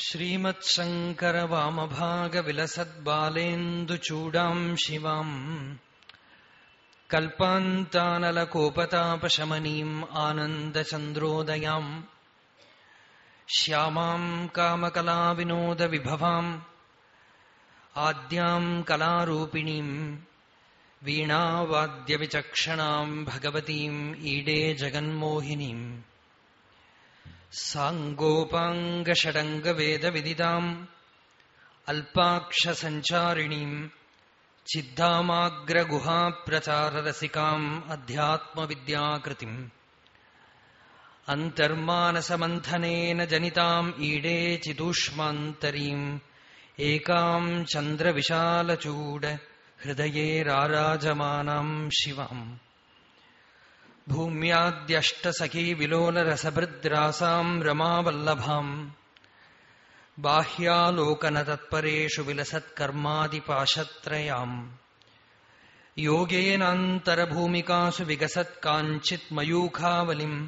श्रीमत्शङ्करवामभागविलसद्बालेन्दुचूडाम् शिवाम् कल्पान्तानलकोपतापशमनीम् आनन्दचन्द्रोदयाम् श्यामाम् कामकलाविनोदविभवाम् आद्याम् कलारूपिणीम् वीणावाद्यविचक्षणाम् भगवतीम् ईडे जगन्मोहिनीम् സാങ്കോപാംഗഷടംഗവേദവിദിതാം അൽപാക്ഷസഞ്ചാരിണീം ചിദ്ധാമാഗ്രഗുഹാപ്രചാരരസികാം അധ്യാത്മവിദ്യാകൃതിം. അന്തർമാനസമന്ധനേന ജനിതാം ഈടേ ചിതൂഷ്മാന്തരീം ഏകാം ചന്ദ്രവിശാലചൂഡ് ഹൃദയേ രാരാജമാനാം ശിവാം. भूम्याद्यष्टसखी विलोलरसभृद्रासाम् रमावल्लभाम्। बाह्यालोकनतत्परेषु विलसत्कर्मादिपाशत्रयाम्। योगेनान्तरभूमिकासु विगसत्काञ्चिन्मयूखावलिम्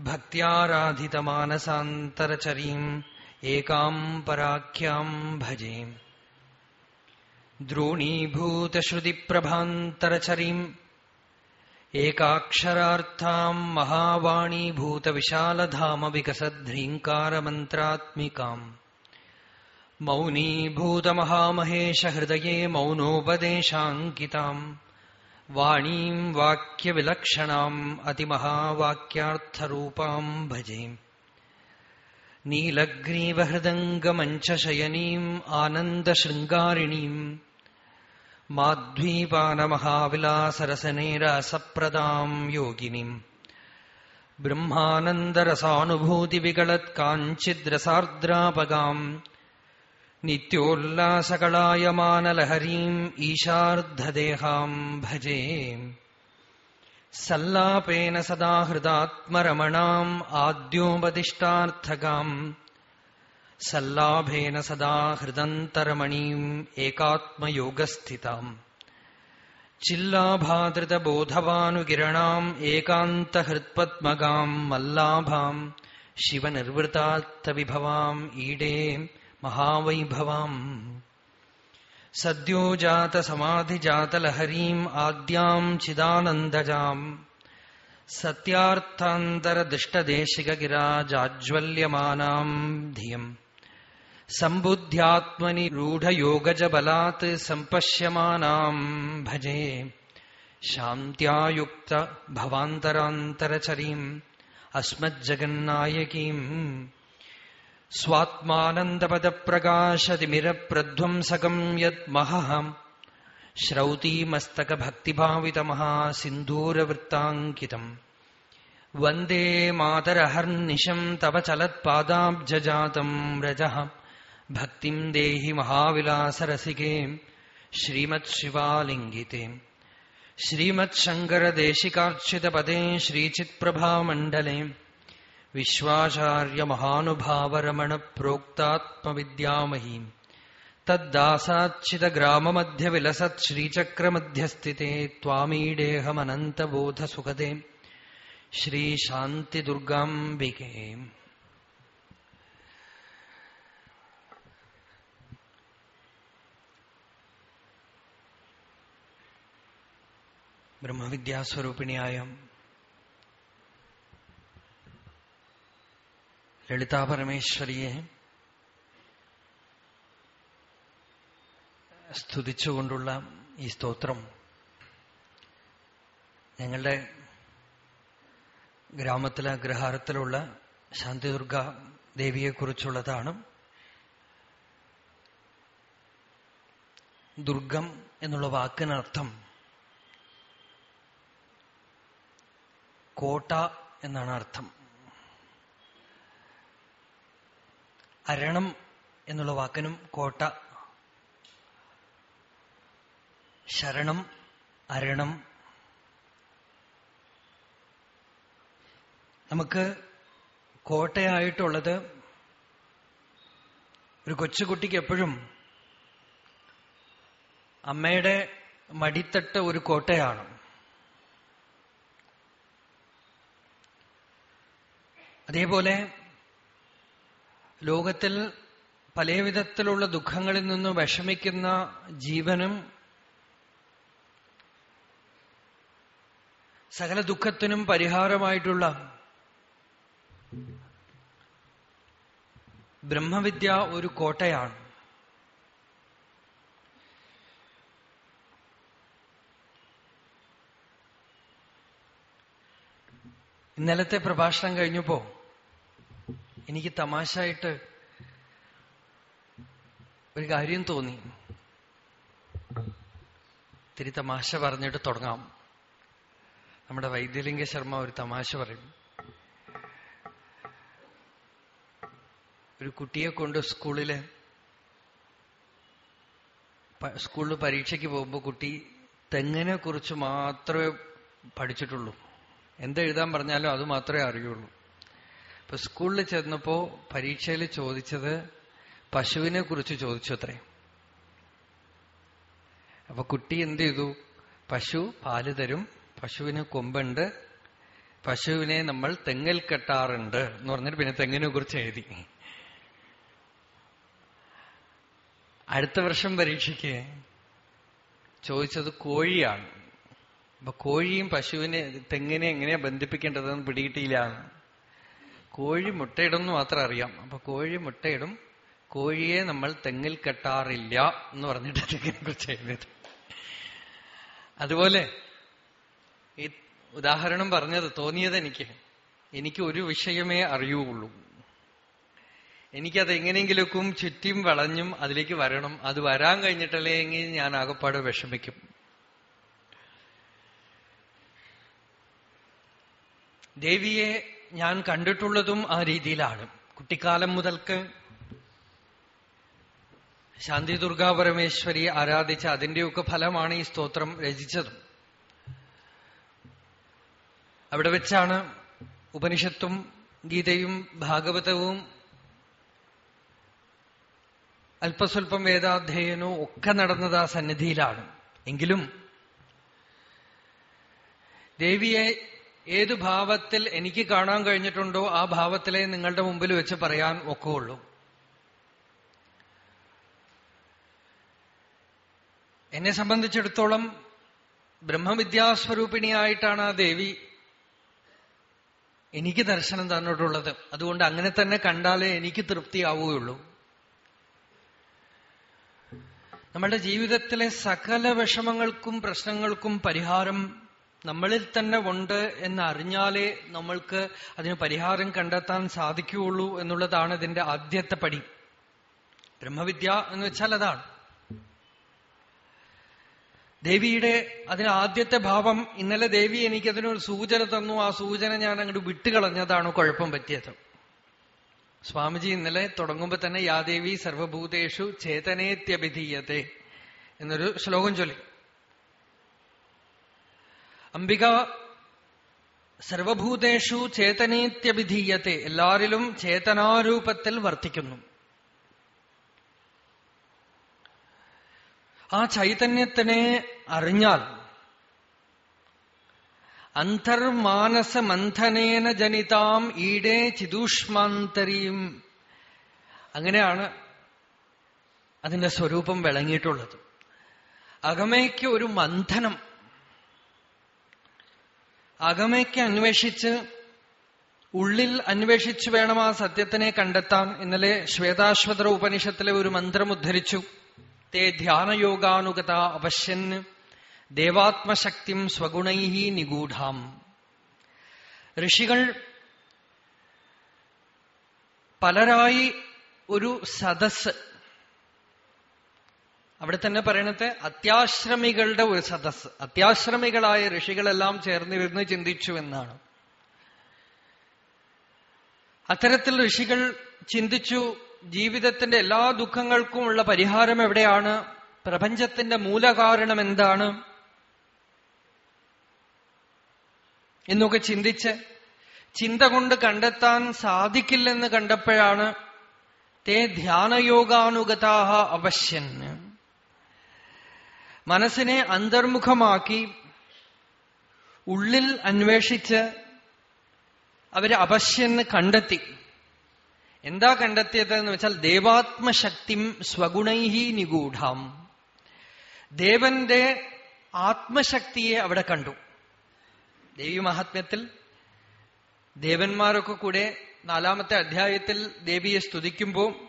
भक्त्याराधितमानसान्तरचरीम् एकाम् पराख्याम् भजे। द्रोणीभूतश्रुतिप्रभान्तरचरीम् एकाक्षरार्थाम् महावाणीभूतविशालधामविकसद्ध्रीङ्कारमन्त्रात्मिकाम् मौनीभूतमहामहेशहृदये मौनोपदेशाङ्किताम्। वाणीम् वाक्यविलक्षणाम् अतिमहावाक्यार्थरूपाम् भजे। नीलग्रीवहृदङ्गमञ्चशयनीम् आनन्दशृङ्गारिणीम्। മാധ്വീപാനമഹാവിലാസരസനേരസപ്രദാം യോഗിനിം. ബ്രഹ്മാനന്ദരസാനുഭൂതിവികളത് കാഞ്ചിദ്രസാർദ്രാപകാം നിത്യോല്ലാസകളായമാനലഹരീം ഈശാർദ്ധദേഹാം ഭജേ. സല്ലാപേന സദാ ഹൃദാത്മരമണാം ആദ്യോപദിഷ്ടാർത്ഥകാം സല്ലാഭേന സദാ ഹൃദന്തരമണീം ഏകാത്മയോഗസ്ഥിതാം ചില്ലാഭാതൃതബോധവാനുകിരണാം ഏകാന്തഹൃത്പത്മകാം മല്ലാഭാം ശിവനിർവൃത്താർത്ഥവിഭവാം ഈടേ മഹാവൈഭവാം സദ്യോജാതസമാധിജാതലഹരീം ആദ്യാം ചിദാനന്ദജാം സത്യാർത്ഥാന്തരദിഷ്ടദേശികഗിരാജാജ്വല്യമാനാം ധിയം सम्बुद्ध्यात्मनि रूढयोगजबलात् सम्पश्यमानाम्। भजे। शान्त्यायुक्त भवान्तरान्तरचरीम्। अस्मज्जगन्नायकीम्। स्वात्मानन्दपदप्रकाशतिमिरप्रध्वंसकम् यत् महः। श्रौतीमस्तकभक्तिभावितमहासिन्धूरवृत्ताङ्कितम्। वंदे मातरहर्निशम् तव चलत्पादाब्जजातम् रजः ഭക്തിം ദേഹി മഹാവിലാസരസികേം ശ്രീമത് ശിവാലിംഗിതേം. ശ്രീമത് ശങ്കരദേശികാർച്ചിതപദേ ശ്രീചിത്പ്രഭാമണ്ഡലേ. വിശ്വാചാര്യമഹാനുഭാവരമണ പ്രോക്താത്മവിദ്യാമഹീം. തദ്ദാസാച്ചിതഗ്രാമമധ്യവിലസത് ശ്രീചക്രമധ്യസ്ഥിതേ ത്വാമീഡേഹമനന്തബോധസുഖദേ ശ്രീശാന്തിദുർഗാംബികേ. ബ്രഹ്മവിദ്യാസ്വരൂപിണിയായ ലളിതാ പരമേശ്വരിയെ സ്തുതിച്ചുകൊണ്ടുള്ള ഈ സ്തോത്രം ഞങ്ങളുടെ ഗ്രാമത്തിലെ അഗ്രഹാരത്തിലുള്ള ശാന്തിദുർഗ ദേവിയെക്കുറിച്ചുള്ളതാണ്. ദുർഗം എന്നുള്ള വാക്കിനർത്ഥം കോട്ട എന്നാണ് അർത്ഥം. അരണം എന്നുള്ള വാക്കിനും കോട്ട. ശരണം അരണം. നമുക്ക് കോട്ടയായിട്ടുള്ളത് ഒരു കൊച്ചുകുട്ടിക്ക് എപ്പോഴും അമ്മയുടെ മടിത്തട്ട് ഒരു കോട്ടയാണ്. അതേപോലെ ലോകത്തിൽ പല വിധത്തിലുള്ള ദുഃഖങ്ങളിൽ നിന്ന് വിഷമിക്കുന്ന ജീവനും സകല ദുഃഖത്തിനും പരിഹാരമായിട്ടുള്ള ബ്രഹ്മവിദ്യ ഒരു കോട്ടയാണ്. ഇന്നലത്തെ പ്രഭാഷണം കഴിഞ്ഞപ്പോ എനിക്ക് തമാശായിട്ട് ഒരു കാര്യം തോന്നി. ഇത്തിരി തമാശ പറഞ്ഞിട്ട് തുടങ്ങാം. നമ്മുടെ വൈദ്യലിംഗ ശർമ്മ ഒരു തമാശ പറയും. ഒരു കുട്ടിയെ കൊണ്ട് സ്കൂളിൽ സ്കൂളിൽ പരീക്ഷയ്ക്ക് പോകുമ്പോൾ കുട്ടി തെങ്ങിനെ കുറിച്ച് മാത്രമേ പഠിച്ചിട്ടുള്ളൂ. എന്തെഴുതാൻ പറഞ്ഞാലും അത് മാത്രമേ അറിയുള്ളൂ. ഇപ്പൊ സ്കൂളിൽ ചെന്നപ്പോ പരീക്ഷയിൽ ചോദിച്ചത് പശുവിനെ കുറിച്ച് ചോദിച്ചു അത്രേ. അപ്പൊ കുട്ടി എന്ത് ചെയ്തു? പശു പാൽ തരും പശുവിന് കൊമ്പുണ്ട് പശുവിനെ നമ്മൾ തെങ്ങിൽ കെട്ടാറുണ്ട് എന്ന് പറഞ്ഞിട്ട് പിന്നെ തെങ്ങിനെ കുറിച്ച് എഴുതി. അടുത്ത വർഷം പരീക്ഷയ്ക്ക് ചോദിച്ചത് കോഴിയാണ്. അപ്പൊ കോഴിയും പശുവിനെ തെങ്ങിനെ എങ്ങനെയാ ബന്ധിപ്പിക്കേണ്ടതെന്ന് പിടികിട്ടിയില്ല. കോഴി മുട്ടയിടും എന്ന് മാത്രം അറിയാം. അപ്പൊ കോഴി മുട്ടയിടും. കോഴിയെ നമ്മൾ തെങ്ങിൽ കെട്ടാറില്ല എന്ന് പറഞ്ഞിട്ട് തെങ്ങിനെ കുറിച്ച് എഴുതിയത്. അതുപോലെ ഈ ഉദാഹരണം പറഞ്ഞത് തോന്നിയത് എനിക്ക്. എനിക്ക് ഒരു വിഷയമേ അറിയുള്ളൂ. എനിക്കത് എങ്ങനെയെങ്കിലൊക്കെ ചുറ്റിയും വളഞ്ഞും അതിലേക്ക് വരണം. അത് വരാൻ കഴിഞ്ഞിട്ടല്ലെങ്കിൽ ഞാൻ ആകപ്പാട് വിഷമിക്കും. ദേവിയെ ഞാൻ കണ്ടിട്ടുള്ളതും ആ രീതിയിലാണ്. കുട്ടിക്കാലം മുതൽക്ക് ശാന്തി ദുർഗാ പരമേശ്വരി ആരാധിച്ച അതിന്റെയൊക്കെ ഫലമാണ് ഈ സ്തോത്രം രചിച്ചതും. അവിടെ വെച്ചാണ് ഉപനിഷത്തും ഗീതയും ഭാഗവതവും അല്പസ്വല്പം വേദാധ്യയനവും ഒക്കെ നടന്നത് ആ സന്നിധിയിലാണ്. എങ്കിലും ദേവിയെ ഏത് ഭാവത്തിൽ എനിക്ക് കാണാൻ കഴിഞ്ഞിട്ടുണ്ടോ ആ ഭാവത്തിലെ നിങ്ങളുടെ മുമ്പിൽ വെച്ച് പറയാൻ ഒക്കെയുള്ളൂ. എന്നെ സംബന്ധിച്ചിടത്തോളം ബ്രഹ്മവിദ്യാസ്വരൂപിണിയായിട്ടാണ് ആ ദേവി എനിക്ക് ദർശനം തന്നിട്ടുള്ളത്. അതുകൊണ്ട് അങ്ങനെ തന്നെ കണ്ടാലേ എനിക്ക് തൃപ്തിയാവുകയുള്ളൂ. നമ്മളുടെ ജീവിതത്തിലെ സകല വിഷമങ്ങൾക്കും പ്രശ്നങ്ങൾക്കും പരിഹാരം നമ്മളിൽ തന്നെ ഉണ്ട് എന്നറിഞ്ഞാലേ നമ്മൾക്ക് അതിന് പരിഹാരം കണ്ടെത്താൻ സാധിക്കുകയുള്ളൂ എന്നുള്ളതാണ് ഇതിന്റെ ആദ്യത്തെ പടി. ബ്രഹ്മവിദ്യ എന്ന് വെച്ചാൽ അതാണ്. ദേവിയുടെ അതിന് ആദ്യത്തെ ഭാവം ഇന്നലെ ദേവി എനിക്കതിനൊരു സൂചന തന്നു. ആ സൂചന ഞാൻ അങ്ങോട്ട് വിട്ടുകളഞ്ഞതാണ് കുഴപ്പം പറ്റിയത്. സ്വാമിജി ഇന്നലെ തുടങ്ങുമ്പോ തന്നെ യാദേവി സർവഭൂതേഷു ചേതനേത്യഭിധീയത്തെ എന്നൊരു ശ്ലോകം ചൊല്ലി. അംബിക സർവഭൂതേഷു ചേതനീത്യഭിധീയത്തെ എല്ലാവരിലും ചേതനാരൂപത്തിൽ വർത്തിക്കുന്നു. ആ ചൈതന്യത്തിനെ അറിഞ്ഞാൽ അന്തർമാനസമന്ഥനേന ജനിതാം ഈടേ ചിദൂഷ്മാന്തരീം. അങ്ങനെയാണ് അതിന്റെ സ്വരൂപം വിളങ്ങിയിട്ടുള്ളത്. അകമയ്ക്ക് ഒരു മന്ഥനം അകമയ്ക്ക് അന്വേഷിച്ച് ഉള്ളിൽ അന്വേഷിച്ചു വേണം ആ സത്യത്തിനെ കണ്ടെത്താൻ ഇന്നലെ ശ്വേതാശ്വതര ഉപനിഷത്തിലെ ഒരു മന്ത്രം ഉദ്ധരിച്ചു തേ ധ്യാനയോഗാനുഗത അവശ്യൻ ദേവാത്മശക്തിം സ്വഗുണൈഹി നിഗൂഢാം. ഋഷികൾ പലരായി ഒരു സദസ് അവിടെ തന്നെ പറയണത് അത്യാശ്രമികളുടെ ഒരു സദസ് അത്യാശ്രമികളായ ഋഷികളെല്ലാം ചേർന്നിരുന്ന് ചിന്തിച്ചു എന്നാണ് അത്തരത്തിൽ ഋഷികൾ ചിന്തിച്ചു ജീവിതത്തിന്റെ എല്ലാ ദുഃഖങ്ങൾക്കുമുള്ള പരിഹാരം എവിടെയാണ്? പ്രപഞ്ചത്തിന്റെ മൂലകാരണം എന്താണ് എന്നൊക്കെ ചിന്തിച്ച് ചിന്ത കൊണ്ട് കണ്ടെത്താൻ സാധിക്കില്ലെന്ന് കണ്ടപ്പോഴാണ് തേ ധ്യാനയോഗാനുഗതാഹ അവശ്യൻ. മനസ്സിനെ അന്തർമുഖമാക്കി ഉള്ളിൽ അന്വേഷിച്ച് അവർ അപശ്യെന്ന് കണ്ടെത്തി. എന്താ കണ്ടെത്തിയത് എന്ന് വെച്ചാൽ ദേവാത്മശക്തിം സ്വഗുണൈഹി നിഗൂഢം. ദേവന്റെ ആത്മശക്തിയെ അവിടെ കണ്ടു. ദേവി മഹാത്മ്യത്തിൽ ദേവന്മാരൊക്കെ കൂടെ നാലാമത്തെ അധ്യായത്തിൽ ദേവിയെ സ്തുതിക്കുമ്പോ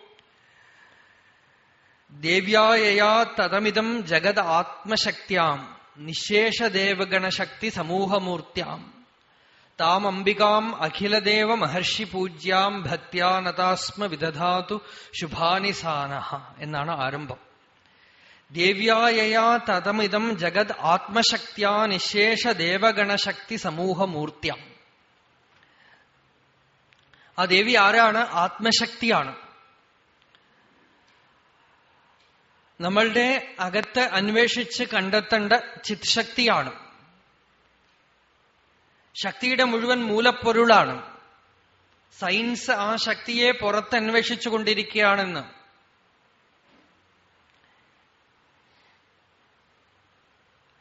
ദേവ്യായയാ തതമിതം ജഗത് ആത്മശക്തിയാം നിശേഷദേവഗണശക്തി സമൂഹമൂർത്യാം താം അംബികാം അഖിലദേവ മഹർഷി പൂജ്യാം ഭക്യാനതാസ്മ വിദധാതു ശുഭാനിസാനഹ എന്നാണ് ആരംഭം. ദേവ്യായയാ തതമിതം ജഗത് ആത്മശക്തിയാ നിശേഷ ദേവഗണശക്തി സമൂഹമൂർത്യാം ആ ദേവി ആരാണ്? ആത്മശക്തിയാണ്. നമ്മളുടെ അകത്ത് അന്വേഷിച്ച് കണ്ടെത്തേണ്ട ചിത്ശക്തിയാണ്. ശക്തിയുടെ മുഴുവൻ മൂലപ്പൊരുളാണ്. സയൻസ് ആ ശക്തിയെ പുറത്ത് അന്വേഷിച്ചു കൊണ്ടിരിക്കുകയാണെന്ന്.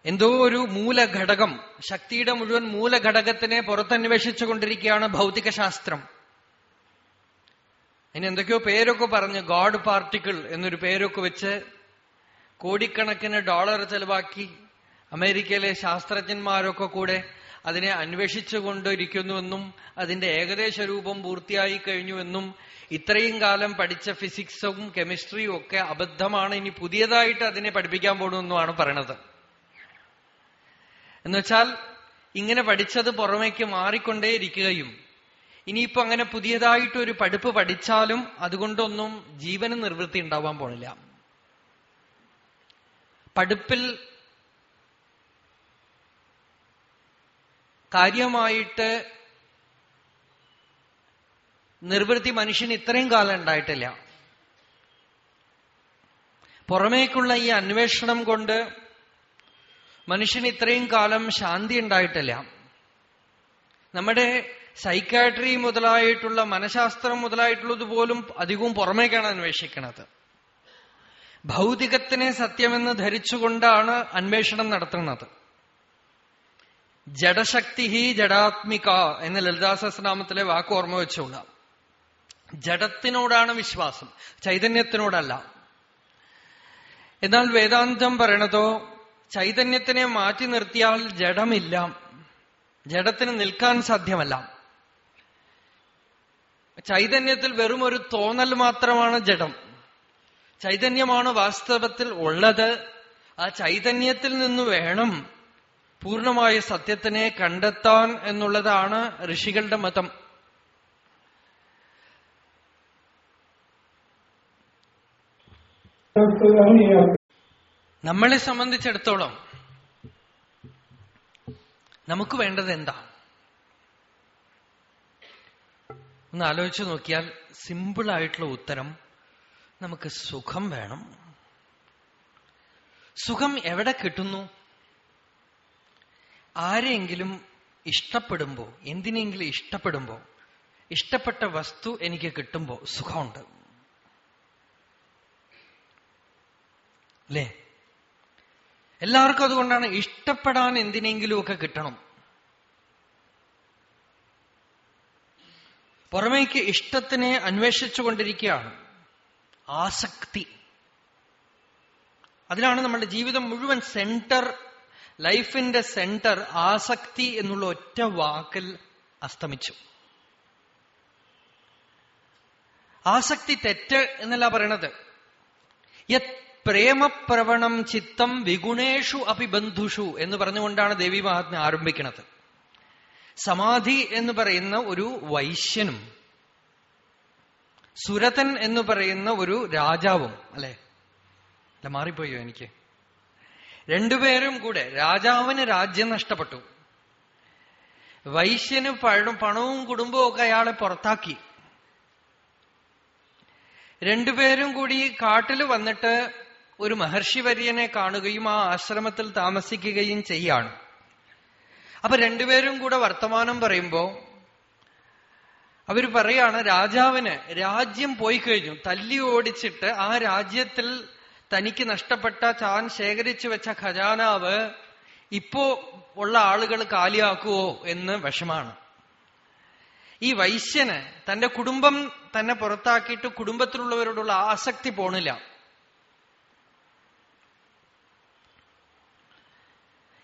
എന്തോ ഒരു മൂലഘടകം ശക്തിയുടെ മുഴുവൻ മൂലഘടകത്തിനെ പുറത്തന്വേഷിച്ചു കൊണ്ടിരിക്കുകയാണ് ഭൗതികശാസ്ത്രം. അതിന് എന്തൊക്കെയോ പേരൊക്കെ പറഞ്ഞ് ഗോഡ് പാർട്ടിക്കിൾ എന്നൊരു പേരൊക്കെ വെച്ച് കോടിക്കണക്കിന് ഡോളർ ചെലവാക്കി അമേരിക്കയിലെ ശാസ്ത്രജ്ഞന്മാരൊക്കെ കൂടെ അതിനെ അന്വേഷിച്ചുകൊണ്ടിരിക്കുന്നുവെന്നും അതിന്റെ ഏകദേശ രൂപം പൂർത്തിയായി കഴിഞ്ഞുവെന്നും ഇത്രയും കാലം പഠിച്ച ഫിസിക്സും കെമിസ്ട്രിയും ഒക്കെ അബദ്ധമാണ്. ഇനി പുതിയതായിട്ട് അതിനെ പഠിപ്പിക്കാൻ പോകണമെന്നുമാണ് പറയണത്. എന്നുവെച്ചാൽ ഇങ്ങനെ പഠിച്ചത് പുറമേക്ക് മാറിക്കൊണ്ടേയിരിക്കുകയും ഇനിയിപ്പോ അങ്ങനെ പുതിയതായിട്ട് ഒരു പഠിപ്പ് പഠിച്ചാലും അതുകൊണ്ടൊന്നും ജീവന് നിർവൃത്തി ഉണ്ടാവാൻ പോണില്ല. പഠിപ്പിൽ കാര്യമായിട്ട് നിർവൃത്തി മനുഷ്യന് ഇത്രയും കാലം ഉണ്ടായിട്ടില്ല. പുറമേക്കുള്ള ഈ അന്വേഷണം കൊണ്ട് മനുഷ്യന് ഇത്രയും കാലം ശാന്തി ഉണ്ടായിട്ടില്ല. നമ്മുടെ സൈക്കാട്രി മുതലായിട്ടുള്ള മനഃശാസ്ത്രം മുതലായിട്ടുള്ളത് പോലും അധികവും പുറമേക്കാണ് അന്വേഷിക്കുന്നത് ഭൗതികത്തിനെ സത്യമെന്ന് ധരിച്ചുകൊണ്ടാണ് അന്വേഷണം നടത്തുന്നത്. ജഡശക്തി ഹി ജഡാത്മിക എന്ന് ലളിതാസഹസ്രനാമത്തിലെ വാക്ക് ഓർമ്മ വെച്ചുകൊള്ളാം. ജഡത്തിനോടാണ് വിശ്വാസം ചൈതന്യത്തിനോടല്ല. എന്നാൽ വേദാന്തം പറയണതോ ചൈതന്യത്തിനെ മാറ്റി നിർത്തിയാൽ ജഡമില്ല ജഡത്തിന് നിൽക്കാൻ സാധ്യമല്ല. ചൈതന്യത്തിൽ വെറും ഒരു തോന്നൽ മാത്രമാണ് ജഡം. ചൈതന്യമാണ് വാസ്തവത്തിൽ ഉള്ളത്. ആ ചൈതന്യത്തിൽ നിന്ന് വേണം പൂർണമായ സത്യത്തിനെ കണ്ടെത്താൻ എന്നുള്ളതാണ് ഋഷികളുടെ മതം. നമ്മളെ സംബന്ധിച്ചിടത്തോളം നമുക്ക് വേണ്ടത് എന്താ? ഒന്ന് ആലോചിച്ചു നോക്കിയാൽ സിമ്പിൾ ആയിട്ടുള്ള ഉത്തരം നമുക്ക് സുഖം വേണം. സുഖം എവിടെ കിട്ടുന്നു? ആരെങ്കിലും ഇഷ്ടപ്പെടുമ്പോ എന്തിനെങ്കിലും ഇഷ്ടപ്പെടുമ്പോ ഇഷ്ടപ്പെട്ട വസ്തു എനിക്ക് കിട്ടുമ്പോ സുഖമുണ്ട്. അല്ലേ എല്ലാവർക്കും അതുകൊണ്ടാണ് ഇഷ്ടപ്പെടാൻ എന്തിനെങ്കിലുമൊക്കെ കിട്ടണം. പുറമേക്ക് ഇഷ്ടത്തിനെ അന്വേഷിച്ചുകൊണ്ടിരിക്കുകയാണ്. ആസക്തി. അതിലാണ് നമ്മുടെ ജീവിതം മുഴുവൻ സെന്റർ ലൈഫിന്റെ സെന്റർ ആസക്തി എന്നുള്ള ഒറ്റ വാക്കിൽ അസ്തമിച്ചു. ആസക്തി തെറ്റ് എന്നല്ല പറയണത്. യത് പ്രേമപ്രവണം ചിത്തം വിഗുണേഷു അഭിബന്ധുഷു എന്ന് പറഞ്ഞുകൊണ്ടാണ് ദേവി മഹാത്മ ആരംഭിക്കുന്നത് സമാധി എന്ന് പറയുന്ന ഒരു വൈശ്യനും സുരതൻ എന്ന് പറയുന്ന ഒരു രാജാവും അല്ലെ? അല്ല മാറിപ്പോയോ എനിക്ക്? രണ്ടുപേരും കൂടെ രാജാവിന് രാജ്യം നഷ്ടപ്പെട്ടു. വൈശ്യന് പണവും കുടുംബവും ഒക്കെ അയാളെ പുറത്താക്കി. രണ്ടുപേരും കൂടി കാട്ടിൽ വന്നിട്ട് ഒരു മഹർഷിവര്യനെ കാണുകയും ആ ആശ്രമത്തിൽ താമസിക്കുകയും ചെയ്യാണ്. അപ്പൊ രണ്ടുപേരും കൂടെ വർത്തമാനം പറയുമ്പോ അവർ പറയാണ് രാജാവിന് രാജ്യം പോയി കഴിഞ്ഞു. തല്ലി ഓടിച്ചിട്ട് ആ രാജ്യത്തിൽ തനിക്ക് നഷ്ടപ്പെട്ട താൻ ശേഖരിച്ചു വെച്ച ഖജാനാവ് ഇപ്പോ ഉള്ള ആളുകൾ കാലിയാക്കുവോ എന്ന് വിഷമാണ്. ഈ വൈശ്യന് തന്റെ കുടുംബം തന്നെ പുറത്താക്കിയിട്ട് കുടുംബത്തിലുള്ളവരോടുള്ള ആസക്തി പോണില്ല.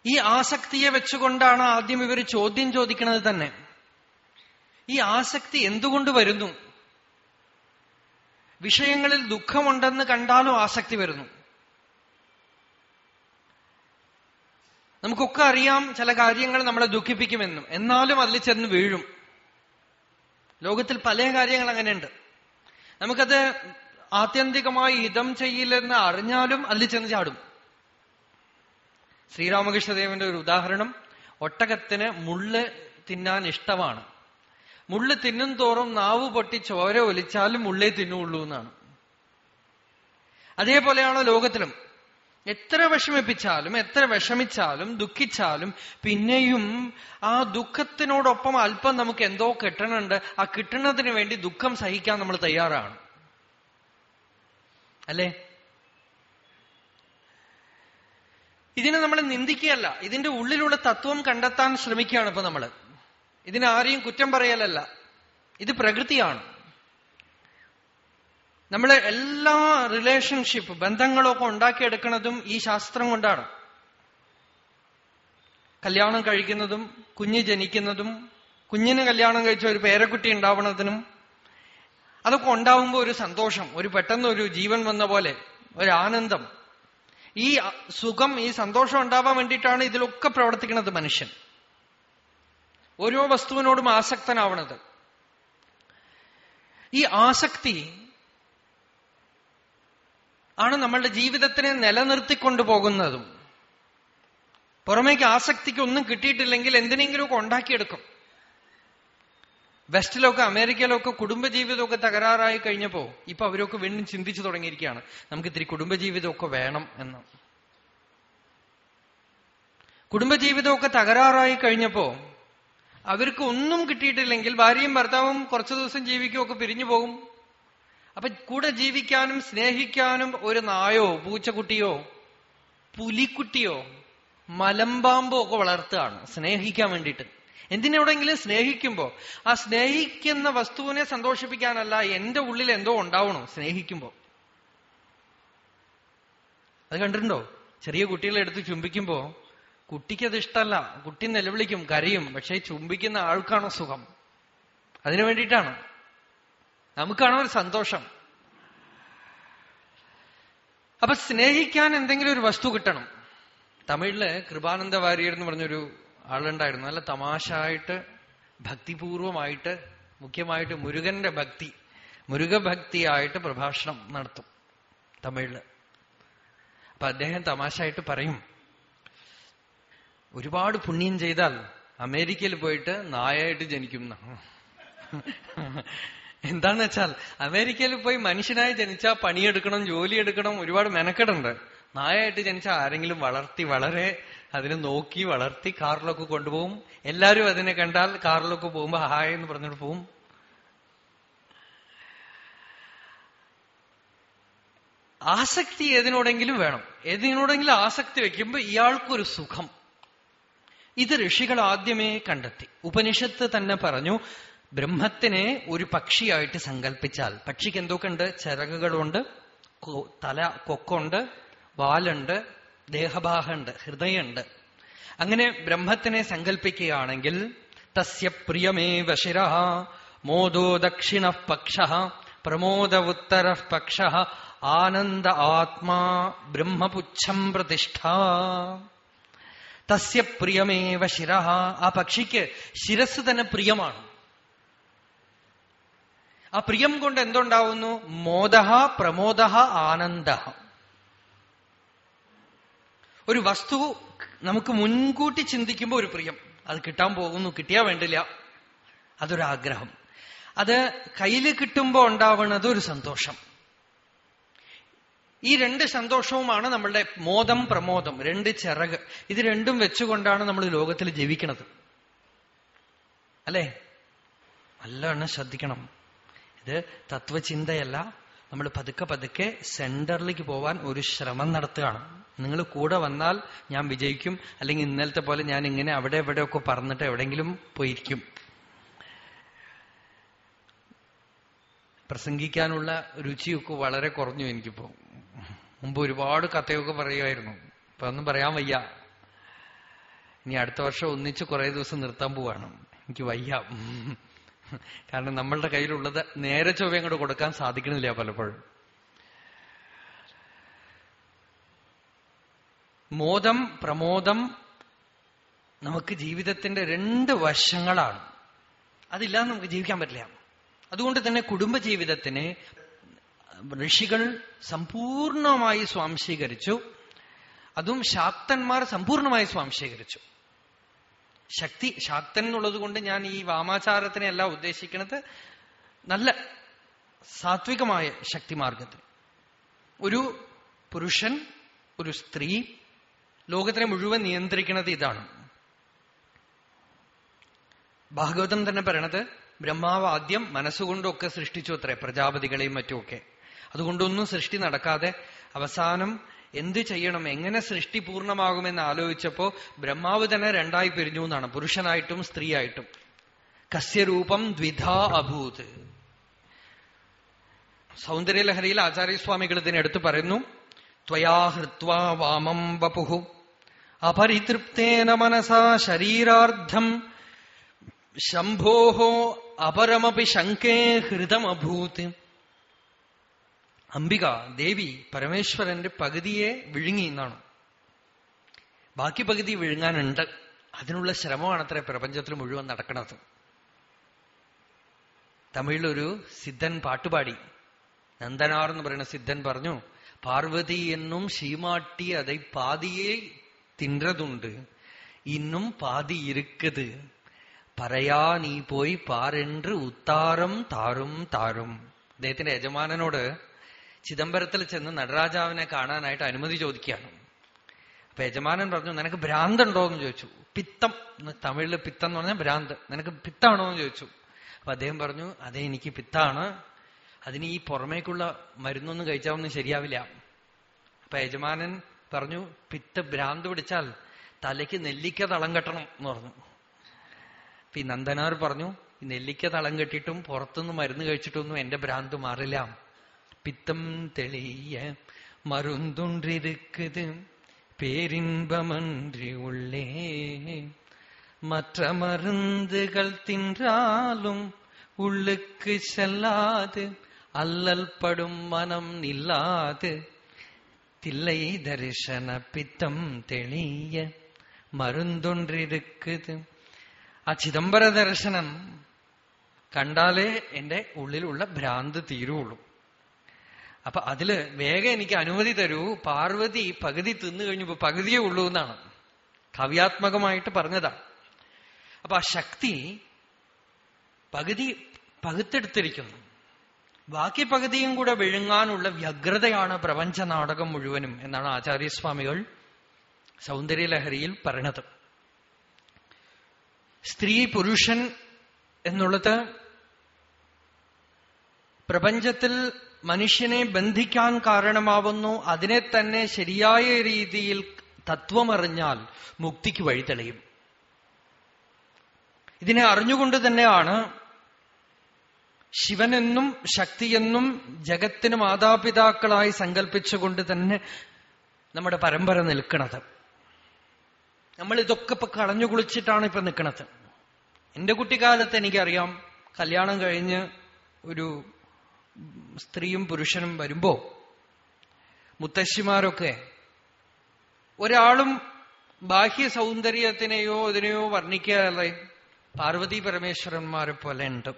ഈ ആസക്തിയെ വെച്ചുകൊണ്ടാണ് ആദ്യം ഇവർ ചോദ്യം ചോദിക്കുന്നത് തന്നെ. ഈ ആസക്തി എന്തുകൊണ്ട് വരുന്നു? വിഷയങ്ങളിൽ ദുഃഖമുണ്ടെന്ന് കണ്ടാലും ആസക്തി വരുന്നു. നമുക്കൊക്കെ അറിയാം ചില കാര്യങ്ങൾ നമ്മളെ ദുഃഖിപ്പിക്കുമെന്നും. എന്നാലും അതിൽ ചെന്ന് വീഴും. ലോകത്തിൽ പല കാര്യങ്ങൾ അങ്ങനെയുണ്ട്. നമുക്കത് ആത്യന്തികമായി ഇതം ചെയ്യില്ലെന്ന് അറിഞ്ഞാലും അതിൽ ചെന്ന് ചാടും. ശ്രീരാമകൃഷ്ണദേവന്റെ ഒരു ഉദാഹരണം ഒട്ടകത്തിന് മുള്ള് തിന്നാൻ ഇഷ്ടമാണ്. മുള്ള് തിന്നും തോറും നാവ് പൊട്ടി ചോര ഒലിച്ചാലും മുള്ളേ തിന്നുള്ളൂ എന്നാണ്. അതേപോലെയാണോ ലോകത്തിലും. എത്ര വിഷമിപ്പിച്ചാലും എത്ര വിഷമിച്ചാലും ദുഃഖിച്ചാലും പിന്നെയും ആ ദുഃഖത്തിനോടൊപ്പം അല്പം നമുക്ക് എന്തോ കിട്ടണുണ്ട്. ആ കിട്ടണതിന് വേണ്ടി ദുഃഖം സഹിക്കാൻ നമ്മൾ തയ്യാറാണ്. അല്ലേ? ഇതിനെ നമ്മൾ നിന്ദിക്കുകയല്ല. ഇതിന്റെ ഉള്ളിലുള്ള തത്വം കണ്ടെത്താൻ ശ്രമിക്കുകയാണ് ഇപ്പൊ നമ്മൾ ഇതിനാരെയും കുറ്റം പറയലല്ല. ഇത് പ്രകൃതിയാണ്. നമ്മളെ എല്ലാ റിലേഷൻഷിപ്പ് ബന്ധങ്ങളൊക്കെ ഉണ്ടാക്കിയെടുക്കുന്നതും ഈ ശാസ്ത്രം കൊണ്ടാണ്. കല്യാണം കഴിക്കുന്നതും കുഞ്ഞ് ജനിക്കുന്നതും കുഞ്ഞിന് കല്യാണം കഴിച്ച ഒരു പേരക്കുട്ടി ഉണ്ടാവുന്നതിനും അതൊക്കെ ഉണ്ടാവുമ്പോൾ ഒരു സന്തോഷം ഒരു പെട്ടെന്ന് ഒരു ജീവൻ വന്ന പോലെ ഒരു ആനന്ദം. ഈ സുഖം ഈ സന്തോഷം ഉണ്ടാവാൻ വേണ്ടിയിട്ടാണ് ഇതിലൊക്കെ പ്രവർത്തിക്കുന്നത് മനുഷ്യൻ. ഓരോ വസ്തുവിനോടും ആസക്തനാവണത്. ഈ ആസക്തി ആണ് നമ്മളുടെ ജീവിതത്തിനെ നിലനിർത്തിക്കൊണ്ടു പോകുന്നതും പുറമേക്ക് ആസക്തിക്ക് ഒന്നും കിട്ടിയിട്ടില്ലെങ്കിൽ എന്തിനെങ്കിലുമൊക്കെ ഉണ്ടാക്കിയെടുക്കും. വെസ്റ്റിലൊക്കെ അമേരിക്കയിലൊക്കെ കുടുംബജീവിതമൊക്കെ തകരാറായി കഴിഞ്ഞപ്പോ ഇപ്പൊ അവരൊക്കെ വീണ്ടും ചിന്തിച്ചു തുടങ്ങിയിരിക്കുകയാണ്. നമുക്ക് ഇത്തിരി കുടുംബജീവിതമൊക്കെ വേണം എന്ന്. കുടുംബജീവിതമൊക്കെ തകരാറായി കഴിഞ്ഞപ്പോ അവർക്ക് ഒന്നും കിട്ടിയിട്ടില്ലെങ്കിൽ ഭാര്യയും ഭർത്താവും കുറച്ചു ദിവസം ജീവിക്കുകയൊക്കെ പിരിഞ്ഞു പോകും. അപ്പൊ കൂടെ ജീവിക്കാനും സ്നേഹിക്കാനും ഒരു നായോ പൂച്ചക്കുട്ടിയോ പുലിക്കുട്ടിയോ മലമ്പാമ്പോ ഒക്കെ വളർത്തുകയാണ്. സ്നേഹിക്കാൻ വേണ്ടിയിട്ട്. എന്തിനെവിടെങ്കിലും സ്നേഹിക്കുമ്പോ ആ സ്നേഹിക്കുന്ന വസ്തുവിനെ സന്തോഷിപ്പിക്കാനല്ല എന്റെ ഉള്ളിൽ എന്തോ ഉണ്ടാവണം സ്നേഹിക്കുമ്പോ. അത് കണ്ടിട്ടുണ്ടോ? ചെറിയ കുട്ടികളെ എടുത്ത് ചുംബിക്കുമ്പോ കുട്ടിക്കത് ഇഷ്ടമല്ല കുട്ടി നിലവിളിക്കും കരയും. പക്ഷെ ചുംബിക്കുന്ന ആൾക്കാണോ സുഖം? അതിനു വേണ്ടിയിട്ടാണ്. നമുക്കാണോ ഒരു സന്തോഷം? അപ്പൊ സ്നേഹിക്കാൻ എന്തെങ്കിലും ഒരു വസ്തു കിട്ടണം. തമിഴിൽ കൃപാനന്ദ വാര്യർ എന്ന് പറഞ്ഞൊരു ആളുണ്ടായിരുന്നു. നല്ല തമാശായിട്ട് ഭക്തിപൂർവമായിട്ട് മുഖ്യമായിട്ട് മുരുകന്റെ ഭക്തി മുരുകഭക്തിയായിട്ട് പ്രഭാഷണം നടത്തും തമിഴിൽ. അപ്പൊ അദ്ദേഹം തമാശയായിട്ട് പറയും. ഒരുപാട് പുണ്യം ചെയ്താൽ അമേരിക്കയിൽ പോയിട്ട് നായായിട്ട് ജനിക്കും എന്താന്ന് വെച്ചാൽ അമേരിക്കയിൽ പോയി മനുഷ്യനായി ജനിച്ചാൽ പണിയെടുക്കണം ജോലിയെടുക്കണം ഒരുപാട് മെനക്കെടുണ്ട്. നായായിട്ട് ജനിച്ചാൽ ആരെങ്കിലും വളർത്തി വളരെ അതിനെ നോക്കി വളർത്തി കാറിലൊക്കെ കൊണ്ടുപോകും. എല്ലാരും അതിനെ കണ്ടാൽ കാറിലൊക്കെ പോകുമ്പോ ഹായ് എന്ന് പറഞ്ഞിട്ട് പോവും. ആസക്തി ഏതിനോടെങ്കിലും വേണം. ഏതിനോടെങ്കിലും ആസക്തി വെക്കുമ്പോ ഇയാൾക്കൊരു സുഖം. ഇത് ഋഷികൾ ആദ്യമേ കണ്ടെത്തി. ഉപനിഷത്ത് തന്നെ പറഞ്ഞു ബ്രഹ്മത്തിനെ ഒരു പക്ഷിയായിട്ട് സങ്കല്പിച്ചാൽ പക്ഷിക്ക് എന്തൊക്കെയുണ്ട് ചിറകുകളുണ്ട് തല കൊക്കുണ്ട് വാലുണ്ട് ദേഹഭാഗമുണ്ട് ഹൃദയമുണ്ട്. അങ്ങനെ ബ്രഹ്മത്തിനെ സങ്കല്പിക്കുകയാണെങ്കിൽ തസ്യ പ്രിയമേ വശിര മോദോ ദക്ഷിണ പക്ഷ പ്രമോദ ഉത്തര പക്ഷ ആനന്ദ ആത്മാ ബ്രഹ്മപുച്ഛം പ്രതിഷ്ഠ. തസ്യ പ്രിയമേവ ശിര. ആ പക്ഷിക്ക് ശിരസ് തന്നെ പ്രിയമാണ്. ആ പ്രിയം കൊണ്ട് എന്തുണ്ടാവുന്നു? മോദഹ പ്രമോദഹ ആനന്ദ. ഒരു വസ്തു നമുക്ക് മുൻകൂട്ടി ചിന്തിക്കുമ്പോൾ ഒരു പ്രിയം. അത് കിട്ടാൻ പോകുന്നു കിട്ടിയാ വേണ്ടില്ല. അതൊരാഗ്രഹം. അത് കയ്യിൽ കിട്ടുമ്പോൾ ഉണ്ടാവുന്നത് ഒരു സന്തോഷം. ഈ രണ്ട് സന്തോഷവുമാണ് നമ്മളുടെ മോദം പ്രമോദം രണ്ട് ചിറക്. ഇത് രണ്ടും വെച്ചുകൊണ്ടാണ് നമ്മൾ ലോകത്തിൽ ജീവിക്കുന്നത്. അല്ലേ? നല്ലവണ്ണം ശ്രദ്ധിക്കണം. ഇത് തത്വചിന്തയല്ല. നമ്മൾ പതുക്കെ പതുക്കെ സെന്ററിലേക്ക് പോവാൻ ഒരു ശ്രമം നടത്തുകയാണ്. നിങ്ങൾ കൂടെ വന്നാൽ ഞാൻ വിജയിക്കും. അല്ലെങ്കിൽ ഇന്നലത്തെ പോലെ ഞാൻ ഇങ്ങനെ അവിടെ എവിടെയൊക്കെ പറഞ്ഞിട്ട് എവിടെയെങ്കിലും പോയിരിക്കും. പ്രസംഗിക്കാനുള്ള രുചിയൊക്കെ വളരെ കുറഞ്ഞു എനിക്കിപ്പോ മുമ്പ് ഒരുപാട് കഥയൊക്കെ പറയുമായിരുന്നു. ഇപ്പൊ ഒന്നും പറയാൻ വയ്യ. ഇനി അടുത്ത വർഷം ഒന്നിച്ച് കുറെ ദിവസം നിർത്താൻ പോവാണ്. എനിക്ക് വയ്യ. കാരണം നമ്മളുടെ കയ്യിലുള്ളത് നേരെ ചൊവ്വ അങ്ങോട്ട് കൊടുക്കാൻ സാധിക്കണില്ല പലപ്പോഴും. മോദം പ്രമോദം നമുക്ക് ജീവിതത്തിന്റെ രണ്ട് വശങ്ങളാണ്. അതില്ലാതെ നമുക്ക് ജീവിക്കാൻ പറ്റില്ല. അതുകൊണ്ട് തന്നെ കുടുംബജീവിതത്തിന് ഋഷികൾ സമ്പൂർണമായി സ്വാംശീകരിച്ചു. അതും ശാക്തന്മാർ സമ്പൂർണമായി സ്വാംശീകരിച്ചു. ശക്തി ശാക്തൻ എന്നുള്ളത് കൊണ്ട് ഞാൻ ഈ വാമാചാരത്തിനെ അല്ല ഉദ്ദേശിക്കുന്നത്. നല്ല സാത്വികമായ ശക്തിമാർഗത്തിൽ. ഒരു പുരുഷൻ ഒരു സ്ത്രീ ലോകത്തിനെ മുഴുവൻ നിയന്ത്രിക്കുന്നത് ഇതാണ്. ഭാഗവതം തന്നെ പറയണത് ബ്രഹ്മാവാദ്യം മനസ്സുകൊണ്ടൊക്കെ സൃഷ്ടിച്ചു അത്രേ പ്രജാപതികളെയും മറ്റുമൊക്കെ. അതുകൊണ്ടൊന്നും സൃഷ്ടി നടക്കാതെ അവസാനം എന്ത് ചെയ്യണം എങ്ങനെ സൃഷ്ടി പൂർണമാകുമെന്ന് ആലോചിച്ചപ്പോ ബ്രഹ്മാവ് തന്നെ രണ്ടായി പിരിഞ്ഞു എന്നാണ്. പുരുഷനായിട്ടും സ്ത്രീയായിട്ടും. കസ്യരൂപം ദ്വിധാ അഭൂത്. സൗന്ദര്യലഹരിയിൽ ആചാര്യസ്വാമികൾ ഇതിനെടുത്ത് പറയുന്നു. ത്വയാ ഹൃത്വാ വാമം വപുഹു. അപരിതൃപ്തേന മനസാ ശരീരാർത്ഥം. ശംഭോഹോ അപരമപി ശങ്കേ ഹൃതമഭൂത് അംബിക ദേവി പരമേശ്വരന്റെ പകുതിയെ വിഴുങ്ങി എന്നാണ്. ബാക്കി പകുതി വിഴുങ്ങാനുണ്ട്. അതിനുള്ള ശ്രമമാണ് അത്ര പ്രപഞ്ചത്തിൽ മുഴുവൻ നടക്കുന്നത് തമിഴിലൊരു സിദ്ധൻ പാട്ടുപാടി. നന്ദനാർ എന്ന് പറയുന്ന സിദ്ധൻ പറഞ്ഞു പാർവതി എന്നും ശീമാട്ടി അതെ പാതിയെ തിന്നതുണ്ട്. ഇന്നും പാതി ഇരുക്കത്. പറയാ നീ പോയി പാരെன்று ഉത്താരം താരും താരും. അദ്ദേഹത്തിന്റെ യജമാനനോട് ചിദംബരത്തിൽ ചെന്ന് നടരാജാവിനെ കാണാനായിട്ട് അനുമതി ചോദിക്കുകയാണ്. അപ്പൊ യജമാനൻ പറഞ്ഞു നിനക്ക് ഭ്രാന്തുണ്ടോ എന്ന് ചോദിച്ചു. പിത്തം. തമിഴിൽ പിത്തം എന്ന് പറഞ്ഞാൽ ഭ്രാന്ത്. നിനക്ക് പിത്താണോ? എന്ന് ചോദിച്ചു. അപ്പൊ അദ്ദേഹം പറഞ്ഞു അതെ എനിക്ക് പിത്താണ്. അതിന് ഈ പുറമേക്കുള്ള മരുന്നൊന്നും കഴിച്ചാവൊന്നും ശരിയാവില്ല. അപ്പൊ യജമാനൻ പറഞ്ഞു പിത്ത് ഭ്രാന്ത് പിടിച്ചാൽ തലയ്ക്ക് നെല്ലിക്ക തളം കെട്ടണം എന്ന് പറഞ്ഞു. അപ്പൊ ഈ നന്ദനാർ പറഞ്ഞു നെല്ലിക്ക തളം കെട്ടിയിട്ടും പുറത്തുനിന്ന് മരുന്ന് കഴിച്ചിട്ടൊന്നും എന്റെ ഭ്രാന്ത് മാറില്ല. പിത്തം തെളിയ മരുന്തുണ്ടിരിക്കുത് பேரின்பமன்றி உள்ளே மற்ற மருந்துகள் தின்றாலும் உள்ளுக்கு செல்லாது அல்லல் படும் மனம் நில்லாது தில்லை தரிசன பித்தம் தெளிய മരുന്തൊണ്ടിരിക്കുത് ആ ചിദംബര ദർശനം കണ്ടാലേ എന്റെ ഉള്ളിലുള്ള ഭ്രാന്ത് തീരുള്ളൂ അപ്പൊ അതിൽ വേഗം എനിക്ക് അനുമതി തരൂ. പാർവതി പകുതി തിന്നു കഴിഞ്ഞപ്പോ പകുതിയേ ഉള്ളൂ എന്നാണ്. കാവ്യാത്മകമായിട്ട് പറഞ്ഞതാ. അപ്പൊ ആ ശക്തി പകുതി പകുത്തെടുത്തിരിക്കുന്നു. ബാക്കി പകുതിയും കൂടെ വിഴുങ്ങാനുള്ള വ്യഗ്രതയാണ് പ്രപഞ്ച നാടകം മുഴുവനും എന്നാണ് ആചാര്യസ്വാമികൾ സൗന്ദര്യലഹരിയിൽ പറയണത്. സ്ത്രീ പുരുഷൻ എന്നുള്ളത് പ്രപഞ്ചത്തിൽ മനുഷ്യനെ ബന്ധിക്കാൻ കാരണമാവുന്നു. അതിനെ തന്നെ ശരിയായ രീതിയിൽ തത്വമറിഞ്ഞാൽ മുക്തിക്ക് വഴി തെളിയും. ഇതിനെ അറിഞ്ഞുകൊണ്ട് തന്നെയാണ് ശിവനെന്നും ശക്തിയെന്നും ജഗത്തിന് മാതാപിതാക്കളായി സങ്കല്പിച്ചുകൊണ്ട് തന്നെ നമ്മുടെ പരമ്പര നിൽക്കുന്നത്. നമ്മൾ ഇതൊക്കെ ഇപ്പൊ കളഞ്ഞു കുളിച്ചിട്ടാണ് ഇപ്പൊ നിൽക്കുന്നത്. എന്റെ കുട്ടിക്കാലത്ത് എനിക്കറിയാം കല്യാണം കഴിഞ്ഞ് ഒരു സ്ത്രീയും പുരുഷനും വരുമ്പോ മുത്തശ്ശിമാരൊക്കെ ഒരാളും ബാഹ്യ സൗന്ദര്യത്തിനെയോ ഇതിനെയോ വർണിക്കാതെ പാർവതി പരമേശ്വരന്മാരെ പോലെ ഉണ്ട്.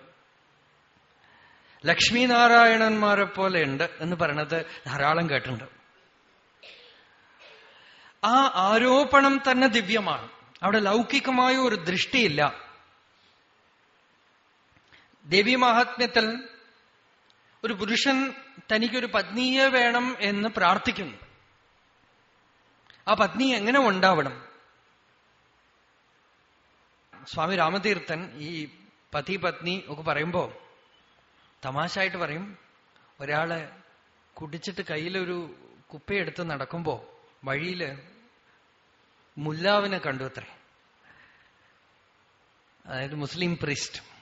ലക്ഷ്മീനാരായണന്മാരെ പോലെ ഉണ്ട് എന്ന് പറയണത് ധാരാളം കേട്ടിട്ടുണ്ട്. ആ ആരോപണം തന്നെ ദിവ്യമാണ്. അവിടെ ലൗകികമായ ഒരു ദൃഷ്ടിയില്ല. ദേവി മഹാത്മ്യത്തിൽ ഒരു പുരുഷൻ തനിക്കൊരു പത്നിയെ വേണം എന്ന് പ്രാർത്ഥിക്കുന്നു. ആ പത്നി എങ്ങനെ ഉണ്ടാവണം? സ്വാമി രാമതീർത്ഥൻ ഈ പതി പത്നി ഒക്കെ പറയുമ്പോ തമാശായിട്ട് പറയും. ഒരാൾ കുടിച്ചിട്ട് കയ്യിലൊരു കുപ്പയെടുത്ത് നടക്കുമ്പോ വഴിയിൽ മുല്ലാവിനെ കണ്ടു അത്രേ. അതായത് മുസ്ലിം പ്രീസ്റ്റ്.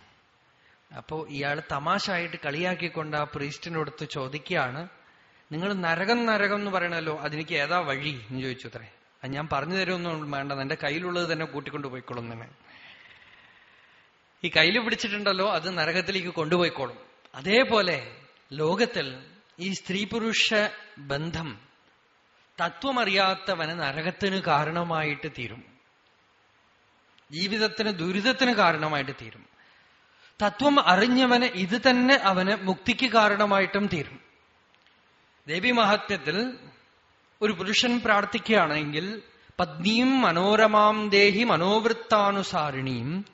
അപ്പോ ഇയാൾ തമാശായിട്ട് കളിയാക്കിക്കൊണ്ട് ആ പ്രീസ്റ്റിനോടുത്ത് ചോദിക്കുകയാണ് നിങ്ങൾ നരകം നരകം എന്ന് പറയണല്ലോ അതെനിക്ക് ഏതാ വഴി? എന്ന് ചോദിച്ചു അത്രേ. അത് ഞാൻ പറഞ്ഞു തരുമൊന്നും വേണ്ട എന്റെ കയ്യിലുള്ളത് തന്നെ കൂട്ടിക്കൊണ്ട് പോയിക്കോളും തന്നെ ഈ കയ്യിൽ പിടിച്ചിട്ടുണ്ടല്ലോ അത് നരകത്തിലേക്ക് കൊണ്ടുപോയിക്കോളും. അതേപോലെ ലോകത്തിൽ ഈ സ്ത്രീ പുരുഷ ബന്ധം തത്വമറിയാത്തവന് നരകത്തിന് കാരണമായിട്ട് തീരും. ജീവിതത്തിന് ദുരിതത്തിന് കാരണമായിട്ട് തീരും. തത്വം അറിഞ്ഞവന് ഇത് തന്നെ അവന് മുക്തിക്ക് കാരണമായിട്ടും തീരും. ദേവി മഹാത്മ്യത്തിൽ ഒരു പുരുഷൻ പ്രാർത്ഥിക്കുകയാണെങ്കിൽ പത്നിയും മനോരമാം ദേഹി മനോവൃത്താനുസാരിണിയും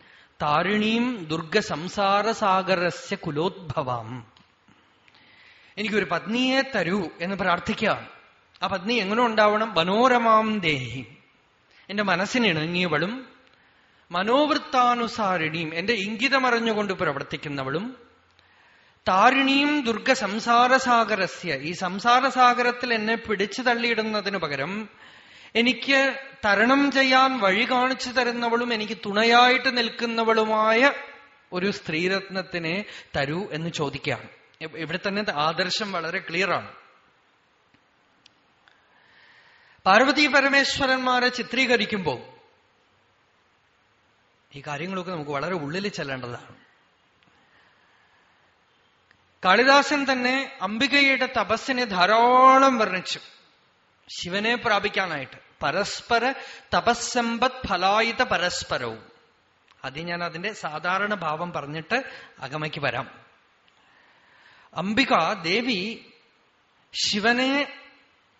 താരിണീം ദുർഗ സംസാര സാഗരസ്യ കുലോദ്ഭവാം. എനിക്കൊരു പത്നിയെ തരൂ എന്ന് പ്രാർത്ഥിക്കുകയാണ്. ആ പത്നി എങ്ങനെ ഉണ്ടാവണം? മനോരമാം ദേഹി. എന്റെ മനസ്സിനിണങ്ങിയവളും മനോവൃത്താനുസാരിണിയും എന്റെ ഇംഗിതമറിഞ്ഞുകൊണ്ട് പ്രവർത്തിക്കുന്നവളും താരിണിയും ദുർഗ സംസാരസാഗരസ്യ ഈ സംസാരസാഗരത്തിൽ എന്നെ പിടിച്ചു തള്ളിയിടുന്നതിനു പകരം എനിക്ക് തരണം ചെയ്യാൻ വഴി കാണിച്ചു തരുന്നവളും എനിക്ക് തുണയായിട്ട് നിൽക്കുന്നവളുമായ ഒരു സ്ത്രീരത്നത്തിനെ തരൂ എന്ന് ചോദിക്കുകയാണ്. ഇവിടെ തന്നെ ആദർശം വളരെ ക്ലിയറാണ്. പാർവതി പരമേശ്വരന്മാരെ ചിത്രീകരിക്കുമ്പോൾ ഈ കാര്യങ്ങളൊക്കെ നമുക്ക് വളരെ ഉള്ളിൽ ചെല്ലേണ്ടതാണ്. കാളിദാസൻ തന്നെ അംബികയുടെ തപസ്സിനെ ധാരാളം വർണിച്ചു. ശിവനെ പ്രാപിക്കാനായിട്ട്. പരസ്പര തപസ്സമ്പത് ഫലായുധ പരസ്പരവും. അത് ഞാൻ അതിന്റെ സാധാരണ ഭാവം പറഞ്ഞിട്ട് അകമയ്ക്ക് വരാം. അംബിക ദേവി ശിവനെ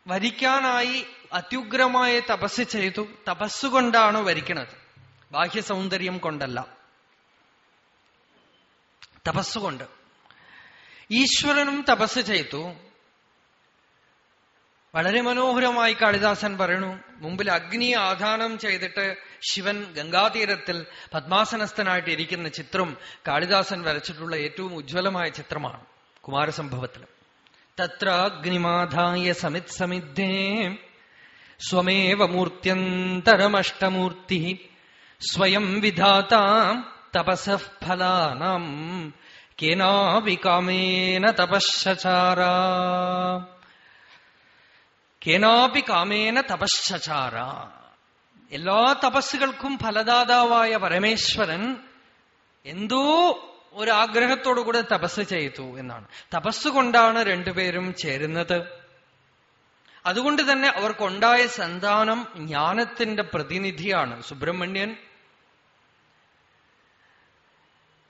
വരിക്കാനായി അത്യുഗ്രമായ തപസ് ചെയ്തു. തപസ്സുകൊണ്ടാണ് വരിക്കുന്നത് ബാഹ്യ സൗന്ദര്യം കൊണ്ടല്ല തപസ്സുകൊണ്ട് ഈശ്വരനും തപസ് ചെയ്തു. വളരെ മനോഹരമായി കാളിദാസൻ പറയണു മുമ്പിൽ അഗ്നി ആധാനം ചെയ്തിട്ട് ശിവൻ ഗംഗാതീരത്തിൽ പത്മാസനസ്ഥനായിട്ട് ഇരിക്കുന്ന ചിത്രം കാളിദാസൻ വരച്ചിട്ടുള്ള ഏറ്റവും ഉജ്ജ്വലമായ ചിത്രമാണ് കുമാരസംഭവത്തിൽ തത്ര അഗ്നിമാധായ സമിത് സമിദ്ധേ സ്വമേവ മൂർത്യന്തരമഷ്ടമൂർത്തി സ്വയം വിധാത തപസഃ ഫലാനാം കേനാപി കാമേന തപശ്ചാര കേനാപി കാമേന തപശ്ചാര എല്ലാ തപസ്സുകൾക്കും ഫലദാതാവായ പരമേശ്വരൻ എന്തോ ഒരു ആഗ്രഹത്തോടുകൂടെ തപസ് ചെയ്തു എന്നാണ്. തപസ്സുകൊണ്ടാണ് രണ്ടുപേരും ചേരുന്നത്. അതുകൊണ്ട് തന്നെ അവർക്കുണ്ടായ സന്താനം ജ്ഞാനത്തിന്റെ പ്രതിനിധിയാണ് സുബ്രഹ്മണ്യൻ.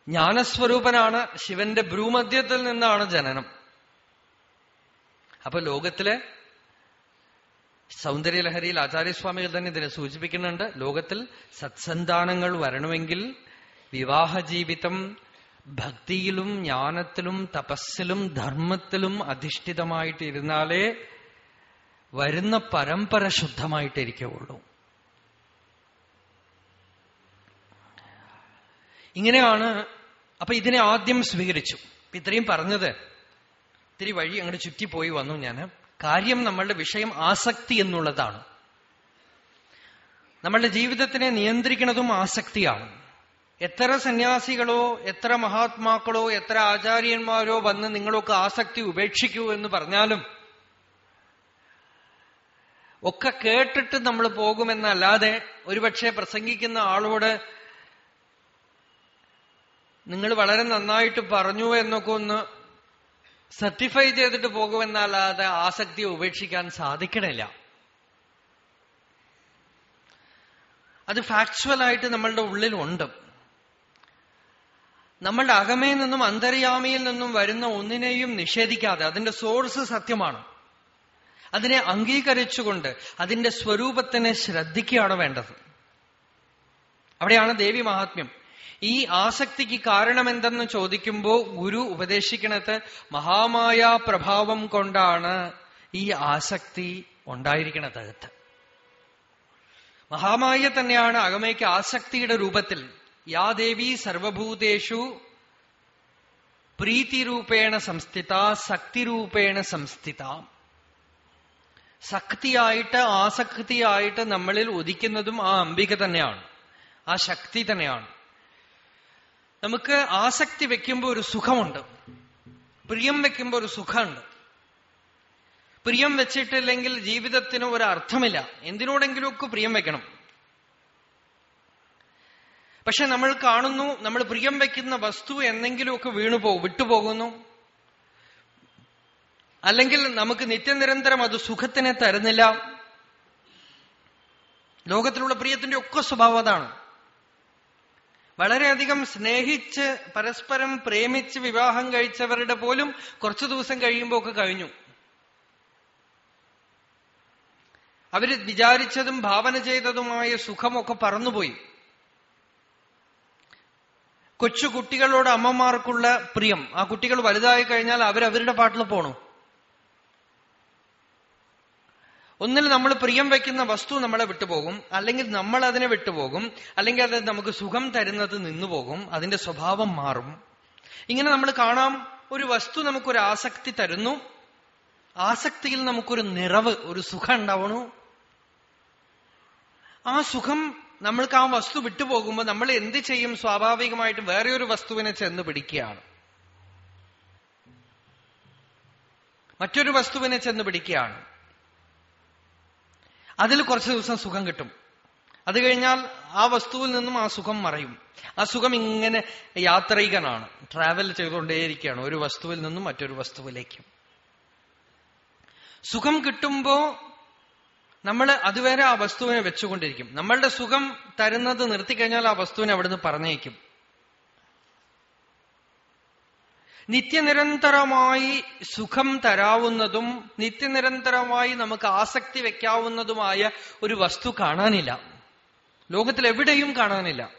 ജ്ഞാനസ്വരൂപനാണ് ശിവന്റെ ഭ്രൂമധ്യത്തിൽ നിന്നാണ് ജനനം. അപ്പൊ ലോകത്തിലെ സൗന്ദര്യലഹരിയിൽ ആചാര്യസ്വാമികൾ തന്നെ ഇതിനെ സൂചിപ്പിക്കുന്നുണ്ട്. ലോകത്തിൽ സത്സന്താനങ്ങൾ വരണമെങ്കിൽ വിവാഹ ജീവിതം ഭക്തിയിലും ജ്ഞാനത്തിലും തപസ്സിലും ധർമ്മത്തിലും അധിഷ്ഠിതമായിട്ടിരുന്നാലേ വരുന്ന പരമ്പര ശുദ്ധമായിട്ടിരിക്കുള്ളൂ ഇങ്ങനെയാണ് അപ്പൊ ഇതിനെ ആദ്യം സ്വീകരിച്ചു. ഇത്രയും പറഞ്ഞത് ഇത്തിരി വഴി അങ്ങോട്ട് ചുറ്റിപ്പോയി വന്നു ഞാൻ കാര്യം നമ്മളുടെ വിഷയം ആസക്തി എന്നുള്ളതാണ്. നമ്മളുടെ ജീവിതത്തിനെ നിയന്ത്രിക്കുന്നതും ആസക്തിയാണ്. എത്ര സന്യാസികളോ എത്ര മഹാത്മാക്കളോ എത്ര ആചാര്യന്മാരോ വന്ന് നിങ്ങളൊക്കെ ആസക്തി ഉപേക്ഷിക്കൂ എന്ന് പറഞ്ഞാലും ഒക്കെ കേട്ടിട്ട് നമ്മൾ പോകുമെന്നല്ലാതെ ഒരുപക്ഷെ പ്രസംഗിക്കുന്ന ആളോട് നിങ്ങൾ വളരെ നന്നായിട്ട് പറഞ്ഞു എന്നൊക്കെ ഒന്ന് സർട്ടിഫൈ ചെയ്തിട്ട് പോകുമെന്നല്ലാതെ ആസക്തി ഉപേക്ഷിക്കാൻ സാധിക്കണില്ല. അത് ഫാക്ച്വൽ ആയിട്ട് നമ്മളുടെ ഉള്ളിലുണ്ട്. നമ്മളുടെ അകമേ നിന്നും അന്തര്യാമിയിൽ നിന്നും വരുന്ന ഒന്നിനെയും നിഷേധിക്കാതെ അതിന്റെ സോഴ്സ് സത്യമാണ്. അതിനെ അംഗീകരിച്ചുകൊണ്ട് അതിന്റെ സ്വരൂപത്തിനെ ശ്രദ്ധിക്കുകയാണ് വേണ്ടത്. അവിടെയാണ് ദേവി മഹാത്മ്യം. ഈ ആസക്തിക്ക് കാരണം എന്തെന്ന് ചോദിക്കുമ്പോ ഗുരു ഉപദേശിക്കണത് മഹാമായ പ്രഭാവം കൊണ്ടാണ് ഈ ആസക്തി ഉണ്ടായിരിക്കണത് അകത്ത്. മഹാമായ തന്നെയാണ് അകമയ്ക്ക് ആസക്തിയുടെ രൂപത്തിൽ. യാ ദേവി സർവഭൂതേഷു പ്രീതിരൂപേണ സംസ്ഥിത ശക്തിരൂപേണ സംസ്ഥിത. ശക്തിയായിട്ട് ആസക്തിയായിട്ട് നമ്മളിൽ ഒതിക്കുന്നതും ആ അംബിക തന്നെയാണ്. ആ ശക്തി തന്നെയാണ്. നമുക്ക് ആസക്തി വെക്കുമ്പോൾ ഒരു സുഖമുണ്ട്. പ്രിയം വെക്കുമ്പോൾ ഒരു സുഖമുണ്ട്. പ്രിയം വെച്ചിട്ടില്ലെങ്കിൽ ജീവിതത്തിന് ഒരു അർത്ഥമില്ല. എന്തിനോടെങ്കിലുമൊക്കെ പ്രിയം വെക്കണം. പക്ഷെ നമ്മൾ കാണുന്നു നമ്മൾ പ്രിയം വെക്കുന്ന വസ്തു എന്തെങ്കിലുമൊക്കെ വീണുപോകും വിട്ടുപോകുന്നു. അല്ലെങ്കിൽ നമുക്ക് നിത്യനിരന്തരം അത് സുഖത്തിനെ തരുന്നില്ല. ലോകത്തിലുള്ള പ്രിയത്തിന്റെ ഒക്കെ സ്വഭാവം അതാണ്. വളരെയധികം സ്നേഹിച്ച് പരസ്പരം പ്രേമിച്ച് വിവാഹം കഴിച്ചവരുടെ പോലും കുറച്ചു ദിവസം കഴിയുമ്പോൾ ഒക്കെ കഴിഞ്ഞു. അവർ വിചാരിച്ചതും ഭാവന ചെയ്തതുമായ സുഖമൊക്കെ പറന്നുപോയി. കൊച്ചു കുട്ടികളോട് അമ്മമാർക്കുള്ള പ്രിയം. ആ കുട്ടികൾ വലുതായി കഴിഞ്ഞാൽ അവരവരുടെ പാട്ടിൽ പോണു. ഒന്നിൽ നമ്മൾ പ്രിയം വയ്ക്കുന്ന വസ്തു നമ്മളെ വിട്ടുപോകും അല്ലെങ്കിൽ നമ്മൾ അതിനെ വിട്ടുപോകും അല്ലെങ്കിൽ അത് നമുക്ക് സുഖം തരുന്നത് നിന്നുപോകും അതിന്റെ സ്വഭാവം മാറും. ഇങ്ങനെ നമ്മൾ കാണാം ഒരു വസ്തു നമുക്കൊരു ആസക്തി തരുന്നു ആസക്തിയിൽ നമുക്കൊരു നിറവ് ഒരു സുഖം ഉണ്ടാവണു. ആ സുഖം നമ്മൾക്ക് ആ വസ്തു വിട്ടുപോകുമ്പോൾ നമ്മൾ എന്ത് ചെയ്യും? സ്വാഭാവികമായിട്ട് വേറെ ഒരു വസ്തുവിനെ ചെന്ന് പിടിക്കുകയാണ്. മറ്റൊരു വസ്തുവിനെ ചെന്ന് പിടിക്കുകയാണ്. അതിൽ കുറച്ച് ദിവസം സുഖം കിട്ടും. അത് കഴിഞ്ഞാൽ ആ വസ്തുവിൽ നിന്നും ആ സുഖം മറയും. ആ സുഖം ഇങ്ങനെ യാത്രികനാണ് ട്രാവൽ ചെയ്തുകൊണ്ടേയിരിക്കുകയാണ്. ഒരു വസ്തുവിൽ നിന്നും മറ്റൊരു വസ്തുവിലേക്ക്. സുഖം കിട്ടുമ്പോ നമ്മൾ അതുവരെ ആ വസ്തുവിനെ വെച്ചുകൊണ്ടിരിക്കും. നമ്മളുടെ സുഖം തരുന്നത് നിർത്തിക്കഴിഞ്ഞാൽ ആ വസ്തുവിനെ അവിടുന്ന് പറഞ്ഞേക്കും നിത്യനിരന്തരമായി സുഖം തരാവുന്നതും നിത്യനിരന്തരമായി നമുക്ക് ആസക്തി വെക്കാവുന്നതുമായ ഒരു വസ്തു കാണാനില്ല. ലോകത്തിൽ എവിടെയും കാണാനില്ല.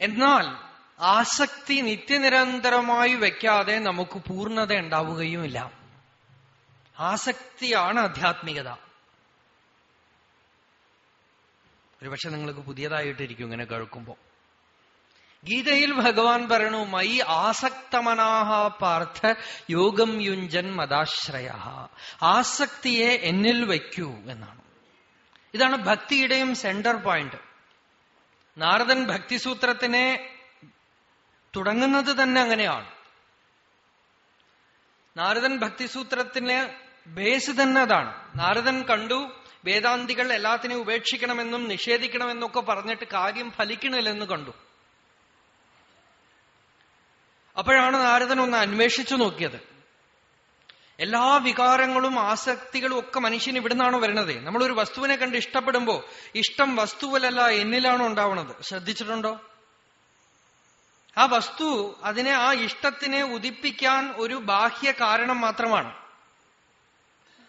എന്നാൽ ആസക്തി നിത്യനിരന്തരമായി വെക്കാതെ നമുക്ക് പൂർണത ഉണ്ടാവുകയുമില്ല. ആസക്തിയാണ് ആധ്യാത്മികത. ഒരുപക്ഷെ നിങ്ങൾക്ക് പുതിയതായിട്ടിരിക്കും ഇങ്ങനെ കേൾക്കുമ്പോ. ഗീതയിൽ ഭഗവാൻ പറയണു മൈ ആസക്തമനാഹ പാർത്ഥ യോഗം യുഞ്ചൻ മതാശ്രയ ആസക്തിയെ എന്നിൽ വയ്ക്കൂ എന്നാണ്. ഇതാണ് ഭക്തിയുടെയും സെന്റർ പോയിന്റ് നാരദൻ ഭക്തിസൂത്രത്തിനെ തുടങ്ങുന്നത് തന്നെ അങ്ങനെയാണ്. നാരദൻ ഭക്തിസൂത്രത്തിന് ബേസ് തന്നെ അതാണ്. നാരദൻ കണ്ടു വേദാന്തികൾ എല്ലാത്തിനെയും ഉപേക്ഷിക്കണമെന്നും നിഷേധിക്കണമെന്നൊക്കെ പറഞ്ഞിട്ട് കാര്യം ഫലിക്കണില്ലെന്ന് കണ്ടു. അപ്പോഴാണ് നാരദൻ ഒന്ന് അന്വേഷിച്ചു നോക്കിയത്. എല്ലാ വികാരങ്ങളും ആസക്തികളും ഒക്കെ മനുഷ്യന് ഇവിടുന്നാണോ വരുന്നത്? നമ്മളൊരു വസ്തുവിനെ കണ്ട് ഇഷ്ടപ്പെടുമ്പോ ഇഷ്ടം വസ്തുവിലല്ല എന്നിലാണോ ഉണ്ടാവുന്നത് ശ്രദ്ധിച്ചിട്ടുണ്ടോ? ആ വസ്തു അതിനെ ആ ഇഷ്ടത്തിനെ ഉദിപ്പിക്കാൻ ഒരു ബാഹ്യ കാരണം മാത്രമാണ്.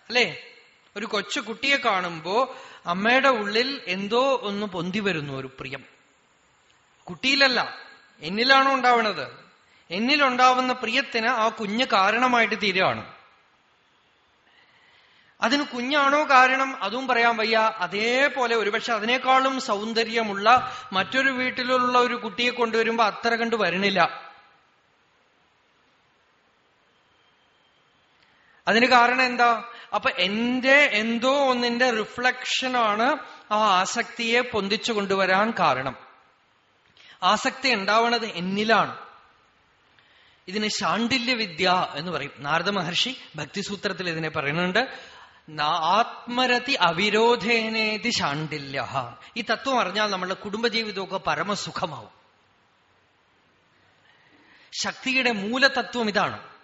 അല്ലേ? ഒരു കൊച്ചു കുട്ടിയെ കാണുമ്പോ അമ്മയുടെ ഉള്ളിൽ എന്തോ ഒന്ന് പൊന്തി വരുന്നു ഒരു പ്രിയം. കുട്ടിയിലല്ല എന്നിലാണോ ഉണ്ടാവുന്നത് എന്നിലുണ്ടാവുന്ന പ്രിയത്തിന് ആ കുഞ്ഞ് കാരണമായിട്ട് തീരുകയാണ് അതിന് കുഞ്ഞാണോ കാരണം? അതും പറയാൻ വയ്യ. അതേപോലെ ഒരുപക്ഷെ അതിനേക്കാളും സൗന്ദര്യമുള്ള മറ്റൊരു വീട്ടിലുള്ള ഒരു കുട്ടിയെ കൊണ്ടുവരുമ്പോ അത്ര കണ്ടു വരണില്ല അതിന് കാരണം എന്താ? അപ്പൊ എന്റെ എന്തോ ഒന്നിന്റെ റിഫ്ലക്ഷനാണ് ആ ആസക്തിയെ പൊന്തിച്ചു കൊണ്ടുവരാൻ കാരണം. ആസക്തി ഉണ്ടാവണത് എന്നിലാണ്. ഇതിന് ശാണ്ഡില്യ വിദ്യ എന്ന് പറയും. നാരദ മഹർഷി ഭക്തിസൂത്രത്തിൽ ഇതിനെ പറയുന്നുണ്ട്. ആത്മരതി അവിരോധേനേതി ശാണ്ഡില്യ ഈ തത്വം അറിഞ്ഞാൽ നമ്മളുടെ കുടുംബജീവിതമൊക്കെ പരമസുഖമാവും. ശക്തിയുടെ മൂലതത്വം ഇതാണ്.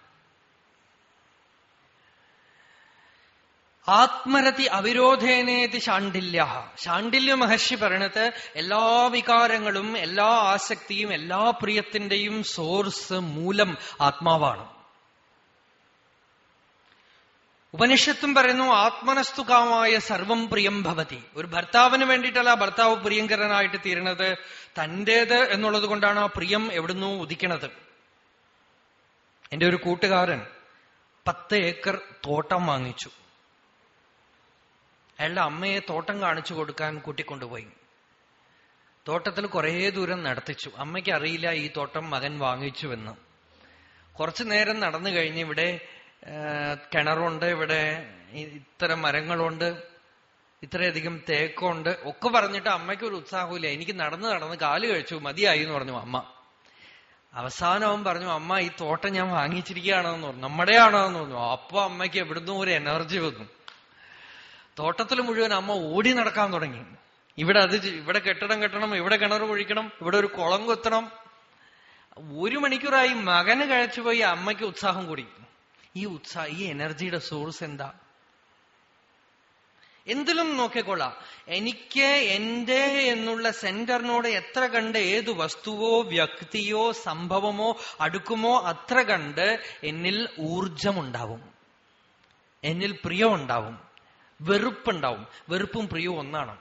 ആത്മരതി അവിരോധേനേതി ശാണ്ഡില്യ ശാണ്ഡില്യ മഹർഷി പറയണത് എല്ലാ വികാരങ്ങളും എല്ലാ ആസക്തിയും എല്ലാ പ്രിയത്തിന്റെയും സോഴ്സ് മൂലം ആത്മാവാണ്. ഉപനിഷത്തും പറയുന്നു ആത്മനസ്തുകാമായ സർവം പ്രിയം ഭവതി. ഒരു ഭർത്താവിന് വേണ്ടിയിട്ടല്ല ഭർത്താവ് പ്രിയങ്കരനായിട്ട് തീരണത് തന്റേത് എന്നുള്ളത് കൊണ്ടാണ് ആ പ്രിയം എവിടുന്നോ ഉദിക്കണത്. എന്റെ ഒരു കൂട്ടുകാരൻ പത്ത് ഏക്കർ തോട്ടം വാങ്ങിച്ചു. അയാളുടെ അമ്മയെ തോട്ടം കാണിച്ചു കൊടുക്കാൻ കൂട്ടിക്കൊണ്ടുപോയി. തോട്ടത്തിൽ കുറേ ദൂരം നടത്തിച്ചു. അമ്മയ്ക്ക് അറിയില്ല ഈ തോട്ടം മകൻ വാങ്ങിച്ചുവെന്ന്. കുറച്ചു നേരം നടന്നു കഴിഞ്ഞ് ഇവിടെ കിണറുണ്ട് ഇവിടെ ഇത്ര മരങ്ങളുണ്ട് ഇത്രയധികം തേക്കുണ്ട്. ഒക്കെ പറഞ്ഞിട്ട് അമ്മയ്ക്ക് ഒരു ഉത്സാഹമില്ല എനിക്ക് നടന്ന് നടന്ന് കാൽ കഴിച്ചു. മതിയായി എന്ന് പറഞ്ഞു അമ്മ. അവസാനവും പറഞ്ഞു അമ്മ ഈ തോട്ടം ഞാൻ വാങ്ങിച്ചിരിക്കുകയാണോ എന്ന് പറഞ്ഞു. നമ്മുടെയാണോ എന്ന് പറഞ്ഞു. അപ്പൊ അമ്മയ്ക്ക് എവിടുന്നും ഒരു എനർജി വന്നു. തോട്ടത്തിൽ മുഴുവൻ അമ്മ ഓടി നടക്കാൻ തുടങ്ങി. ഇവിടെ അത് ഇവിടെ കെട്ടിടം കെട്ടണം ഇവിടെ കിണർ കുഴിക്കണം ഇവിടെ ഒരു കുളം കൊത്തണം. ഒരു മണിക്കൂറായി മകന് കഴിച്ചുപോയി അമ്മയ്ക്ക് ഉത്സാഹം കൂടി. ഈ ഉത്സാഹ ഈ എനർജിയുടെ സോഴ്സ് എന്താ? എന്തിലും നോക്കിക്കൊള്ളാം. എനിക്ക് എന്റെ എന്നുള്ള സെന്ററിനോട് എത്ര കണ്ട് ഏതു വസ്തുവോ വ്യക്തിയോ സംഭവമോ അടുക്കുമോ അത്ര കണ്ട് എന്നിൽ ഊർജമുണ്ടാവും എന്നിൽ പ്രിയമുണ്ടാവും. വെറുപ്പുണ്ടാവും. വെറുപ്പും പ്രിയവും ഒന്നാണ്.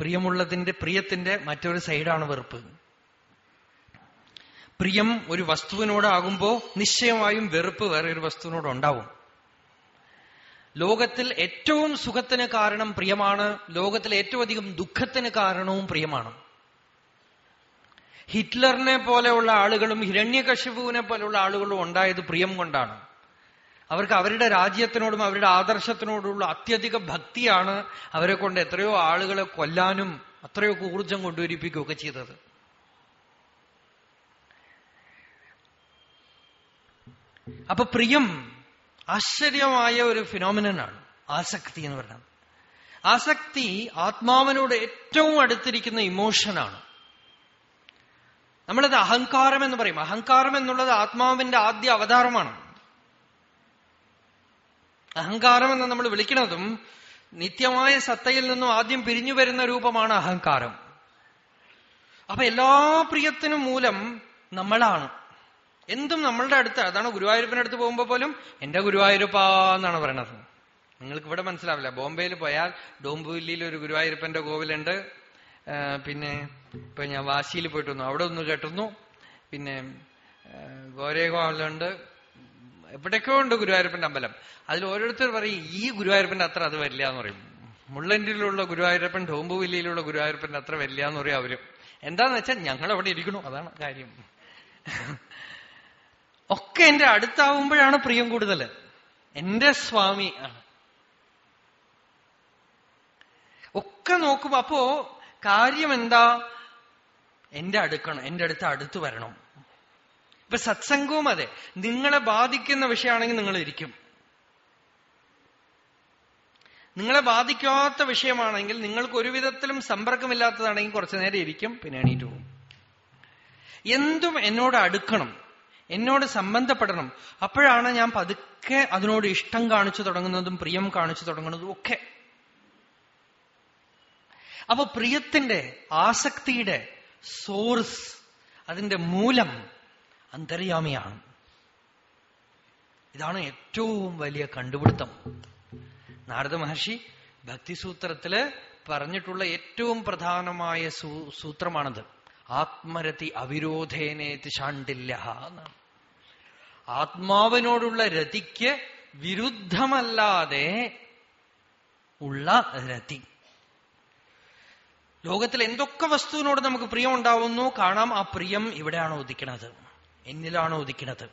പ്രിയമുള്ളതിന്റെ പ്രിയത്തിന്റെ മറ്റൊരു സൈഡാണ് വെറുപ്പ്. പ്രിയം ഒരു വസ്തുവിനോടാകുമ്പോ നിശ്ചയമായും വെറുപ്പ് വേറെ ഒരു വസ്തുവിനോട് ഉണ്ടാവും ലോകത്തിൽ ഏറ്റവും സുഖത്തിന് കാരണം പ്രിയമാണ്. ലോകത്തിൽ ഏറ്റവും അധികം ദുഃഖത്തിന് കാരണവും പ്രിയമാണ്. ഹിറ്റ്ലറിനെ പോലെയുള്ള ആളുകളും ഹിരണ്യകശിപുവിനെ പോലെയുള്ള ആളുകളും ഉണ്ടായത് പ്രിയം കൊണ്ടാണ്. അവർക്ക് അവരുടെ രാജ്യത്തിനോടും അവരുടെ ആദർശത്തിനോടുള്ള അത്യധിക ഭക്തിയാണ് അവരെ കൊണ്ട് എത്രയോ ആളുകളെ കൊല്ലാനും അത്രയൊക്കെ ഊർജം കൊണ്ടുവരിപ്പിക്കുകയൊക്കെ ചെയ്തത്. അപ്പൊ പ്രിയം ആശ്ചര്യമായ ഒരു ഫിനോമിനാണ് ആസക്തി എന്ന് പറയുന്നത് ആസക്തി ആത്മാവിനോട് ഏറ്റവും അടുത്തിരിക്കുന്ന ഇമോഷനാണ്. നമ്മളത് അഹങ്കാരം എന്ന് പറയും. അഹങ്കാരം എന്നുള്ളത് ആത്മാവിന്റെ ആദ്യ അവതാരമാണ്. അഹങ്കാരം എന്ന് നമ്മൾ വിളിക്കുന്നതും നിത്യമായ സത്തയിൽ നിന്നും ആദ്യം പിരിഞ്ഞു വരുന്ന രൂപമാണ് അഹങ്കാരം. അപ്പൊ എല്ലാ പ്രിയത്തിനും മൂലം നമ്മളാണ്. എന്തും നമ്മളുടെ അടുത്ത് അതാണ് ഗുരുവായൂരപ്പന്റെ അടുത്ത് പോകുമ്പോ പോലും എന്റെ ഗുരുവായൂരപ്പ എന്നാണ് പറയണത്. നിങ്ങൾക്ക് ഇവിടെ മനസ്സിലാവില്ല. ബോംബെയിൽ പോയാൽ ഡോംബുവില്ലിയിൽ ഒരു ഗുരുവായൂരപ്പന്റെ കോവിലുണ്ട്. പിന്നെ ഇപ്പൊ ഞാൻ വാശിയിൽ പോയിട്ട് വന്നു. അവിടെ ഒന്ന് കേട്ടുന്നു. പിന്നെ ഗോരേഗോളുണ്ട് എവിടേക്കോ ഉണ്ട് ഗുരുവായൂരപ്പന്റെ അമ്പലം. അതിൽ ഓരോരുത്തർ പറയും ഈ ഗുരുവായൂരപ്പന്റെ അത്ര അത് വരില്ല എന്ന് പറയും. മുള്ളന്റിലുള്ള ഗുരുവായൂരപ്പൻ ഡോംബുവില്ലിയിലുള്ള ഗുരുവായൂരപ്പന്റെ അത്ര വരില്ല എന്ന് പറയും അവർ. എന്താന്ന് വെച്ചാൽ ഞങ്ങൾ അവിടെ ഇരിക്കണു. അതാണ് കാര്യം. ഒക്കെ എന്റെ അടുത്താവുമ്പോഴാണ് പ്രിയം കൂടുതൽ എന്റെ സ്വാമി. ഒക്കെ നോക്കുമ്പോ അപ്പോ കാര്യം എന്താ എന്റെ അടുക്കണം എന്റെ അടുത്ത് അടുത്ത് വരണം. ഇപ്പൊ സത്സംഗവും അതെ. നിങ്ങളെ ബാധിക്കുന്ന വിഷയമാണെങ്കിൽ നിങ്ങൾ ഇരിക്കും. നിങ്ങളെ ബാധിക്കാത്ത വിഷയമാണെങ്കിൽ നിങ്ങൾക്ക് ഒരു വിധത്തിലും സമ്പർക്കമില്ലാത്തതാണെങ്കിൽ കുറച്ചു നേരം ഇരിക്കും പിന്നെ എണീറ്റ് പോകും. എന്തും എന്നോട് അടുക്കണം എന്നോട് സംബന്ധപ്പെടണം. അപ്പോഴാണ് ഞാൻ പതുക്കെ അതിനോട് ഇഷ്ടം കാണിച്ചു തുടങ്ങുന്നതും പ്രിയം കാണിച്ചു തുടങ്ങുന്നതും ഒക്കെ. അപ്പൊ പ്രിയത്തിന്റെ ആസക്തിയുടെ സോഴ്സ് അതിന്റെ മൂലം അന്തര്യാമിയാണ്. ഇതാണ് ഏറ്റവും വലിയ കണ്ടുപിടുത്തം. നാരദ മഹർഷി ഭക്തിസൂത്രത്തിൽ പറഞ്ഞിട്ടുള്ള ഏറ്റവും പ്രധാനമായ സൂത്രമാണത്. ആത്മരതി അവിരോധേനേത് എന്നാണ് ആത്മാവിനോടുള്ള രതിക്ക് വിരുദ്ധമല്ലാതെ ഉള്ള രതി. ലോകത്തിൽ എന്തൊക്കെ വസ്തുവിനോട് നമുക്ക് പ്രിയം ഉണ്ടാവുന്നു കാണാം ആ പ്രിയം ഇവിടെയാണ് ഉദിക്കണത്. എന്നിലാണ് ഉദിക്കണത്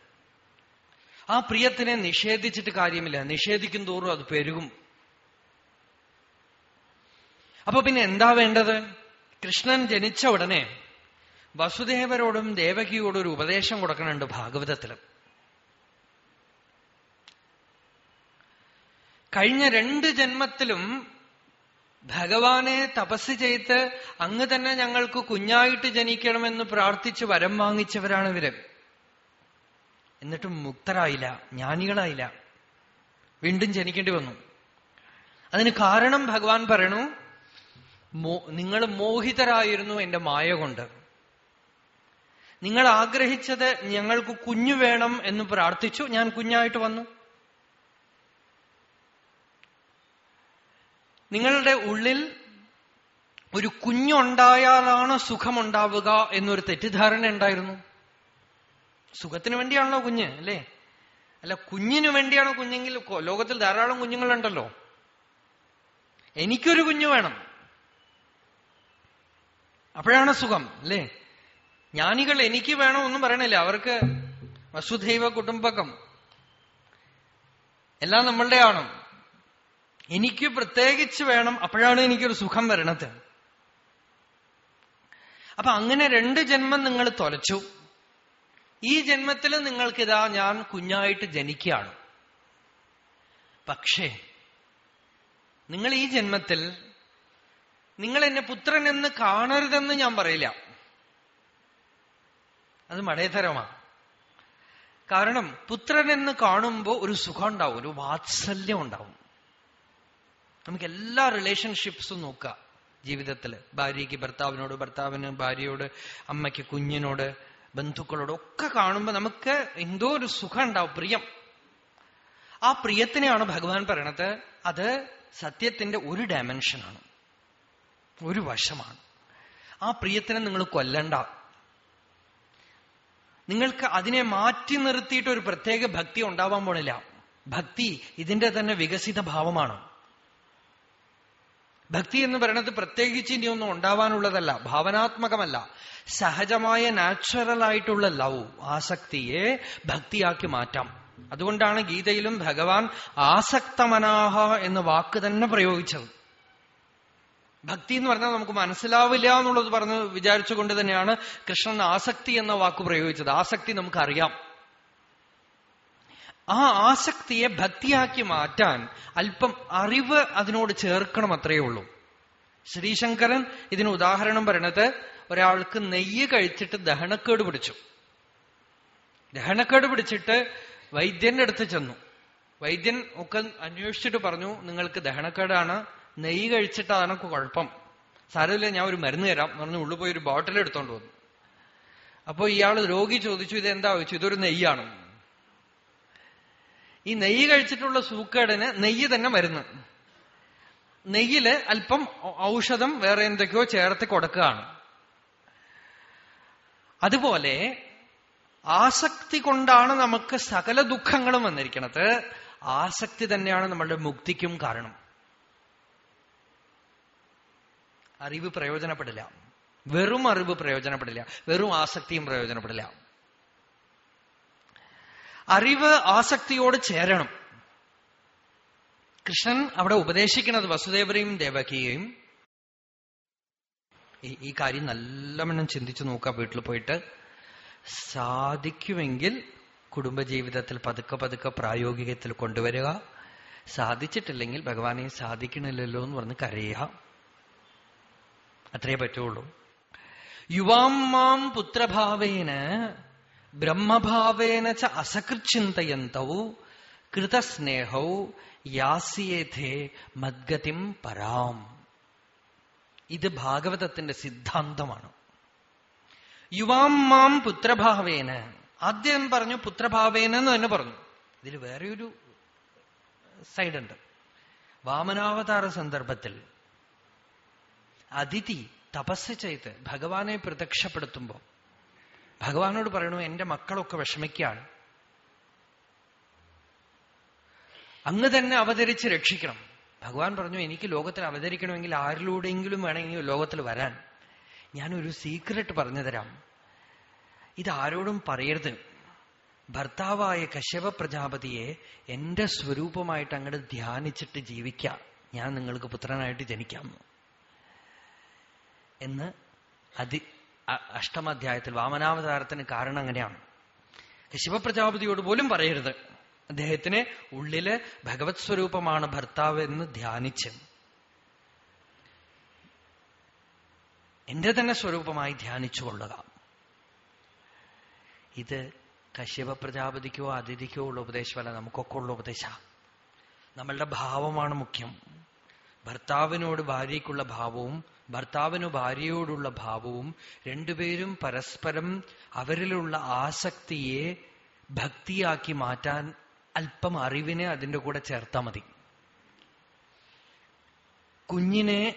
ആ പ്രിയത്തിനെ നിഷേധിച്ചിട്ട് കാര്യമില്ല. നിഷേധിക്കും തോറും അത് പെരുകും. അപ്പൊ പിന്നെ എന്താ വേണ്ടത്? കൃഷ്ണൻ ജനിച്ച ഉടനെ വസുദേവരോടും ദേവകിയോടും ഒരു ഉപദേശം കൊടുക്കണുണ്ട് ഭാഗവതത്തിൽ കഴിഞ്ഞ രണ്ട് ജന്മത്തിലും ഭഗവാനെ തപസ് ചെയ്ത് അങ്ങ് തന്നെ ഞങ്ങൾക്ക് കുഞ്ഞായിട്ട് ജനിക്കണമെന്ന് പ്രാർത്ഥിച്ച് വരം വാങ്ങിച്ചവരാണ് ഇവർ. എന്നിട്ടും മുക്തരായില്ല ജ്ഞാനികളായില്ല. വീണ്ടും ജനിക്കേണ്ടി വന്നു. അതിന് കാരണം ഭഗവാൻ പറയണു നിങ്ങൾ മോഹിതരായിരുന്നു എന്റെ മായ കൊണ്ട്. നിങ്ങൾ ആഗ്രഹിച്ചത് ഞങ്ങൾക്ക് കുഞ്ഞു വേണം എന്ന് പ്രാർത്ഥിച്ചു ഞാൻ കുഞ്ഞായിട്ട് വന്നു. നിങ്ങളുടെ ഉള്ളിൽ ഒരു കുഞ്ഞുണ്ടായാലാണ് സുഖമുണ്ടാവുക എന്നൊരു തെറ്റിദ്ധാരണ ഉണ്ടായിരുന്നു. സുഖത്തിന് വേണ്ടിയാണല്ലോ കുഞ്ഞ് അല്ലേ? അല്ല കുഞ്ഞിന് വേണ്ടിയാണോ കുഞ്ഞെങ്കിൽ ലോകത്തിൽ ധാരാളം കുഞ്ഞുങ്ങളുണ്ടല്ലോ. എനിക്കൊരു കുഞ്ഞു വേണം. അപ്പോഴാണ് സുഖം അല്ലേ? ജ്ഞാനികൾ എനിക്ക് വേണം ഒന്നും പറയണില്ല. അവർക്ക് വസുധൈവ കുടുംബകം എല്ലാം നമ്മളുടെ ആണ്. എനിക്ക് പ്രത്യേകിച്ച് വേണം അപ്പോഴാണ് എനിക്കൊരു സുഖം വരണത്. അപ്പൊ അങ്ങനെ രണ്ട് ജന്മം നിങ്ങൾ തൊലച്ചു. ഈ ജന്മത്തിൽ നിങ്ങൾക്കിതാ ഞാൻ കുഞ്ഞായിട്ട് ജനിക്കുകയാണ്. പക്ഷേ നിങ്ങൾ ഈ ജന്മത്തിൽ നിങ്ങൾ എന്നെ പുത്രൻ എന്ന് കാണരുതെന്ന് ഞാൻ പറയില്ല. അത് മടയതരമാണ് കാരണം പുത്രൻ എന്ന് കാണുമ്പോൾ ഒരു സുഖം ഉണ്ടാവും ഒരു വാത്സല്യം ഉണ്ടാവും. നമുക്ക് എല്ലാ റിലേഷൻഷിപ്സും നോക്കാം. ജീവിതത്തിൽ ഭാര്യയ്ക്ക് ഭർത്താവിനോട് ഭർത്താവിന് ഭാര്യയോട് അമ്മയ്ക്ക് കുഞ്ഞിനോട് ബന്ധുക്കളോട് ഒക്കെ കാണുമ്പോൾ നമുക്ക് എന്തോ ഒരു സുഖം ഉണ്ടാവും പ്രിയം. ആ പ്രിയത്തിനെയാണ് ഭഗവാൻ പറയണത് അത് സത്യത്തിന്റെ ഒരു ഡയമെൻഷനാണ് ഒരു വശമാണ്. ആ പ്രിയത്തിനെ നിങ്ങൾ കൊല്ലണ്ട. നിങ്ങൾക്ക് അതിനെ മാറ്റി നിർത്തിയിട്ട് ഒരു പ്രത്യേക ഭക്തി ഉണ്ടാവാൻ പോണില്ല. ഭക്തി ഇതിന്റെ തന്നെ വികസിത ഭാവമാണ്. ഭക്തി എന്ന് പറയുന്നത് പ്രത്യേകിച്ച് ഇനി ഒന്നും ഉണ്ടാവാനുള്ളതല്ല ഭാവനാത്മകമല്ല. സഹജമായ നാച്ചുറൽ ആയിട്ടുള്ള ലവ് ആസക്തിയെ ഭക്തിയാക്കി മാറ്റാം. അതുകൊണ്ടാണ് ഗീതയിലും ഭഗവാൻ ആസക്തമനാഹ എന്ന വാക്ക് തന്നെ പ്രയോഗിച്ചത്. ഭക്തി എന്ന് പറഞ്ഞാൽ നമുക്ക് മനസ്സിലാവില്ല എന്നുള്ളത് പറഞ്ഞ് വിചാരിച്ചുകൊണ്ട് തന്നെയാണ് കൃഷ്ണൻ ആസക്തി എന്ന വാക്ക് പ്രയോഗിച്ചത്. ആസക്തി നമുക്കറിയാം. ആ ആസക്തിയെ ഭക്തിയാക്കി മാറ്റാൻ അല്പം അറിവ് അതിനോട് ചേർക്കണം അത്രയേ ഉള്ളൂ. ശ്രീശങ്കരൻ ഇതിന് ഉദാഹരണം പറയണത് ഒരാൾക്ക് നെയ്യ് കഴിച്ചിട്ട് ദഹനക്കേട് പിടിച്ചു. ദഹനക്കേട് പിടിച്ചിട്ട് വൈദ്യന്റെ അടുത്ത് ചെന്നു. വൈദ്യൻ ഒക്കെ അന്വേഷിച്ചിട്ട് പറഞ്ഞു നിങ്ങൾക്ക് ദഹനക്കേടാണ് നെയ്യ് കഴിച്ചിട്ട് കഴിച്ചിട്ടാണ് കുഴപ്പം. സാരമില്ല ഞാൻ ഒരു മരുന്ന് തരാം. പറഞ്ഞ് ഉള്ളു പോയി ഒരു ബോട്ടിൽ എടുത്തോണ്ട് വന്നു. അപ്പൊ ഇയാൾ രോഗി ചോദിച്ചു ഇത് എന്താ വെച്ചു ഇതൊരു നെയ്യാണ്. ഈ നെയ്യ് കഴിച്ചിട്ടുള്ള സൂക്കേടിന് നെയ്യ് തന്നെ മരുന്ന്. നെയ്യിൽ അല്പം ഔഷധം വേറെ എന്തൊക്കെയോ ചേർത്ത് കൊടുക്കുകയാണ്. അതുപോലെ ആസക്തി കൊണ്ടാണ് നമുക്ക് സകല ദുഃഖങ്ങളും വന്നിരിക്കുന്നത് ആസക്തി തന്നെയാണ് നമ്മളുടെ മുക്തിക്കും കാരണം. അറിവ് പ്രയോജനപ്പെടില്ല. വെറും അറിവ് പ്രയോജനപ്പെടില്ല. വെറും ആസക്തിയും പ്രയോജനപ്പെടില്ല. അറിവ് ആസക്തിയോട് ചേരണം. കൃഷ്ണൻ അവിടെ ഉപദേശിക്കുന്നത് വസുദേവരെയും ദേവകിയെയും. ഈ കാര്യം നല്ലവണ്ണം ചിന്തിച്ചു നോക്കാം വീട്ടിൽ പോയിട്ട്. സാധിക്കുമെങ്കിൽ കുടുംബജീവിതത്തിൽ പതുക്കെ പതുക്കെ പ്രായോഗികത്തിൽ കൊണ്ടുവരിക. സാധിച്ചിട്ടില്ലെങ്കിൽ ഭഗവാനെ സാധിക്കണില്ലല്ലോ എന്ന് പറഞ്ഞ് കരയുക. അത്രേ പറ്റുള്ളൂ. യുവാം മാം പുത്രഭാവേന ബ്രഹ്മഭാവേന ച അസകൃചിന്തയന്തൗ കൃതസ്നേഹൗ യാസ്യേഥേ മദ്ഗതിം പരാം. ഇത് ഭാഗവതത്തിന്റെ സിദ്ധാന്തമാണ്. യുവാം മാം പുത്രഭാവേന. ആദ്യം പറഞ്ഞു പുത്രഭാവേന എന്ന് തന്നെ പറഞ്ഞു. ഇതിൽ വേറെയൊരു സൈഡ് സൈഡുണ്ട്. വാമനാവതാര സന്ദർഭത്തിൽ അതിഥി തപസ് ചെയ്ത് ഭഗവാനെ പ്രത്യക്ഷപ്പെടുത്തുമ്പോ ഭഗവാനോട് പറയണു എന്റെ മക്കളൊക്കെ വിഷമിക്കുകയാണ്. അങ്ങ് തന്നെ അവതരിച്ച് രക്ഷിക്കണം. ഭഗവാൻ പറഞ്ഞു എനിക്ക് ലോകത്തിൽ അവതരിക്കണമെങ്കിൽ ആരിലൂടെയെങ്കിലും വേണമെങ്കിൽ ലോകത്തിൽ വരാൻ. ഞാനൊരു സീക്രട്ട് പറഞ്ഞു തരാം. ഇത് ആരോടും പറയരുത്. ഭർത്താവായ കശ്യപ പ്രജാപതിയെ എന്റെ സ്വരൂപമായിട്ട് അങ്ങോട്ട് ധ്യാനിച്ചിട്ട് ജീവിക്കാം. ഞാൻ നിങ്ങൾക്ക് പുത്രനായിട്ട് ജനിക്കാം. എന്ന് അതി അഷ്ടമാധ്യായത്തിൽ വാമനാവതാരത്തിന് കാരണം അങ്ങനെയാണ്. ശിവപ്രജാപതിയോട് പോലും പറയരുത്. അദ്ദേഹത്തിന് ഉള്ളിൽ ഭഗവത് സ്വരൂപമാണ് ഭർത്താവ് എന്ന് ധ്യാനിച്ച്. എന്റെ തന്നെ സ്വരൂപമായി ധ്യാനിച്ചു കൊള്ളുക. ഇത് കശ്യപ പ്രജാപതിക്കോ അതിഥിക്കോ ഉള്ള ഉപദേശമല്ല നമുക്കൊക്കെ ഉള്ള ഉപദേശ. നമ്മളുടെ ഭാവമാണ് മുഖ്യം. ഭർത്താവിനോട് ഭാര്യയ്ക്കുള്ള ഭാവവും ഭർത്താവിന് ഭാര്യയോടുള്ള ഭാവവും രണ്ടുപേരും പരസ്പരം അവരിലുള്ള ആസക്തിയെ ഭക്തിയാക്കി മാറ്റാൻ അല്പം അറിവിനെ അതിന്റെ കൂടെ ചേർത്താൽ മതി. കുഞ്ഞിനെ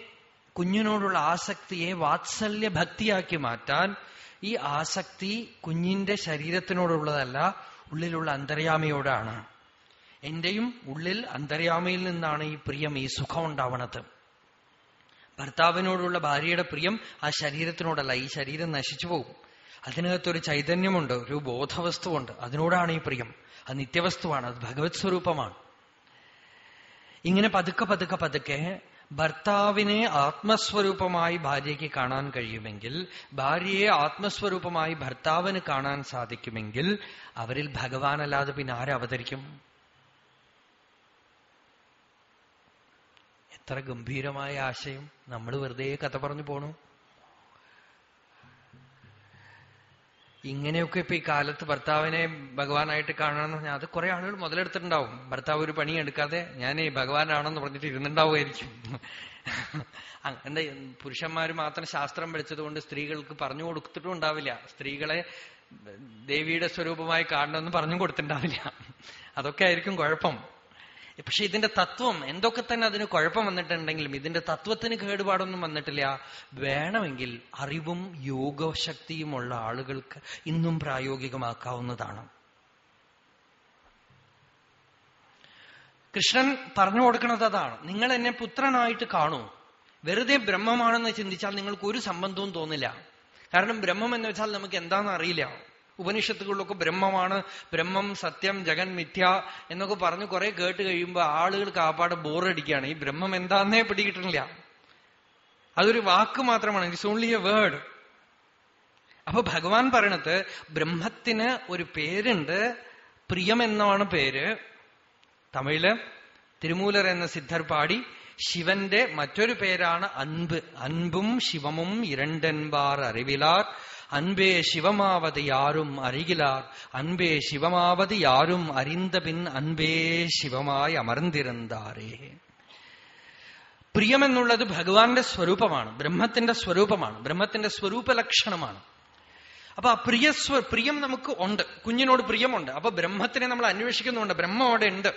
കുഞ്ഞിനോടുള്ള ആസക്തിയെ വാത്സല്യ ഭക്തിയാക്കി മാറ്റാൻ ഈ ആസക്തി കുഞ്ഞിന്റെ ശരീരത്തിനോടുള്ളതല്ല ഉള്ളിലുള്ള അന്തര്യാമിയോടാണ്. എന്റെയും ഉള്ളിൽ അന്തര്യാമയിൽ നിന്നാണ് ഈ പ്രിയം ഈ സുഖം ഉണ്ടാവണത്. ഭർത്താവിനോടുള്ള ഭാര്യയുടെ പ്രിയം ആ ശരീരത്തിനോടല്ല. ഈ ശരീരം നശിച്ചു പോകും. അതിനകത്തൊരു ചൈതന്യമുണ്ട് ഒരു ബോധവസ്തുവുണ്ട്. അതിനോടാണ് ഈ പ്രിയം. അത് നിത്യവസ്തുവാണ് അത് ഭഗവത് സ്വരൂപമാണ്. ഇങ്ങനെ പതുക്കെ പതുക്കെ പതുക്കെ ഭർത്താവിനെ ആത്മസ്വരൂപമായി ഭാര്യയ്ക്ക് കാണാൻ കഴിയുമെങ്കിൽ ഭാര്യയെ ആത്മസ്വരൂപമായി ഭർത്താവിന് കാണാൻ സാധിക്കുമെങ്കിൽ അവരിൽ ഭഗവാനല്ലാതെ പിന്നെ ആരവതരിക്കും എത്ര ഗംഭീരമായ ആശയം നമ്മൾ വെറുതെ കഥ പറഞ്ഞു പോണു. ഇങ്ങനെയൊക്കെ ഇപ്പൊ ഈ കാലത്ത് ഭർത്താവിനെ ഭഗവാനായിട്ട് കാണണമെന്ന് പറഞ്ഞാൽ അത് കുറെ ആളുകൾ മുതലെടുത്തിട്ടുണ്ടാവും. ഭർത്താവ് ഒരു പണി എടുക്കാതെ ഞാൻ ഈ ഭഗവാനാണെന്ന് പറഞ്ഞിട്ട് ഇരുന്നുണ്ടാവുമായിരിക്കും എന്താ പുരുഷന്മാർ മാത്രം ശാസ്ത്രം പഠിച്ചതുകൊണ്ട് സ്ത്രീകൾക്ക് പറഞ്ഞു കൊടുത്തിട്ടും ഉണ്ടാവില്ല. സ്ത്രീകളെ ദേവിയുടെ സ്വരൂപമായി കാണണമെന്ന് പറഞ്ഞു കൊടുത്തിട്ടുണ്ടാവില്ല. അതൊക്കെ ആയിരിക്കും കുഴപ്പം. പക്ഷെ ഇതിന്റെ തത്വം എന്തൊക്കെ തന്നെ അതിന് കുഴപ്പം വന്നിട്ടുണ്ടെങ്കിലും ഇതിന്റെ തത്വത്തിന് കേടുപാടൊന്നും വന്നിട്ടില്ല. വേണമെങ്കിൽ അറിവും യോഗശക്തിയുമുള്ള ആളുകൾക്ക് ഇന്നും പ്രായോഗികമാക്കാവുന്നതാണ്. കൃഷ്ണൻ പറഞ്ഞു കൊടുക്കുന്നത് അതാണ്. നിങ്ങൾ എന്നെ പുത്രനായിട്ട് കാണൂ. വെറുതെ ബ്രഹ്മമാണെന്ന് ചിന്തിച്ചാൽ നിങ്ങൾക്ക് ഒരു സംബന്ധവും തോന്നില്ല. കാരണം ബ്രഹ്മം എന്ന് വെച്ചാൽ നമുക്ക് എന്താണെന്ന് അറിയില്ല. ഉപനിഷത്തുകളിലൊക്കെ ബ്രഹ്മമാണ്. ബ്രഹ്മം സത്യം ജഗൻ മിഥ്യ എന്നൊക്കെ പറഞ്ഞ് കുറെ കേട്ട് കഴിയുമ്പോൾ ആളുകൾ കാപ്പാട് ബോറടിക്കുകയാണ്. ഈ ബ്രഹ്മം എന്താന്നേ പിടികിട്ടണില്ല. അതൊരു വാക്ക് മാത്രമാണ്. ഇറ്റ്സ് ഓൺലി എ വേർഡ് അപ്പൊ ഭഗവാൻ പറയണത് ബ്രഹ്മത്തിന് ഒരു പേരുണ്ട്. പ്രിയം എന്നാണ് പേര്. തമിഴിൽ തിരുമൂലർ എന്ന സിദ്ധർ പാടി ശിവന്റെ മറ്റൊരു പേരാണ് അൻപ്. അൻപും ശിവമും ഇരണ്ടൻപാർ അറിവിലാർ. அன்பே சிவமாவது யாரும் அருகிலார் அன்பே சிவமாவது யாரும் அறிந்த பின் അൻപേ ശിവമായി അമർന്നിരുന്നാരേ പ്രിയമെന്നുള്ളത് ഭഗവാന്റെ സ്വരൂപമാണ് ബ്രഹ്മത്തിന്റെ സ്വരൂപമാണ് ബ്രഹ്മത്തിന്റെ സ്വരൂപ ലക്ഷണമാണ് അപ്പൊ ആ പ്രിയ പ്രിയം നമുക്ക് ഉണ്ട് കുഞ്ഞിനോട് പ്രിയമുണ്ട് അപ്പൊ ബ്രഹ്മത്തിനെ നമ്മൾ അന്വേഷിക്കുന്നുണ്ട് ബ്രഹ്മം അവിടെ ഉണ്ട്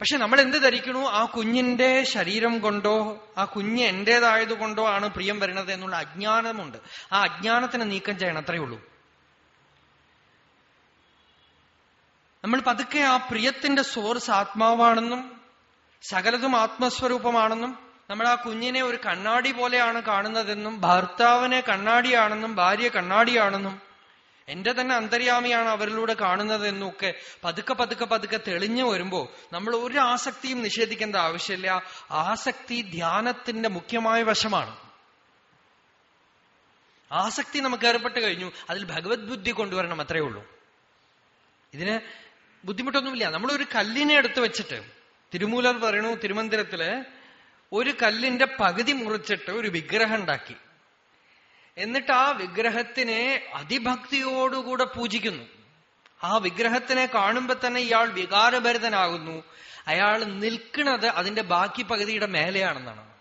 പക്ഷെ നമ്മൾ എന്ത് ധരിക്കണു? ആ കുഞ്ഞിന്റെ ശരീരം കൊണ്ടോ ആ കുഞ്ഞ് എന്റേതായതുകൊണ്ടോ ആണ് പ്രിയം വരുന്നത് എന്നുള്ള അജ്ഞാനമുണ്ട്. ആ അജ്ഞാനത്തിന് നീക്കം ചെയ്യണം അത്രയേ ഉള്ളൂ. നമ്മൾ പതുക്കെ ആ പ്രിയത്തിന്റെ സോഴ്സ് ആത്മാവാണെന്നും സകലതും ആത്മസ്വരൂപമാണെന്നും നമ്മൾ ആ കുഞ്ഞിനെ ഒരു കണ്ണാടി പോലെയാണ് കാണുന്നതെന്നും ഭർത്താവിനെ കണ്ണാടിയാണെന്നും ഭാര്യ കണ്ണാടിയാണെന്നും എന്റെ തന്നെ അന്തര്യാമിയാണ് അവരിലൂടെ കാണുന്നത് എന്നൊക്കെ പതുക്കെ പതുക്കെ പതുക്കെ തെളിഞ്ഞു വരുമ്പോ നമ്മൾ ഒരു ആസക്തിയും നിഷേധിക്കേണ്ട ആവശ്യമില്ല. ആസക്തി ധ്യാനത്തിന്റെ മുഖ്യമായ വശമാണ്. ആസക്തി നമുക്ക് ഏർപ്പെട്ട് കഴിഞ്ഞു അതിൽ ഭഗവത് ബുദ്ധി കൊണ്ടുവരണം അത്രയേ ഉള്ളൂ. ഇതിന് ബുദ്ധിമുട്ടൊന്നുമില്ല. നമ്മൾ ഒരു കല്ലിനെ എടുത്തു വെച്ചിട്ട് തിരുമൂലർ പറയണു തിരുമന്ദിരത്തിൽ ഒരു കല്ലിന്റെ പകുതി മുറിച്ചിട്ട് ഒരു വിഗ്രഹം ഉണ്ടാക്കി. എന്നിട്ട് ആ വിഗ്രഹത്തിനെ അതിഭക്തിയോടുകൂടെ പൂജിക്കുന്നു. ആ വിഗ്രഹത്തിനെ കാണുമ്പോ തന്നെ ഇയാൾ വികാരഭരിതനാകുന്നു. അയാൾ നിൽക്കുന്നത് അതിന്റെ ബാക്കി പകുതിയുടെ മേലെയാണെന്നാണ്.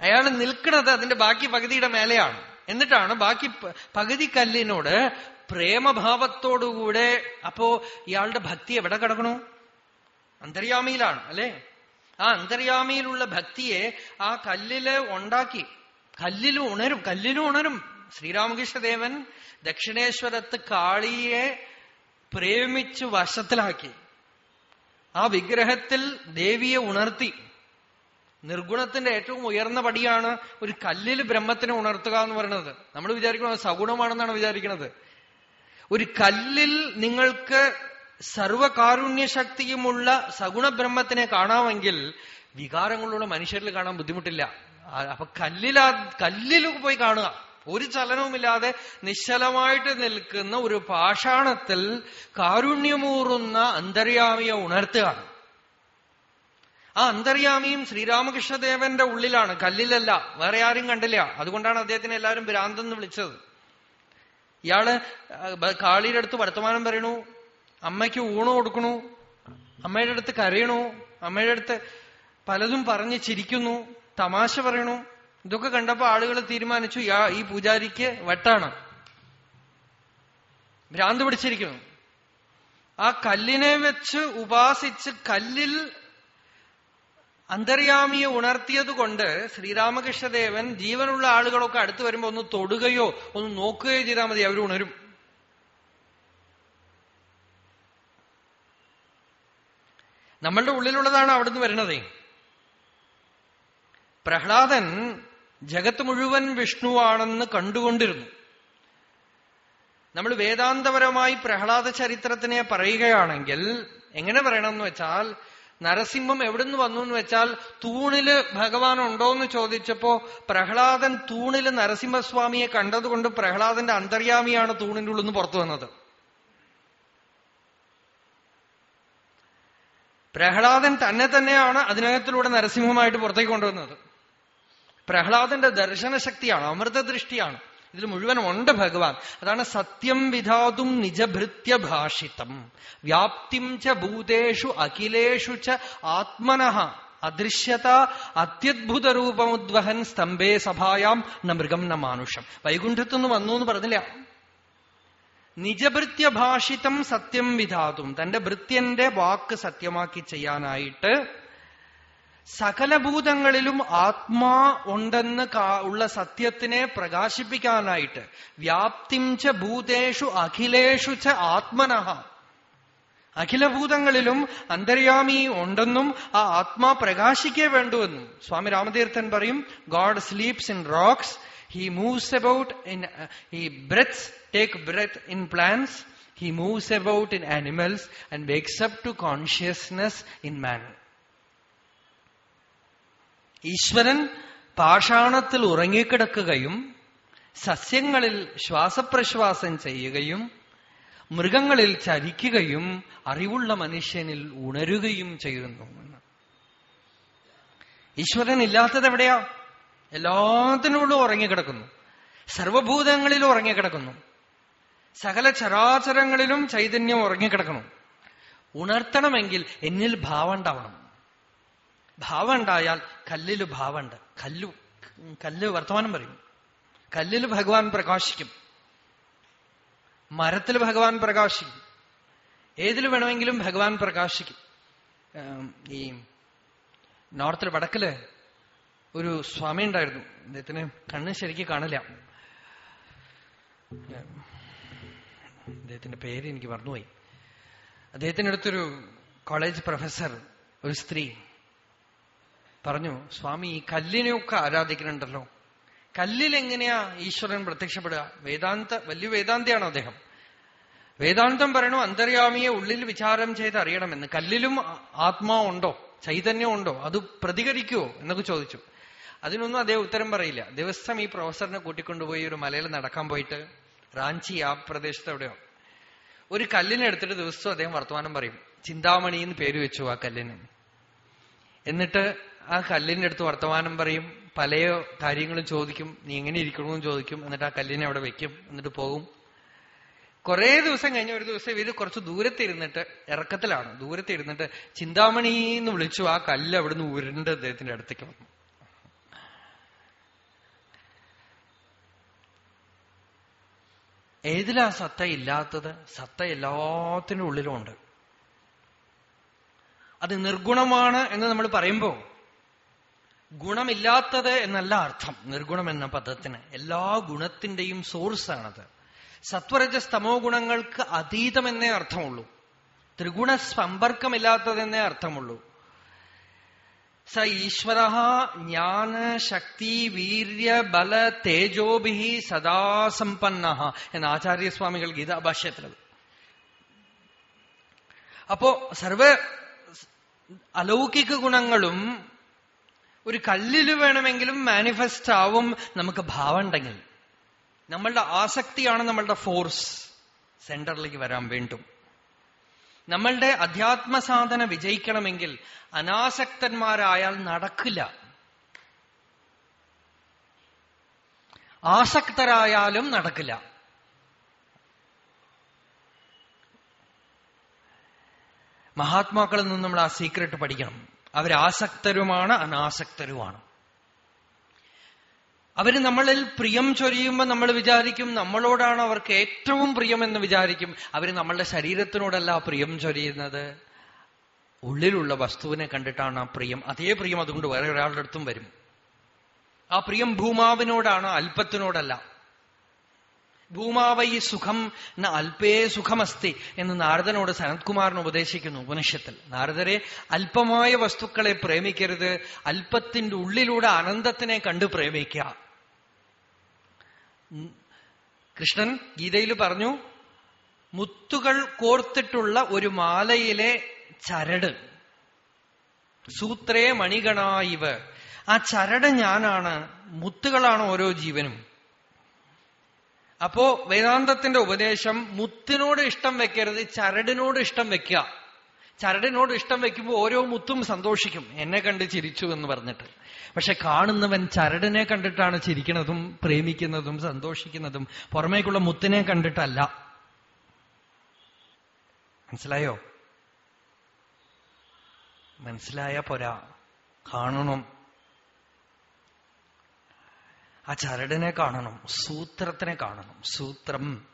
അയാൾ നിൽക്കുന്നത് അതിന്റെ ബാക്കി പകുതിയുടെ മേലെയാണ്. എന്നിട്ടാണ് ബാക്കി പകുതി കല്ലിനോട് പ്രേമഭാവത്തോടുകൂടെ അപ്പോ ഇയാളുടെ ഭക്തി എവിടെ കിടക്കണു അന്തര്യാമിയിലാണ് അല്ലേ? ആ അന്തര്യാമിയിലുള്ള ഭക്തിയെ ആ കല്ലിൽ ഉണ്ടാക്കി. കല്ലിൽ ഉണരും കല്ലിലും ഉണരും. ശ്രീരാമകൃഷ്ണദേവൻ ദക്ഷിണേശ്വരത്ത് കാളിയെ പ്രേമിച്ചു വശത്തിലാക്കി. ആ വിഗ്രഹത്തിൽ ദേവിയെ ഉണർത്തി. നിർഗുണത്തിന്റെ ഏറ്റവും ഉയർന്ന പടിയാണ് ഒരു കല്ലിൽ ബ്രഹ്മത്തിനെ ഉണർത്തുക എന്ന് പറയുന്നത്. നമ്മൾ വിചാരിക്കുന്നത് സഗുണമാണെന്നാണ് വിചാരിക്കുന്നത്. ഒരു കല്ലിൽ നിങ്ങൾക്ക് സർവകാരുണ്യശക്തിയുമുള്ള സഗുണ ബ്രഹ്മത്തിനെ കാണാമെങ്കിൽ വികാരങ്ങളുള്ള മനുഷ്യരിൽ കാണാൻ ബുദ്ധിമുട്ടില്ല. അപ്പൊ കല്ലിലാ കല്ലിൽ പോയി കാണുക. ഒരു ചലനവുമില്ലാതെ നിശ്ചലമായിട്ട് നിൽക്കുന്ന ഒരു പാഷാണത്തിൽ കാരുണ്യമൂറുന്ന അന്തര്യാമിയെ ഉണർത്തുക. ആ അന്തര്യാമിയും ശ്രീരാമകൃഷ്ണദേവന്റെ ഉള്ളിലാണ്. കല്ലിലല്ല വേറെ ആരും കണ്ടില്ല. അതുകൊണ്ടാണ് അദ്ദേഹത്തിന് എല്ലാവരും ഭ്രാന്തെന്ന് വിളിച്ചത്. ഇയാൾ കാളിയുടെ അടുത്ത് വർത്തമാനം പറയണു അമ്മയ്ക്ക് ഊണ് കൊടുക്കണു. അമ്മയുടെ അടുത്ത് കരയണു. അമ്മയുടെ അടുത്ത് പലതും പറഞ്ഞ് ചിരിക്കുന്നു. തമാശ പറയണു. ഇതൊക്കെ കണ്ടപ്പോ ആളുകൾ തീരുമാനിച്ചു ഈ പൂജാരിക്ക് വെട്ടാണ്. ഭ്രാന്ത് പിടിച്ചിരിക്കുന്നു. ആ കല്ലിനെ വെച്ച് ഉപാസിച്ച് കല്ലിൽ അന്തര്യാമിയെ ഉണർത്തിയത് കൊണ്ട് ശ്രീരാമകൃഷ്ണദേവൻ ജീവനുള്ള ആളുകളൊക്കെ അടുത്ത് വരുമ്പോ ഒന്ന് തൊടുകയോ ഒന്ന് നോക്കുകയോ ചെയ്താൽ മതി അവർ ഉണരും. നമ്മളുടെ ഉള്ളിലുള്ളതാണ് അവിടുന്ന് വരുന്നത്. പ്രഹ്ലാദൻ ജഗത്ത് മുഴുവൻ വിഷ്ണുവാണെന്ന് കണ്ടുകൊണ്ടിരുന്നു. നമ്മൾ വേദാന്തപരമായി പ്രഹ്ലാദ ചരിത്രത്തിനെ പറയുകയാണെങ്കിൽ എങ്ങനെ പറയണം എന്ന് വെച്ചാൽ നരസിംഹം എവിടുന്ന് വന്നു എന്ന് വെച്ചാൽ തൂണിൽ ഭഗവാൻ ഉണ്ടോ എന്ന് ചോദിച്ചപ്പോ പ്രഹ്ലാദൻ തൂണിൽ നരസിംഹസ്വാമിയെ കണ്ടതുകൊണ്ട് പ്രഹ്ലാദന്റെ അന്തര്യാമിയാണ് തൂണിന്റെ ഉള്ളിൽ നിന്ന് പുറത്തു വന്നത്. പ്രഹ്ലാദൻ തന്നെ തന്നെയാണ് അതിനകത്തിലൂടെ നരസിംഹമായിട്ട് പുറത്തേക്ക് കൊണ്ടുവന്നത്. പ്രഹ്ലാദന്റെ അമൃത ദൃഷ്ടിയാണ് ഇതിൽ മുഴുവൻ ഉണ്ട് ഭഗവാൻ. അതാണ് സത്യം വിധാതും നിജഭൃത്യ ഭാഷിതം. വ്യാപ്തിം ച ഭൂതേഷു അഖിലേഷു ച ആത്മനഃ. അദൃശ്യത അത്യത്ഭുത രൂപമുദ്വഹൻ സ്തംഭേ സഭായാം ന മൃഗം ന മാനുഷം. വൈകുണ്ഠത്തുനിന്ന് വന്നു എന്ന് പറഞ്ഞില്ല. നിജഭൃത്യ ഭാഷിതം സത്യം വിധാതും. തന്റെ ഭൃത്യന്റെ വാക്ക് സത്യമാക്കി ചെയ്യാനായിട്ട് സകലഭൂതങ്ങളിലും ആത്മാ ഉണ്ടെന്ന് ഉള്ള സത്യത്തിനെ പ്രകാശിപ്പിക്കാനായിട്ട് വ്യാപ്തിം ച ഭൂതേഷു അഖിലേഷു ച ആത്മനഹ അഖിലഭൂതങ്ങളിലും അന്തര്യാമി ഉണ്ടെന്നും ആ ആത്മാ പ്രകാശിക്കേ വേണ്ടുവെന്നും. സ്വാമി രാമതീർത്ഥൻ പറയും God sleeps in rocks he moves about in he breathes take breath in plants he moves about in animals and wakes up to consciousness in man ഈശ്വരൻ പാഷാണത്തിൽ ഉറങ്ങിക്കിടക്കുകയും സസ്യങ്ങളിൽ ശ്വാസപ്രശ്വാസം ചെയ്യുകയും മൃഗങ്ങളിൽ ചരിക്കുകയും അറിവുള്ള മനുഷ്യനിൽ ഉണരുകയും ചെയ്യുന്നു. ഈശ്വരൻ ഇല്ലാത്തത് എവിടെയാ? എല്ലാത്തിനുള്ളും ഉറങ്ങിക്കിടക്കുന്നു. സർവഭൂതങ്ങളിലും ഉറങ്ങിക്കിടക്കുന്നു. സകല ചരാചരങ്ങളിലും ചൈതന്യം ഉറങ്ങിക്കിടക്കണം ഉണർത്തണമെങ്കിൽ എന്നിൽ ഭാവമുണ്ടാവണം. ഭാവം ഉണ്ടായാൽ കല്ലിൽ ഭാവമുണ്ട്. കല്ലു കല്ല് വർത്തമാനം പറയും. കല്ലിൽ ഭഗവാൻ പ്രകാശിക്കും. മരത്തിൽ ഭഗവാൻ പ്രകാശിക്കും. ഏതിൽ വേണമെങ്കിലും ഭഗവാൻ പ്രകാശിക്കും. ഈ നോർത്തിൽ വടക്കിൽ ഒരു സ്വാമി ഉണ്ടായിരുന്നു. അദ്ദേഹത്തിന് കണ്ണ് ശരിക്ക് കാണില്ല. അദ്ദേഹത്തിന്റെ പേര് എനിക്ക് മറന്നുപോയി. അദ്ദേഹത്തിന്റെ അടുത്തൊരു കോളേജ് പ്രൊഫസർ ഒരു സ്ത്രീ പറഞ്ഞു സ്വാമി ഈ കല്ലിനെയൊക്കെ ആരാധിക്കുന്നുണ്ടല്ലോ. കല്ലിൽ എങ്ങനെയാ ഈശ്വരൻ പ്രത്യക്ഷപ്പെടുക? വേദാന്ത വലിയ വേദാന്തിയാണോ അദ്ദേഹം. വേദാന്തം പറയണു അന്തര്യാമിയെ ഉള്ളിൽ വിചാരം ചെയ്ത് അറിയണമെന്ന്. കല്ലിലും ആത്മാവുണ്ടോ? ചൈതന്യമുണ്ടോ? അത് പ്രതികരിക്കുവോ? എന്നൊക്കെ ചോദിച്ചു. അതിനൊന്നും അദ്ദേഹം ഉത്തരം പറയില്ല. ദിവസം ഈ പ്രൊഫസറിനെ കൂട്ടിക്കൊണ്ടുപോയി ഒരു മലയിൽ നടക്കാൻ പോയിട്ട് റാഞ്ചി ആ പ്രദേശത്ത് എവിടെയോ. ഒരു കല്ലിനെടുത്തിട്ട് ദിവസവും അദ്ദേഹം വർത്തമാനം പറയും. ചിന്താമണി എന്ന് പേര് വെച്ചു ആ കല്ലിന്. എന്നിട്ട് ആ കല്ലിന്റെ അടുത്ത് വർത്തമാനം പറയും. പല കാര്യങ്ങളും ചോദിക്കും. നീ എങ്ങനെ ഇരിക്കണമെന്ന് ചോദിക്കും. എന്നിട്ട് ആ കല്ലിനെ അവിടെ വെക്കും. എന്നിട്ട് പോകും. കുറെ ദിവസം കഴിഞ്ഞ ഒരു ദിവസം ഇവർ കുറച്ച് ദൂരത്തിരുന്നിട്ട് ഇറക്കത്തിലാണ്. ദൂരത്തിരുന്നിട്ട് ചിന്താമണി എന്ന് വിളിച്ചു ആ കല്ല് അവിടുന്ന് ഉരുണ്ട് അദ്ദേഹത്തിന്റെ അടുത്തേക്ക് വന്നു. ഏതിലാ സത്ത ഇല്ലാത്തത് സത്ത എല്ലാത്തിനും ഉള്ളിലുമുണ്ട്. അത് നിർഗുണമാണ് എന്ന് നമ്മൾ പറയുമ്പോ ഗുണമില്ലാത്തത് എന്നല്ല അർത്ഥം. നിർഗുണം എന്ന പദത്തിന് എല്ലാ ഗുണത്തിന്റെയും സോഴ്സാണത്. സത്വരജസ്തമോ ഗുണങ്ങൾക്ക് അതീതമെന്നേ അർത്ഥമുള്ളൂ. ത്രിഗുണ സമ്പർക്കമില്ലാത്തതെന്നേ അർത്ഥമുള്ളൂ. സ ഈശ്വര ജ്ഞാന ശക്തി വീര്യ ബല തേജോഭി സദാ സമ്പന്ന എന്ന ആചാര്യസ്വാമികൾ ഗീതാഭാഷ്യത്തിൽ അപ്പോ സർവ അലൗകിക ഗുണങ്ങളും ഒരു കല്ലിൽ വേണമെങ്കിലും മാനിഫെസ്റ്റ് ആവും നമുക്ക് ഭാവം ഉണ്ടെങ്കിൽ നമ്മളുടെ ആസക്തിയാണ് നമ്മളുടെ ഫോഴ്സ് സെന്ററിലേക്ക് വരാൻ വേണ്ടും. നമ്മളുടെ അധ്യാത്മ സാധന വിജയിക്കണമെങ്കിൽ അനാസക്തന്മാരായാൽ നടക്കില്ല. ആസക്തരായാലും നടക്കില്ല. മഹാത്മാക്കളിൽ നിന്ന് നമ്മൾ ആ സീക്രട്ട് പഠിക്കണം. അവരാസക്തരുമാണ് അനാസക്തരുമാണ്. അവർ നമ്മളിൽ പ്രിയം ചൊരിയുമ്പോൾ നമ്മൾ വിചാരിക്കും നമ്മളോടാണ് അവർക്ക് ഏറ്റവും പ്രിയമെന്ന് വിചാരിക്കും. അവർ നമ്മളുടെ ശരീരത്തിനോടല്ല പ്രിയം ചൊരിയുന്നത്. ഉള്ളിലുള്ള വസ്തുവിനെ കണ്ടിട്ടാണ് ആ പ്രിയം. അതേ പ്രിയം അതുകൊണ്ട് വേറെ ഒരാളുടെ അടുത്തും വരും. ആ പ്രിയം ഭൂമാവിനോടാണ് അല്പത്തിനോടല്ല. ഭൂമാവൈ സുഖം അല്പേ സുഖമസ്തി എന്ന് നാരദനോട് സനത്കുമാറിന് ഉപദേശിക്കുന്നു ഉപനിഷത്തിൽ. നാരദരെ അല്പമായ വസ്തുക്കളെ പ്രേമിക്കരുത്. അല്പത്തിന്റെ ഉള്ളിലൂടെ അനന്തത്തിനെ കണ്ടു പ്രേമിക്കുക. കൃഷ്ണൻ ഗീതയിൽ പറഞ്ഞു മുത്തുകൾ കോർത്തിട്ടുള്ള ഒരു മാലയിലെ ചരട്. സൂത്രേ മണികണായിവ് ആ ചരട് ഞാനാണ്. മുത്തുകളാണ് ഓരോ ജീവനും. അപ്പോ വേദാന്തത്തിന്റെ ഉപദേശം മുത്തിനോട് ഇഷ്ടം വെക്കരുത് ചരടിനോട് ഇഷ്ടം വെക്കുക. ചരടിനോട് ഇഷ്ടം വെക്കുമ്പോൾ ഓരോ മുത്തും സന്തോഷിക്കും. എന്നെ കണ്ട് ചിരിച്ചു എന്ന് പറഞ്ഞിട്ട്. പക്ഷെ കാണുന്നവൻ ചരടിനെ കണ്ടിട്ടാണ് ചിരിക്കുന്നതും പ്രേമിക്കുന്നതും സന്തോഷിക്കുന്നതും. പുറമേക്കുള്ള മുത്തിനെ കണ്ടിട്ടല്ല. മനസ്സിലായോ? മനസ്സിലായ പോരാ. കാണണം. ആ ചരടിനെ കാണണം. സൂത്രത്തിനെ കാണണം. സൂത്രം.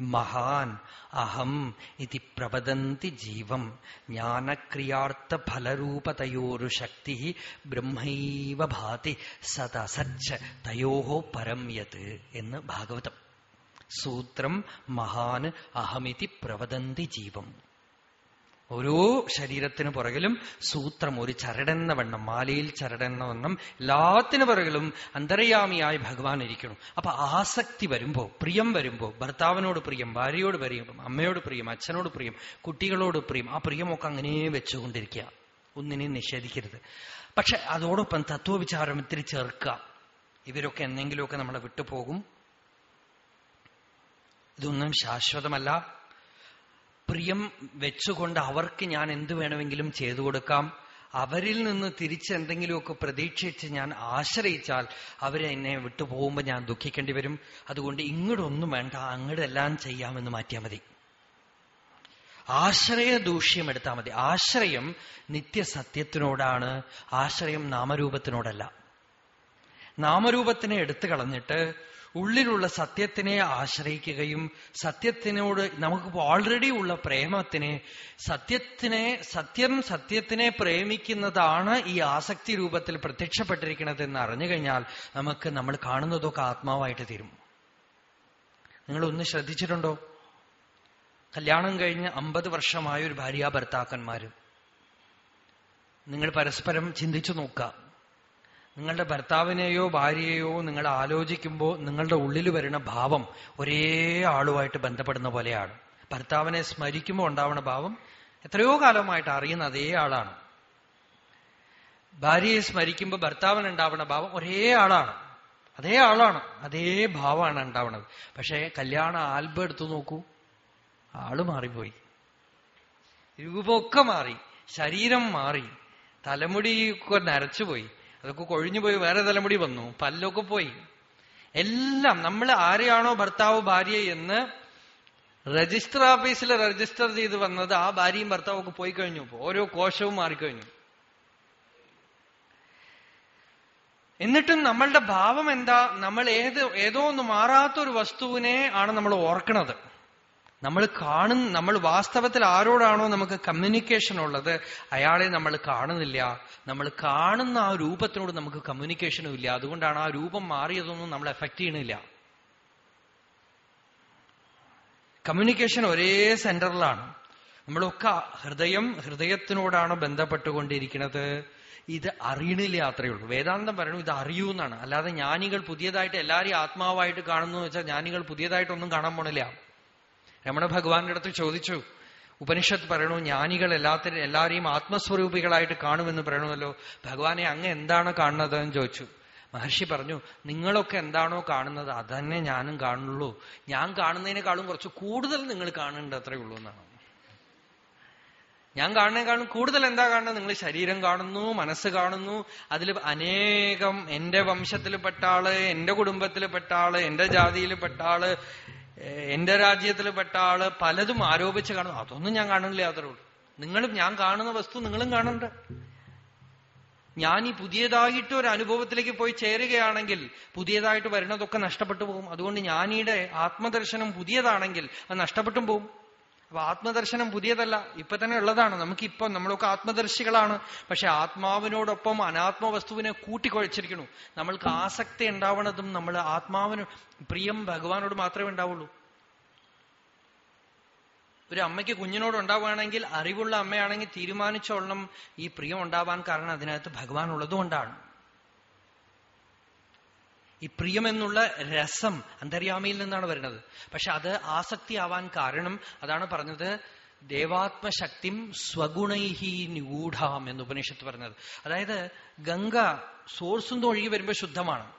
മഹാൻ അഹം ഇതി പ്രവദന്തി ജീവം ജ്ഞാനക്രിയാർത്ഥ ഫലരൂപതയോരു ശക്തി ബ്രഹ്മൈവ ഭാതി സതസച്ച് തയോഹോ പരം എന്ന് ഭാഗവതം. സൂത്രം മഹാൻ അഹമിതി പ്രവദന്തി ജീവം. ഓരോ ശരീരത്തിന് പുറകിലും സൂത്രം ഒരു ചരടെന്ന വണ്ണം മാലയിൽ ചരടെന്ന വണ്ണം എല്ലാത്തിനു പുറകിലും അന്തര്യാമിയായി ഭഗവാൻ ഇരിക്കണം അപ്പൊ ആസക്തി വരുമ്പോ പ്രിയം വരുമ്പോ ഭർത്താവിനോട് പ്രിയം ഭാര്യയോട് പ്രിയം അമ്മയോട് പ്രിയം അച്ഛനോട് പ്രിയം കുട്ടികളോട് പ്രിയം ആ പ്രിയമൊക്കെ അങ്ങനെ വെച്ചുകൊണ്ടിരിക്കുക. ഒന്നിനെയും നിഷേധിക്കരുത്. പക്ഷെ അതോടൊപ്പം തത്വവിചാരം ഇത്തിരി ചേർക്കുക ഇവരൊക്കെ എന്തെങ്കിലുമൊക്കെ നമ്മളെ വിട്ടുപോകും. ഇതൊന്നും ശാശ്വതമല്ല. പ്രിയം വെച്ചുകൊണ്ട് അവർക്ക് ഞാൻ എന്തു വേണമെങ്കിലും ചെയ്തു കൊടുക്കാം. അവരിൽ നിന്ന് തിരിച്ച് എന്തെങ്കിലുമൊക്കെ പ്രതീക്ഷിച്ച് ഞാൻ ആശ്രയിച്ചാൽ അവരെ എന്നെ വിട്ടുപോകുമ്പോൾ ഞാൻ ദുഃഖിക്കേണ്ടി വരും. അതുകൊണ്ട് ഇങ്ങോട്ടൊന്നും വേണ്ട അങ്ങോട്ടെല്ലാം ചെയ്യാമെന്ന് മാറ്റിയാൽ മതി. ആശ്രയ ദൂഷ്യം എടുത്താൽ മതി. ആശ്രയം നിത്യസത്യത്തിനോടാണ് ആശ്രയം നാമരൂപത്തിനോടല്ല. നാമരൂപത്തിനെ എടുത്തു കളഞ്ഞിട്ട് ഉള്ളിലുള്ള സത്യത്തിനെ ആശ്രയിക്കുകയും സത്യത്തിനോട് നമുക്ക് ഓൾറെഡി ഉള്ള പ്രേമത്തിനെ സത്യത്തിനെ സത്യം സത്യത്തിനെ പ്രേമിക്കുന്നതാണ് ഈ ആസക്തി രൂപത്തിൽ പ്രത്യക്ഷപ്പെട്ടിരിക്കുന്നത് എന്ന് അറിഞ്ഞു കഴിഞ്ഞാൽ നമുക്ക് നമ്മൾ കാണുന്നതൊക്കെ ആത്മാവായിട്ട് തീരും. നിങ്ങളൊന്ന് ശ്രദ്ധിച്ചിട്ടുണ്ടോ? കല്യാണം കഴിഞ്ഞ് അമ്പത് വർഷമായ ഒരു ഭാര്യ ഭർത്താക്കന്മാര്. നിങ്ങൾ പരസ്പരം ചിന്തിച്ചു നോക്കുക. നിങ്ങളുടെ ഭർത്താവിനെയോ ഭാര്യയെയോ നിങ്ങൾ ആലോചിക്കുമ്പോൾ നിങ്ങളുടെ ഉള്ളിൽ വരുന്ന ഭാവം ഒരേ ആളുമായിട്ട് ബന്ധപ്പെടുന്ന പോലെയാണ്. ഭർത്താവിനെ സ്മരിക്കുമ്പോൾ ഉണ്ടാവുന്ന ഭാവം എത്രയോ കാലമായിട്ട് അറിയുന്ന അതേ ആളാണ്. ഭാര്യയെ സ്മരിക്കുമ്പോൾ ഭർത്താവിനുണ്ടാവുന്ന ഭാവം ഒരേ ആളാണ്. അതേ ആളാണ്. അതേ ഭാവമാണ് ഉണ്ടാവുന്നത്. പക്ഷേ കല്യാണ ആൽബം എടുത്തു നോക്കൂ. ആൾ മാറിപ്പോയി. രൂപമൊക്കെ മാറി. ശരീരം മാറി. തലമുടി ഒക്കെ നരച്ചുപോയി. അതൊക്കെ കൊഴിഞ്ഞുപോയി വേറെ തലമുടി വന്നു. പല്ലൊക്കെ പോയി. എല്ലാം നമ്മൾ ആരെയാണോ ഭർത്താവ് ഭാര്യ എന്ന് രജിസ്റ്റർ ഓഫീസിൽ രജിസ്റ്റർ ചെയ്ത് വന്നത് ആ ഭാര്യയും ഭർത്താവും ഒക്കെ പോയി കഴിഞ്ഞു. ഓരോ കോശവും മാറിക്കഴിഞ്ഞു. എന്നിട്ടും നമ്മളുടെ ഭാവം എന്താ? നമ്മൾ ഏത് ഏതോ ഒന്ന് മാറാത്തൊരു വസ്തുവിനെ ആണ് നമ്മൾ ഓർക്കണത്. നമ്മൾ കാണും നമ്മൾ വാസ്തവത്തിൽ ആരോടാണോ നമുക്ക് കമ്മ്യൂണിക്കേഷൻ ഉള്ളത് അയാളെ നമ്മൾ കാണുന്നില്ല. നമ്മൾ കാണുന്ന ആ രൂപത്തിനോട് നമുക്ക് കമ്മ്യൂണിക്കേഷനും ഇല്ല. അതുകൊണ്ടാണ് ആ രൂപം മാറിയതൊന്നും നമ്മൾ എഫക്ട് ചെയ്യണില്ല കമ്മ്യൂണിക്കേഷൻ ഒരേ സെന്ററിലാണ് നമ്മളൊക്കെ ഹൃദയം ഹൃദയത്തിനോടാണ് ബന്ധപ്പെട്ടുകൊണ്ടിരിക്കുന്നത്. ഇത് അറിയണില്ല അത്രയേ ഉള്ളൂ. വേദാന്തം പറയണു ഇത് അറിയൂ എന്നാണ്. അല്ലാതെ ജ്ഞാനികൾ പുതിയതായിട്ട് എല്ലാരെയും ആത്മാവായിട്ട് കാണുന്നു വെച്ചാൽ ജ്ഞാനികൾ പുതിയതായിട്ടൊന്നും കാണാൻ പോണില്ല. രമണ ഭഗവാന്റെ അടുത്ത് ചോദിച്ചു ഉപനിഷത്ത് പറയണു ജ്ഞാനികൾ എല്ലാത്തിനും എല്ലാവരെയും ആത്മസ്വരൂപികളായിട്ട് കാണുമെന്ന് പറയണമല്ലോ. ഭഗവാനെ അങ്ങ് എന്താണ് കാണുന്നത് എന്ന് ചോദിച്ചു. മഹർഷി പറഞ്ഞു നിങ്ങളൊക്കെ എന്താണോ കാണുന്നത് അതന്നെ ഞാനും കാണുള്ളൂ. ഞാൻ കാണുന്നതിനേക്കാളും കുറച്ച് കൂടുതൽ നിങ്ങൾ കാണേണ്ട അത്രേ ഉള്ളൂ എന്നാണ്. ഞാൻ കാണുന്നതിനേക്കാളും കൂടുതൽ എന്താ കാണുന്നത്? നിങ്ങൾ ശരീരം കാണുന്നു മനസ്സ് കാണുന്നു. അതിൽ അനേകം എന്റെ വംശത്തിൽപ്പെട്ട ആൾ എന്റെ കുടുംബത്തിൽപ്പെട്ട ആൾ എന്റെ ജാതിയിൽപ്പെട്ട ആൾ എന്റെ രാജ്യത്തിൽ പെട്ട ആൾ പലതും ആരോപിച്ച് കാണും. അതൊന്നും ഞാൻ കാണുന്നില്ല അത്രേ നിങ്ങളും ഞാൻ കാണുന്ന വസ്തു നിങ്ങളും കാണണ്ട ഞാൻ ഈ പുതിയതായിട്ട് ഒരു അനുഭവത്തിലേക്ക് പോയി ചേരുകയാണെങ്കിൽ പുതിയതായിട്ട് വരുന്നതൊക്കെ നഷ്ടപ്പെട്ടു പോകും. അതുകൊണ്ട് ജ്ഞാനിയുടെ ആത്മദർശനം പുതിയതാണെങ്കിൽ അത് നഷ്ടപ്പെട്ടും പോകും. അപ്പൊ ആത്മദർശനം പുതിയതല്ല ഇപ്പൊ തന്നെ ഉള്ളതാണ്. നമുക്കിപ്പോ നമ്മളൊക്കെ ആത്മദർശികളാണ്. പക്ഷെ ആത്മാവിനോടൊപ്പം അനാത്മ വസ്തുവിനെ കൂട്ടിക്കൊഴിച്ചിരിക്കണു നമ്മൾക്ക് ആസക്തി ഉണ്ടാവണതും നമ്മൾ ആത്മാവിന് പ്രിയം ഭഗവാനോട് മാത്രമേ ഉണ്ടാവുള്ളൂ. ഒരു അമ്മയ്ക്ക് കുഞ്ഞിനോട് ഉണ്ടാവുകയാണെങ്കിൽ അറിവുള്ള അമ്മയാണെങ്കിൽ തീരുമാനിച്ചോളണം ഈ പ്രിയം ഉണ്ടാവാൻ കാരണം അതിനകത്ത് ഭഗവാൻ ഉള്ളതുകൊണ്ടാണ് ഈ പ്രിയമെന്നുള്ള രസം അന്തര്യാമയിൽ നിന്നാണ് വരുന്നത്. പക്ഷെ അത് ആസക്തിയാവാൻ കാരണം അതാണ് പറഞ്ഞത് ദേവാത്മശക്തിം സ്വഗുണൈഹി നിഗൂഢാം എന്ന് ഉപനിഷത്ത് പറഞ്ഞത്. അതായത് ഗംഗ സോഴ്സിൽ നിന്ന് ഒഴുകി വരുമ്പോൾ ശുദ്ധമാണ്.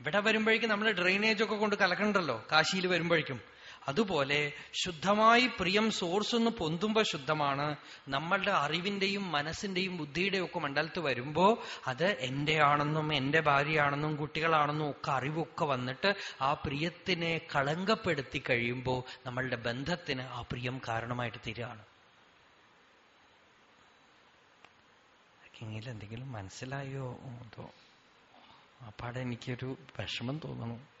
ഇവിടെ വരുമ്പോഴേക്കും നമ്മൾ ഡ്രെയിനേജ് ഒക്കെ കൊണ്ട് കലക്കണ്ടല്ലോ. കാശിയിൽ വരുമ്പോഴേക്കും. അതുപോലെ ശുദ്ധമായി പ്രിയം സോഴ്സ് ഒന്ന് പൊന്തുമ്പോ ശുദ്ധമാണ്. നമ്മളുടെ അറിവിന്റെയും മനസ്സിന്റെയും ബുദ്ധിയുടെയും ഒക്കെ മണ്ഡലത്ത് വരുമ്പോ അത് എന്റെ ആണെന്നും എന്റെ ഭാര്യയാണെന്നും കുട്ടികളാണെന്നും ഒക്കെ അറിവൊക്കെ വന്നിട്ട് ആ പ്രിയത്തിനെ കളങ്കപ്പെടുത്തി കഴിയുമ്പോൾ നമ്മളുടെ ബന്ധത്തിന് ആ പ്രിയം കാരണമായിട്ട് തീരുകയാണ്. എന്തെങ്കിലും മനസ്സിലായോ? അതോ അപ്പാടെ എനിക്കൊരു വിഷമം തോന്നുന്നു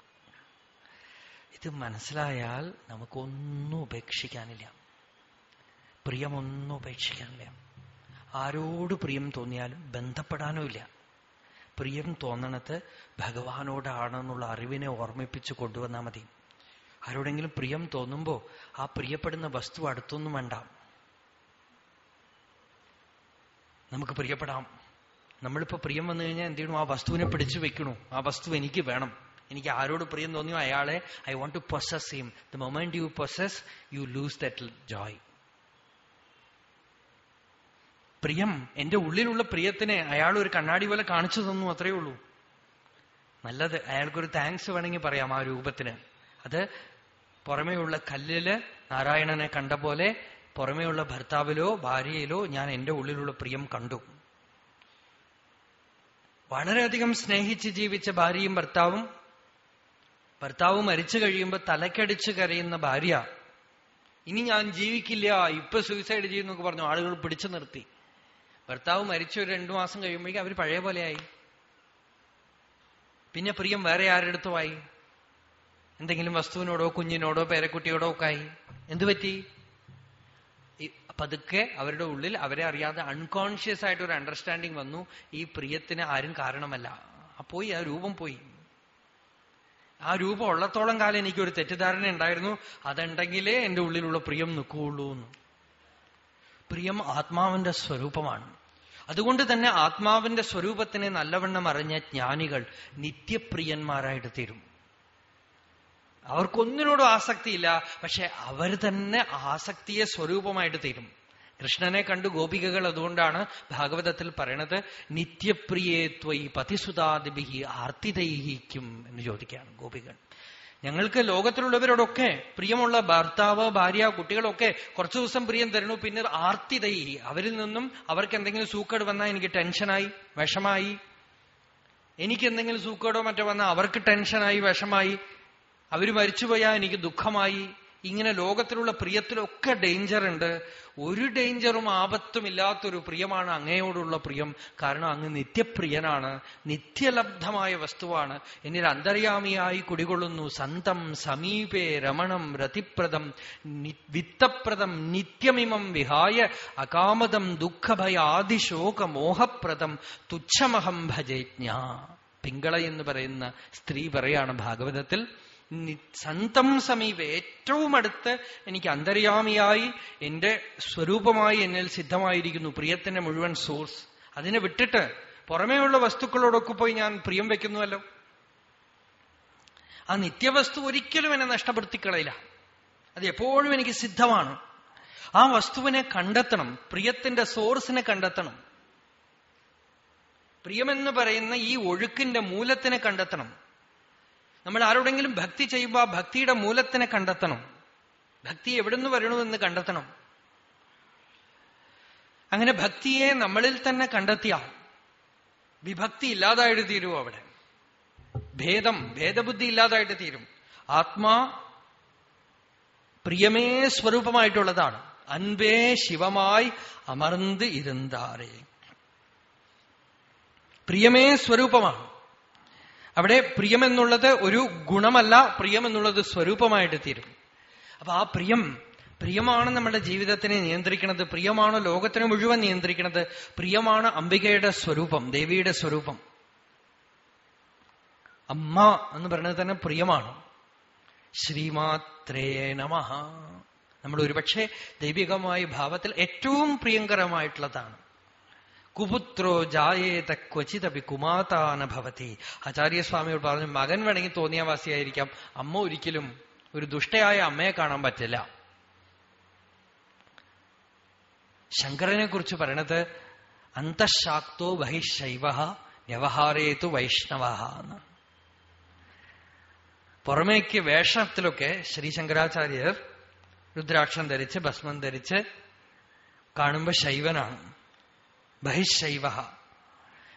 ഇത് മനസ്സിലായാൽ നമുക്കൊന്നും ഉപേക്ഷിക്കാനില്ല. പ്രിയമൊന്നും ഉപേക്ഷിക്കാനില്ല. ആരോട് പ്രിയം തോന്നിയാലും ബന്ധപ്പെടാനുമില്ല. പ്രിയം തോന്നണത് ഭഗവാനോടാണെന്നുള്ള അറിവിനെ ഓർമ്മിപ്പിച്ച് കൊണ്ടുവന്നാൽ മതി. ആരോടെങ്കിലും പ്രിയം തോന്നുമ്പോൾ ആ പ്രിയപ്പെടുന്ന വസ്തു അടുത്തൊന്നും വേണ്ട. നമുക്ക് പ്രിയപ്പെടാം. നമ്മളിപ്പോ പ്രിയം വന്നു കഴിഞ്ഞാൽ എന്ത് ചെയ്യണം? ആ വസ്തുവിനെ പിടിച്ചു വെക്കണു. ആ വസ്തു എനിക്ക് വേണം. എനിക്ക് ആരോട് പ്രിയം തോന്നിയോ? അയാളെ I want to possess him the moment you possess you lose that joy പ്രിയം എന്റെ ഉള്ളിലുള്ള പ്രിയത്തിനെ അയാൾ ഒരു കണ്ണാടി പോലെ കാണിച്ചു തന്നു അത്രയേ ഉള്ളൂ. നല്ലത് അയാൾക്കൊരു താങ്ക്സ് വേണമെങ്കിൽ പറയാം ആ രൂപത്തിന്. അത് പുറമേയുള്ള കല്ലിൽ നാരായണനെ കണ്ട പോലെ പുറമേയുള്ള ഭർത്താവിലോ ഭാര്യയിലോ ഞാൻ എന്റെ ഉള്ളിലുള്ള പ്രിയം കണ്ടു. വളരെയധികം സ്നേഹിച്ച് ജീവിച്ച ഭാര്യയും ഭർത്താവും ഭർത്താവ് മരിച്ചു കഴിയുമ്പോൾ തലക്കടിച്ച് കരയുന്ന ഭാര്യ ഇനി ഞാൻ ജീവിക്കില്ല ഇപ്പൊ സൂയിസൈഡ് ചെയ്യുന്നൊക്കെ പറഞ്ഞു ആളുകൾ പിടിച്ചു നിർത്തി. ഭർത്താവ് മരിച്ചു ഒരു രണ്ടു മാസം കഴിയുമ്പോഴേക്കും അവർ പഴയ പോലെയായി പിന്നെ പ്രിയം വേറെ ആരെടുത്തുമായി എന്തെങ്കിലും വസ്തുവിനോടോ കുഞ്ഞിനോടോ പേരക്കുട്ടിയോടോ ഒക്കെ ആയി. എന്തുപറ്റി പതുക്കെ അവരുടെ ഉള്ളിൽ അവരെ അറിയാതെ അൺകോൺഷ്യസ് ആയിട്ട് ഒരു അണ്ടർസ്റ്റാൻഡിങ് വന്നു. ഈ പ്രിയത്തിന് ആരും കാരണമല്ല. ആ പോയി ആ രൂപം പോയി. ആ രൂപം ഉള്ളത്തോളം കാലം എനിക്കൊരു തെറ്റിദ്ധാരണ ഉണ്ടായിരുന്നു. അതുണ്ടെങ്കിലേ എന്റെ ഉള്ളിലുള്ള പ്രിയം നിൽക്കുകയുള്ളൂ എന്ന്. പ്രിയം ആത്മാവിന്റെ സ്വരൂപമാണ്. അതുകൊണ്ട് തന്നെ ആത്മാവിന്റെ സ്വരൂപത്തിനെ നല്ലവണ്ണം അറിഞ്ഞ ജ്ഞാനികൾ നിത്യപ്രിയന്മാരായിട്ട് തീരും. അവർക്കൊന്നിനോടും ആസക്തിയില്ല പക്ഷെ അവർ തന്നെ ആസക്തിയെ സ്വരൂപമായിട്ട് തീരും. കൃഷ്ണനെ കണ്ടു ഗോപികകൾ അതുകൊണ്ടാണ് ഭാഗവതത്തിൽ പറയണത് നിത്യപ്രിയേ ത്വയി പതിസുതാദിബിഹി ആർത്തിദൈഹിക്കും എന്ന് ചോദിക്കുകയാണ് ഗോപികൾ. ഞങ്ങൾക്ക് ലോകത്തിലുള്ളവരോടൊക്കെ പ്രിയമുള്ള ഭർത്താവ് ഭാര്യ കുട്ടികളൊക്കെ കുറച്ചു ദിവസം പ്രിയം തരണു പിന്നെ ആർത്തിദൈഹി അവരിൽ നിന്നും അവർക്ക് എന്തെങ്കിലും സൂക്കേട് വന്നാൽ എനിക്ക് ടെൻഷനായി വിഷമായി. എനിക്ക് എന്തെങ്കിലും സൂക്കേടോ മറ്റോ വന്നാൽ അവർക്ക് ടെൻഷനായി വിഷമായി. അവർ മരിച്ചുപോയാൽ എനിക്ക് ദുഃഖമായി. ഇങ്ങനെ ലോകത്തിലുള്ള പ്രിയത്തിലൊക്കെ ഡേഞ്ചർ ഉണ്ട്. ഒരു ഡേഞ്ചറും ആപത്തും ഇല്ലാത്തൊരു പ്രിയമാണ് അങ്ങയോടുള്ള പ്രിയം. കാരണം അങ്ങ് നിത്യപ്രിയനാണ് നിത്യലബ്ധമായ വസ്തുവാണ്. എന്നിൽ അന്തര്യാമിയായി കുടികൊള്ളുന്നു. സന്തം സമീപേ രമണം രതിപ്രദം വിത്തപ്രദം നിത്യമിമം വിഹായ അകാമതം ദുഃഖഭയാദിശോക മോഹപ്രദം തുച്ഛമഹം ഭജജ്ഞ. പിങ്കള എന്ന് പറയുന്ന സ്ത്രീ പറയാണ് ഭാഗവതത്തിൽ. സന്തം സമീപ ഏറ്റവും അടുത്ത് എനിക്ക് അന്തര്യാമിയായി എന്റെ സ്വരൂപമായി എന്നിൽ സിദ്ധമായിരിക്കുന്നു പ്രിയത്തിന്റെ മുഴുവൻ സോഴ്സ്. അതിനെ വിട്ടിട്ട് പുറമേയുള്ള വസ്തുക്കളോടൊക്കെ പോയി ഞാൻ പ്രിയം വെക്കുന്നുവല്ലോ. ആ നിത്യവസ്തു ഒരിക്കലും എന്നെ നഷ്ടപ്പെടുത്തിക്കളയില്ല. അത് എപ്പോഴും എനിക്ക് സിദ്ധമാണ്. ആ വസ്തുവിനെ കണ്ടെത്തണം പ്രിയത്തിന്റെ സോഴ്സിനെ കണ്ടെത്തണം. പ്രിയമെന്ന് പറയുന്ന ഈ ഒഴുക്കിന്റെ മൂലത്തിനെ കണ്ടെത്തണം. നമ്മൾ ആരോടെങ്കിലും ഭക്തി ചെയ്യുമ്പോൾ ആ ഭക്തിയുടെ മൂലത്തിനെ കണ്ടെത്തണം. ഭക്തി എവിടുന്ന് വരണമെന്ന് കണ്ടെത്തണം. അങ്ങനെ ഭക്തിയെ നമ്മളിൽ തന്നെ കണ്ടെത്തിയാ വിഭക്തി ഇല്ലാതായിട്ട് തീരും അവിടെ? ഭേദം ഭേദബുദ്ധി ഇല്ലാതായിട്ട് തീരും. ആത്മാ പ്രിയമേ സ്വരൂപമായിട്ടുള്ളതാണ്. അൻപേ ശിവമായി അമർന്ന് ഇരുന്നാറേ പ്രിയമേ സ്വരൂപമാണ്. അവിടെ പ്രിയമെന്നുള്ളത് ഒരു ഗുണമല്ല പ്രിയമെന്നുള്ളത് സ്വരൂപമായിട്ട് തീരും. അപ്പൊ ആ പ്രിയം പ്രിയമാണ് നമ്മുടെ ജീവിതത്തിനെ നിയന്ത്രിക്കുന്നത് പ്രിയമാണ് ലോകത്തിനെ മുഴുവൻ നിയന്ത്രിക്കുന്നത് പ്രിയമാണ് അംബികയുടെ സ്വരൂപം ദേവിയുടെ സ്വരൂപം. അമ്മ എന്ന് പറയുന്നത് തന്നെ പ്രിയമാണ്. ശ്രീമാത്രേ നമ. നമ്മൾ ഒരുപക്ഷെ ദൈവികമായ ഭാവത്തിൽ ഏറ്റവും പ്രിയങ്കരമായിട്ടുള്ളതാണ്. കുപുത്രോ ജായേത ക്വചിതപി കുമാതാന ഭവതി. ആചാര്യസ്വാമിയോട് പറഞ്ഞു മകൻ വേണമെങ്കിൽ തോന്നിയവാസിയായിരിക്കാം. അമ്മ ഒരിക്കലും ഒരു ദുഷ്ടയായ അമ്മയെ കാണാൻ പറ്റില്ല. ശങ്കരനെ കുറിച്ച് പറയണത് അന്തശാക്തോ ബഹിശൈവ വ്യവഹാരേതു വൈഷ്ണവ എന്ന് പുറമേക്ക് വേഷത്തിലൊക്കെ ശ്രീ ശങ്കരാചാര്യർ രുദ്രാക്ഷം ധരിച്ച് ഭസ്മം ധരിച്ച് കാണുമ്പോ ശൈവനാണ്. ബഹിശൈവ.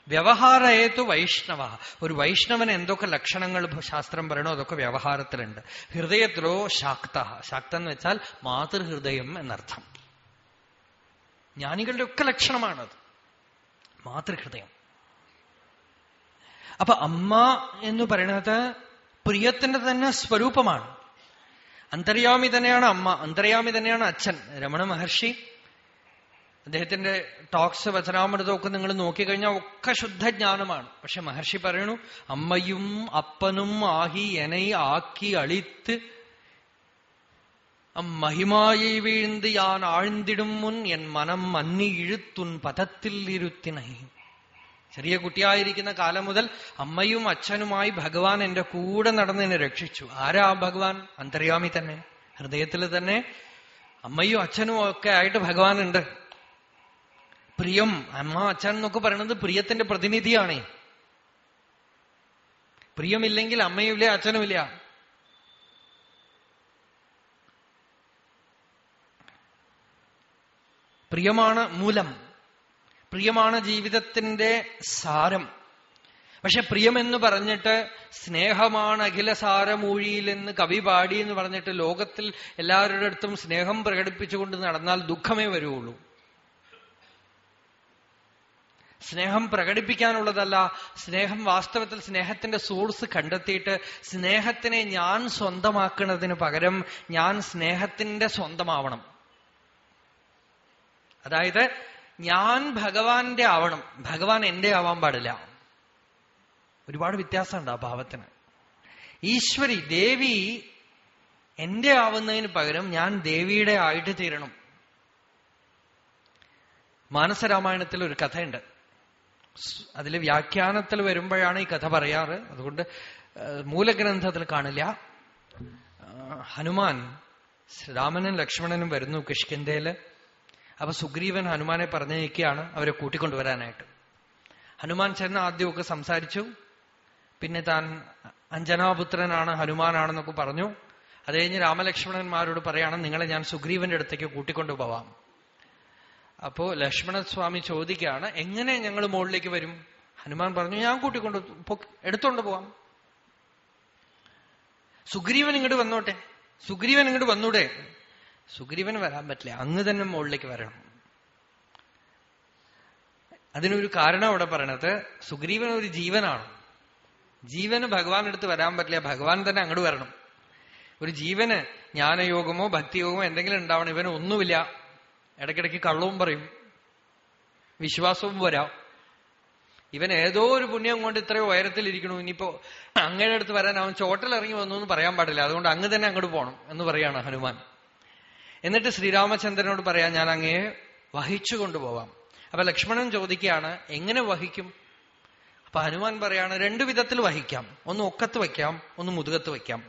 വ്യവഹാരയേതു വൈഷ്ണവ. ഒരു വൈഷ്ണവന് എന്തൊക്കെ ലക്ഷണങ്ങൾ ശാസ്ത്രം പറയണോ അതൊക്കെ വ്യവഹാരത്തിലുണ്ട്. ഹൃദയത്തിലോ ശാക്ത. ശാക്ത എന്ന് വെച്ചാൽ മാതൃഹൃദയം എന്നർത്ഥം. ജ്ഞാനികളുടെ ഒക്കെ ലക്ഷണമാണത്. മാതൃഹൃദയം. അപ്പൊ അമ്മ എന്ന് പറയുന്നത് പ്രിയത്തിന്റെ തന്നെ സ്വരൂപമാണ്. അന്തര്യാമി തന്നെയാണ് അമ്മ. അന്തര്യാമി തന്നെയാണ് അച്ഛൻ. രമണ മഹർഷി അദ്ദേഹത്തിന്റെ ടോക്സ് വചനാമൃതമൊക്കെ നിങ്ങൾ നോക്കിക്കഴിഞ്ഞാൽ ഒക്കെ ശുദ്ധജ്ഞാനമാണ്. പക്ഷെ മഹർഷി പറയണു അമ്മയും അപ്പനും ആഹി എനൈ ആക്കി അളിത്ത് അമ്മഹിമായെ വീഴ്ந்து ഞാൻ ആഴ്ന്നിടും മുൻ എൻ മനം മന്നി ഇഴുത്തുൻ പദത്തിൽ ഇരുത്തിനൈ ചെറിയ കുട്ടിയായിരിക്കുന്ന കാലം മുതൽ അമ്മയും അച്ഛനുമായി ഭഗവാൻ എന്റെ കൂടെ നടന്നതിനെ രക്ഷിച്ചു. ആരാ ഭഗവാൻ? അന്തര്യാമി തന്നെ ഹൃദയത്തിൽ തന്നെ. അമ്മയും അച്ഛനും ഒക്കെ ആയിട്ട് ഭഗവാൻ ഉണ്ട് പ്രിയം. അമ്മ അച്ഛൻ എന്നൊക്കെ പറയുന്നത് പ്രിയത്തിന്റെ പ്രതിനിധിയാണേ. പ്രിയമില്ലെങ്കിൽ അമ്മയുമില്ല അച്ഛനുമില്ല. പ്രിയമാണ് മൂലം. പ്രിയമാണ് ജീവിതത്തിന്റെ സാരം. പക്ഷെ പ്രിയമെന്ന് പറഞ്ഞിട്ട് സ്നേഹമാണ് അഖില സാരമൂഴിയിൽ എന്ന് കവി പാടി എന്ന് പറഞ്ഞിട്ട് ലോകത്തിൽ എല്ലാവരുടെ അടുത്തും സ്നേഹം പ്രകടിപ്പിച്ചുകൊണ്ട് നടന്നാൽ ദുഃഖമേ വരുള്ളൂ. സ്നേഹം പ്രകടിപ്പിക്കാനുള്ളതല്ല സ്നേഹം വാസ്തവത്തിൽ സ്നേഹത്തിന്റെ സോഴ്സ് കണ്ടെത്തിയിട്ട് സ്നേഹത്തിനെ ഞാൻ സ്വന്തമാക്കുന്നതിന് പകരം ഞാൻ സ്നേഹത്തിന്റെ സ്വന്തമാവണം. അതായത് ഞാൻ ഭഗവാന്റെ ആവണം. ഭഗവാൻ എന്റെ ആവാൻ പാടില്ല. ഒരുപാട് വ്യത്യാസമുണ്ട് ആ ഭാവത്തിന്. ഈശ്വരി ദേവി എന്റെ ആവുന്നതിന് പകരം ഞാൻ ദേവിയുടെ ആയിട്ട് തീരണം. മാനസരാമായണത്തിൽ ഒരു കഥയുണ്ട്. അതിൽ വ്യാഖ്യാനത്തിൽ വരുമ്പോഴാണ് ഈ കഥ പറയാറ്. അതുകൊണ്ട് മൂലഗ്രന്ഥത്തിൽ കാണില്ല. ഹനുമാൻ രാമനും ലക്ഷ്മണനും വരുന്നു കിഷ്കിന്തയിൽ അപ്പൊ സുഗ്രീവൻ ഹനുമാനെ പറഞ്ഞിരിക്കുകയാണ് അവരെ കൂട്ടിക്കൊണ്ടുവരാനായിട്ട്. ഹനുമാൻ ചെന്ന് ആദ്യമൊക്കെ സംസാരിച്ചു. പിന്നെ താൻ അഞ്ജനാപുത്രനാണ് ഹനുമാനാണെന്നൊക്കെ പറഞ്ഞു. അത് കഴിഞ്ഞ് രാമലക്ഷ്മണന്മാരോട് പറയാണ് നിങ്ങളെ ഞാൻ സുഗ്രീവന്റെ അടുത്തേക്ക് കൂട്ടിക്കൊണ്ടുപോവാം. അപ്പോ ലക്ഷ്മണസ്വാമി ചോദിക്കുകയാണ് എങ്ങനെ ഞങ്ങൾ മുകളിലേക്ക് വരും? ഹനുമാൻ പറഞ്ഞു ഞാൻ കൂട്ടിക്കൊണ്ട് എടുത്തോണ്ട് പോവാം. സുഗ്രീവൻ ഇങ്ങോട്ട് വന്നോട്ടെ. സുഗ്രീവൻ ഇങ്ങോട്ട് വന്നൂടെ. സുഗ്രീവൻ വരാൻ പറ്റില്ല. അങ്ങ് തന്നെ മുകളിലേക്ക് വരണം. അതിനൊരു കാരണം അവിടെ പറയണത് സുഗ്രീവൻ ഒരു ജീവനാണ്. ജീവന് ഭഗവാൻ അടുത്ത് വരാൻ പറ്റില്ല. ഭഗവാൻ തന്നെ അങ്ങോട്ട് വരണം. ഒരു ജീവന് ജ്ഞാനയോഗമോ ഭക്തിയോഗമോ എന്തെങ്കിലും ഉണ്ടാവണം. ഇവന് ഒന്നുമില്ല. ഇടയ്ക്കിടയ്ക്ക് കള്ളവും പറയും. വിശ്വാസവും വരാം. ഇവൻ ഏതോ ഒരു പുണ്യം കൊണ്ട് ഇത്രയോ ഉയരത്തിലിരിക്കണു. ഇനിയിപ്പോ അങ്ങയുടെ അടുത്ത് വരാൻ അവൻ ചോട്ടിലിറങ്ങി വന്നു എന്ന് പറയാൻ പാടില്ല. അതുകൊണ്ട് അങ്ങ് തന്നെ അങ്ങോട്ട് പോകണം എന്ന് പറയാണ് ഹനുമാൻ. എന്നിട്ട് ശ്രീരാമചന്ദ്രനോട് പറയാം ഞാൻ അങ്ങയെ വഹിച്ചു കൊണ്ടുപോവാം. അപ്പൊ ലക്ഷ്മണൻ ചോദിക്കുകയാണ് എങ്ങനെ വഹിക്കും? അപ്പൊ ഹനുമാൻ പറയാണ് രണ്ടു വിധത്തിൽ വഹിക്കാം. ഒന്ന് ഒക്കത്ത് വയ്ക്കാം ഒന്ന് മുതുകത്ത് വയ്ക്കാം.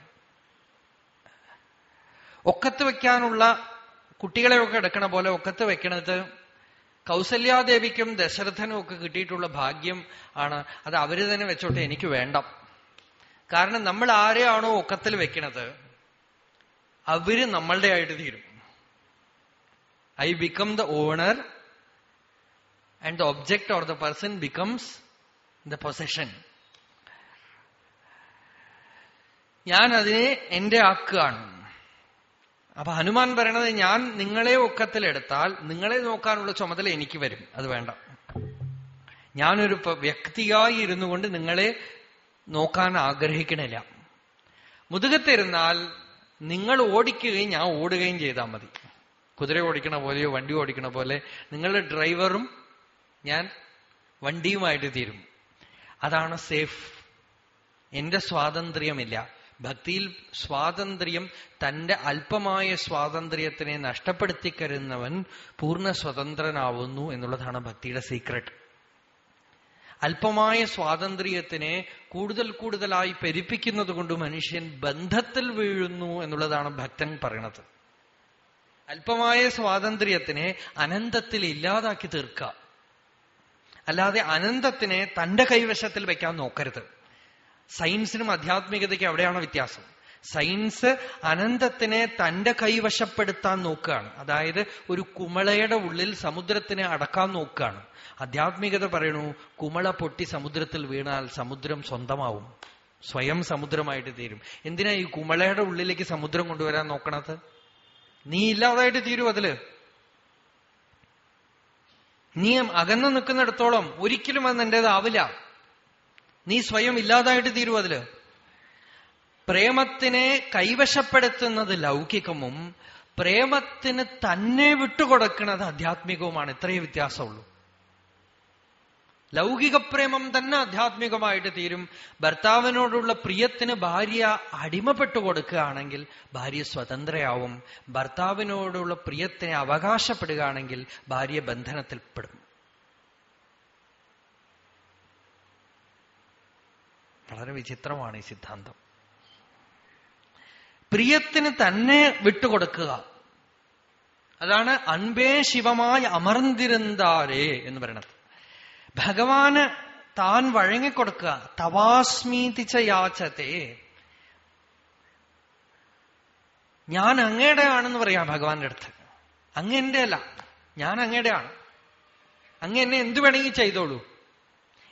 ഒക്കത്ത് വയ്ക്കാനുള്ള കുട്ടികളെയൊക്കെ എടുക്കണ പോലെ ഒക്കത്ത് വെക്കണത് കൗസല്യാദേവിക്കും ദശരഥനും ഒക്കെ കിട്ടിയിട്ടുള്ള ഭാഗ്യം ആണ്. അത് അവർ തന്നെ വെച്ചോട്ടെ എനിക്ക് വേണ്ട. കാരണം നമ്മൾ ആരെയാണോ ഒക്കത്തിൽ വെക്കണത് അവർ നമ്മളുടെ ആയിട്ട് തീരും. I become the owner and the object or the person becomes the possession ഞാൻ അതിനെ എന്റെ ആക്കുകയാണ്. അപ്പൊ ഹനുമാൻ പറയണത് ഞാൻ നിങ്ങളെ ഒക്കത്തിലെടുത്താൽ നിങ്ങളെ നോക്കാനുള്ള ചുമതല എനിക്ക് വരും. അത് വേണ്ട. ഞാനൊരു വ്യക്തിയായി ഇരുന്നു കൊണ്ട് നിങ്ങളെ നോക്കാൻ ആഗ്രഹിക്കണില്ല. മുതുകത്തിരുന്നാൽ നിങ്ങൾ ഓടിക്കുകയും ഞാൻ ഓടുകയും ചെയ്താൽ മതി. കുതിര ഓടിക്കണ പോലെയോ വണ്ടി ഓടിക്കണ പോലെ നിങ്ങളുടെ ഡ്രൈവറും ഞാൻ വണ്ടിയുമായിട്ട് തീരും. അതാണ് സേഫ്. എന്റെ സ്വാതന്ത്ര്യമില്ല. ഭക്തിയിൽ സ്വാതന്ത്ര്യം തന്റെ അല്പമായ സ്വാതന്ത്ര്യത്തിനെ നഷ്ടപ്പെടുത്തിക്കരുന്നവൻ പൂർണ സ്വതന്ത്രനാവുന്നു എന്നുള്ളതാണ് ഭക്തിയുടെ സീക്രട്ട് അല്പമായ സ്വാതന്ത്ര്യത്തിനെ കൂടുതൽ കൂടുതലായി പെരുപ്പിക്കുന്നത് കൊണ്ട് മനുഷ്യൻ ബന്ധത്തിൽ വീഴുന്നു എന്നുള്ളതാണ് ഭക്തൻ പറയണത്. അല്പമായ സ്വാതന്ത്ര്യത്തിനെ അനന്തത്തിൽ ഇല്ലാതാക്കി തീർക്കുക. അല്ലാതെ അനന്തത്തിനെ തന്റെ കൈവശത്തിൽ വെക്കാൻ നോക്കരുത്. സയൻസിനും ആധ്യാത്മികതയ്ക്കും അവിടെയാണ് വ്യത്യാസം? സയൻസ് അനന്തത്തിനെ തന്റെ കൈവശപ്പെടുത്താൻ നോക്കുകയാണ്. അതായത് ഒരു കുമളയുടെ ഉള്ളിൽ സമുദ്രത്തിനെ അടക്കാൻ നോക്കുകയാണ്. ആധ്യാത്മികത പറയണു കുമള പൊട്ടി സമുദ്രത്തിൽ വീണാൽ സമുദ്രം സ്വന്തമാവും. സ്വയം സമുദ്രമായിട്ട് തീരും. എന്തിനാ ഈ കുമളയുടെ ഉള്ളിലേക്ക് സമുദ്രം കൊണ്ടുവരാൻ നോക്കണത്? നീ ഇല്ലാതായിട്ട് തീരും അതിൽ. നീ അകന്നു നിൽക്കുന്നിടത്തോളം ഒരിക്കലും അത് നിന്റേതാവില്ല നീ സ്വയം ഇല്ലാതായിട്ട് തീരും അതിൽ. പ്രേമത്തിനെ കൈവശപ്പെടുത്തുന്നത് ലൗകികവും പ്രേമത്തിന് തന്നെ വിട്ടുകൊടുക്കുന്നത് ആധ്യാത്മികവുമാണ്. ഇത്രയേ വ്യത്യാസമുള്ളൂ. ലൗകിക പ്രേമം തന്നെ ആധ്യാത്മികമായിട്ട് തീരും. ഭർത്താവിനോടുള്ള പ്രിയത്തിന് ഭാര്യ അടിമപ്പെട്ടു കൊടുക്കുകയാണെങ്കിൽ ഭാര്യ സ്വതന്ത്രയാവും. ഭർത്താവിനോടുള്ള പ്രിയത്തിനെ അവകാശപ്പെടുകയാണെങ്കിൽ ഭാര്യ ബന്ധനത്തിൽപ്പെടും. വളരെ വിചിത്രമാണ് ഈ സിദ്ധാന്തം. പ്രിയത്തിന് തന്നെ വിട്ടുകൊടുക്കുക. അതാണ് അൻപേ ശിവമായി അമർന്നിരുന്നാലേ എന്ന് പറയണത് ഭഗവാന് താൻ വഴങ്ങിക്കൊടുക്കുക. തവാസ്മീതിച്ച യാചത്തെ ഞാൻ അങ്ങയുടെ ആണെന്ന് പറയാം ഭഗവാന്റെ അടുത്ത്. അങ്ങ് എന്റെ അല്ല ഞാൻ അങ്ങയുടെ ആണ് അങ്ങ് എന്നെ എന്തു വേണമെങ്കിൽ ചെയ്തോളൂ.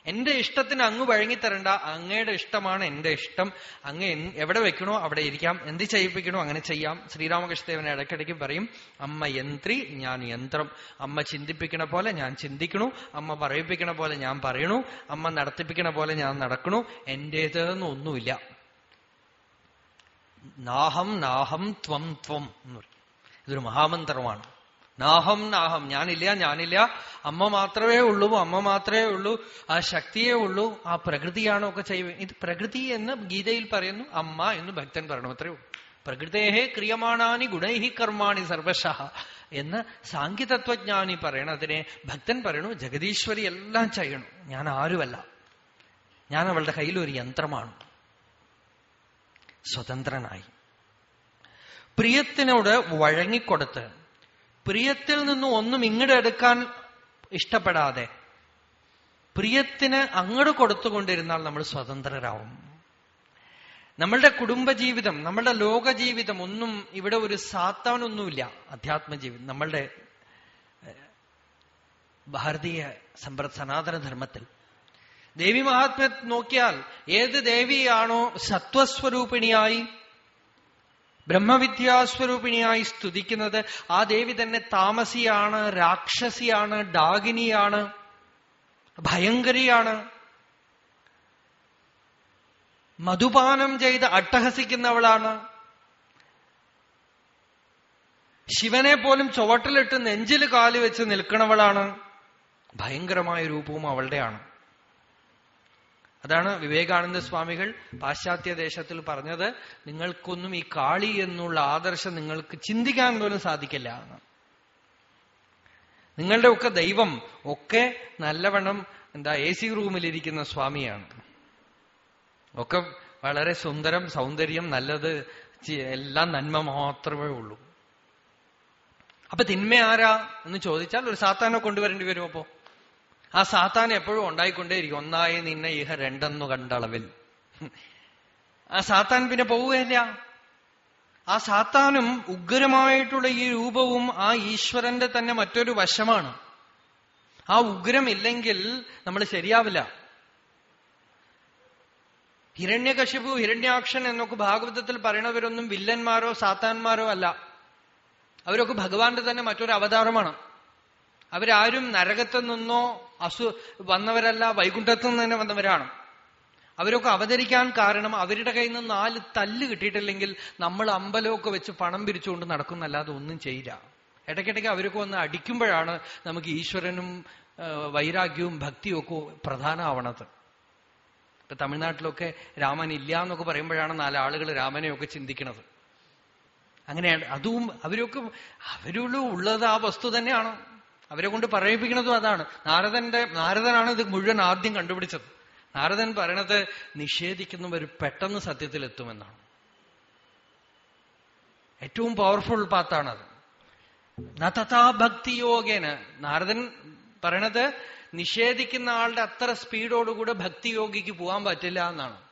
എന്റെ ഇഷ്ടത്തിന് അങ്ങ് വഴങ്ങിത്തരണ്ട. അങ്ങയുടെ ഇഷ്ടമാണ് എന്റെ ഇഷ്ടം. അങ്ങ് എവിടെ വെക്കണോ അവിടെ ഇരിക്കാം. എന്ത് ചെയ്യിപ്പിക്കണോ അങ്ങനെ ചെയ്യാം. ശ്രീരാമകൃഷ്ണദേവനെ ഇടയ്ക്കിടയ്ക്ക് പറയും അമ്മ യന്ത്രി ഞാൻ യന്ത്രം. അമ്മ ചിന്തിപ്പിക്കണ പോലെ ഞാൻ ചിന്തിക്കണു. അമ്മ പറയിപ്പിക്കണ പോലെ ഞാൻ പറയണു. അമ്മ നടത്തിപ്പിക്കണ പോലെ ഞാൻ നടക്കണു. എന്റേതെന്ന് ഒന്നുമില്ല. നാഹം നാഹം ത്വം ത്വം എന്ന് പറയും. ഇതൊരു മഹാമന്ത്രമാണ്. നാഹം നാഹം. ഞാനില്ല ഞാനില്ല. അമ്മ മാത്രമേ ഉള്ളൂ അമ്മ മാത്രമേ ഉള്ളൂ. ആ ശക്തിയേ ഉള്ളൂ ആ പ്രകൃതിയാണോ ഒക്കെ ചെയ്യുക. ഇത് പ്രകൃതി എന്ന് ഗീതയിൽ പറയുന്നു അമ്മ എന്ന് ഭക്തൻ പറയണം ഉള്ളൂ. പ്രകൃതേഹേ ക്രിയമാണാനി ഗുണൈഹി കർമാണി സർവശ എന്ന് സാങ്കേതത്വജ്ഞാനി പറയണതിനെ ഭക്തൻ പറയണു ജഗദീശ്വരി എല്ലാം ചെയ്യണം. ഞാൻ ആരുമല്ല. ഞാൻ അവളുടെ കയ്യിൽ ഒരു യന്ത്രമാണ്. സ്വതന്ത്രനായി. പ്രിയത്തിനോട് വഴങ്ങിക്കൊടുത്ത് പ്രിയത്തിൽ നിന്നും ഒന്നും ഇങ്ങോട്ട് എടുക്കാൻ ഇഷ്ടപ്പെടാതെ പ്രിയത്തിന് അങ്ങോട്ട് കൊടുത്തുകൊണ്ടിരുന്നാൽ നമ്മൾ സ്വതന്ത്രരാവും. നമ്മളുടെ കുടുംബജീവിതം നമ്മളുടെ ലോകജീവിതം ഒന്നും ഇവിടെ ഒരു സാത്താനൊന്നുമില്ല. അധ്യാത്മജീവിതം നമ്മളുടെ ഭാരതീയ സമ്പ്ര സനാതനധർമ്മത്തിൽ. ദേവി മഹാത്മ്യ നോക്കിയാൽ ഏത് ദേവിയാണോ സത്വസ്വരൂപിണിയായി ബ്രഹ്മവിദ്യാസ്വരൂപിണിയായി സ്തുതിക്കുന്നത് ആ ദേവി തന്നെ താമസിയാണ് രാക്ഷസിയാണ് ഡാഗിനിയാണ് ഭയങ്കരിയാണ്. മധുപാനം ചെയ്ത് അട്ടഹസിക്കുന്നവളാണ്. ശിവനെ പോലും ചുവട്ടിലിട്ട് നെഞ്ചിൽ കാൽ വെച്ച് നിൽക്കണവളാണ്. ഭയങ്കരമായ രൂപവും അവളുടെയാണ്. അതാണ് വിവേകാനന്ദ സ്വാമികൾ പാശ്ചാത്യ ദേശത്തിൽ പറഞ്ഞത് നിങ്ങൾക്കൊന്നും ഈ കാളി എന്നുള്ള ആദർശം നിങ്ങൾക്ക് ചിന്തിക്കാൻ പോലും സാധിക്കില്ല. എന്ന് നിങ്ങളുടെ ഒക്കെ ദൈവം ഒക്കെ നല്ലവണ്ണം എന്താ എ സി റൂമിലിരിക്കുന്ന സ്വാമിയാണ്. ഒക്കെ വളരെ സുന്ദരം സൗന്ദര്യം നല്ലത് എല്ലാം നന്മ മാത്രമേ ഉള്ളൂ. അപ്പൊ തിന്മ ആരാ എന്ന് ചോദിച്ചാൽ ഒരു സാത്താനെ കൊണ്ടുവരേണ്ടി വരുമോ അപ്പോ? ആ സാത്താൻ എപ്പോഴും ഉണ്ടായിക്കൊണ്ടേയിരിക്കും ഒന്നായി നിന്നെ ഇഹ രണ്ടെന്നു കണ്ടളവിൽ. ആ സാത്താൻ പിന്നെ പോവുകയില്ല. ആ സാത്താനും ഉഗ്രമായിട്ടുള്ള ഈ രൂപവും ആ ഈശ്വരന്റെ തന്നെ മറ്റൊരു വശമാണ്. ആ ഉഗ്രമില്ലെങ്കിൽ നമ്മൾ ശരിയാവില്ല. ഹിരണ്യകശിപു ഹിരണ്യാക്ഷൻ എന്നൊക്കെ ഭാഗവതത്തിൽ പറയണവരൊന്നും വില്ലന്മാരോ സാത്താന്മാരോ അല്ല. അവരൊക്കെ ഭഗവാന്റെ തന്നെ മറ്റൊരു അവതാരമാണ്. അവരാരും നരകത്തു നിന്നോ അസു വന്നവരല്ല വൈകുണ്ഠത്തു നിന്ന് തന്നെ വന്നവരാണ്. അവരൊക്കെ അവതരിക്കാൻ കാരണം അവരുടെ കയ്യിൽ നിന്ന് നാല് തല്ല് കിട്ടിയിട്ടില്ലെങ്കിൽ നമ്മൾ അമ്പലമൊക്കെ വെച്ച് പണം പിരിച്ചുകൊണ്ട് നടക്കുന്നല്ലാതെ ഒന്നും ചെയ്യില്ല. ഇടയ്ക്കിടയ്ക്ക് അവരൊക്കെ ഒന്ന് അടിക്കുമ്പോഴാണ് നമുക്ക് ഈശ്വരനും വൈരാഗ്യവും ഭക്തിയും ഒക്കെ പ്രധാനമാവണത്. ഇപ്പൊ തമിഴ്നാട്ടിലൊക്കെ രാമൻ ഇല്ല എന്നൊക്കെ പറയുമ്പോഴാണ് നാലാളുകൾ രാമനെയൊക്കെ ചിന്തിക്കുന്നത് അങ്ങനെയാണ്. അതും അവരൊക്കെ അവരുള്ള ഉള്ളത് ആ വസ്തു തന്നെയാണ്. അവരെ കൊണ്ട് പറയിപ്പിക്കുന്നതും അതാണ്. നാരദന്റെ നാരദനാണ് ഇത് മുഴുവൻ ആദ്യം കണ്ടുപിടിച്ചത്. നാരദൻ പറയണത് നിഷേധിക്കുന്നവർ പെട്ടെന്ന് സത്യത്തിലെത്തുമെന്നാണ്. ഏറ്റവും പവർഫുൾ പാത്താണത് നതഥാ ഭക്തിയോഗേന. നാരദൻ പറയണത് നിഷേധിക്കുന്ന ആളുടെ അത്ര സ്പീഡോടുകൂടെ ഭക്തിയോഗിക്ക് പോകാൻ പറ്റില്ല എന്നാണ്.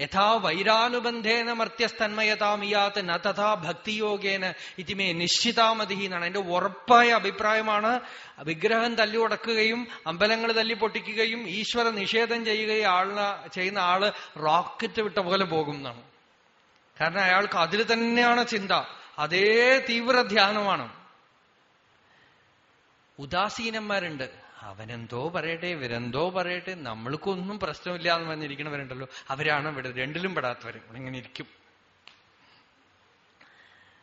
യഥാ വൈരാനുബന്ധേന മർത്യസ്തന്മയതാമിയാത്ത് ന തഥാ ഭക്തിയോഗേന ഇതിമേ നിശ്ചിതാമതി എന്നാണ്. എന്റെ ഉറപ്പായ അഭിപ്രായമാണ്. വിഗ്രഹം തല്ലി ഉടക്കുകയും അമ്പലങ്ങൾ തല്ലി പൊട്ടിക്കുകയും ഈശ്വര നിഷേധം ചെയ്യുകയും ആളിന ചെയ്യുന്ന ആൾ റോക്കറ്റ് വിട്ട പോലെ പോകും എന്നാണ്. കാരണം അയാൾക്ക് അതിൽ തന്നെയാണ് ചിന്ത. അതേ തീവ്ര ധ്യാനമാണ്. ഉദാസീനന്മാരുണ്ട്. അവനെന്തോ പറയട്ടെ ഇവരെന്തോ പറയട്ടെ നമ്മൾക്കൊന്നും പ്രശ്നമില്ല എന്ന് പറഞ്ഞിരിക്കണവരുണ്ടല്ലോ അവരാണ് ഇവിടെ രണ്ടിലും പെടാത്തവർ ഇങ്ങനെ ഇരിക്കും.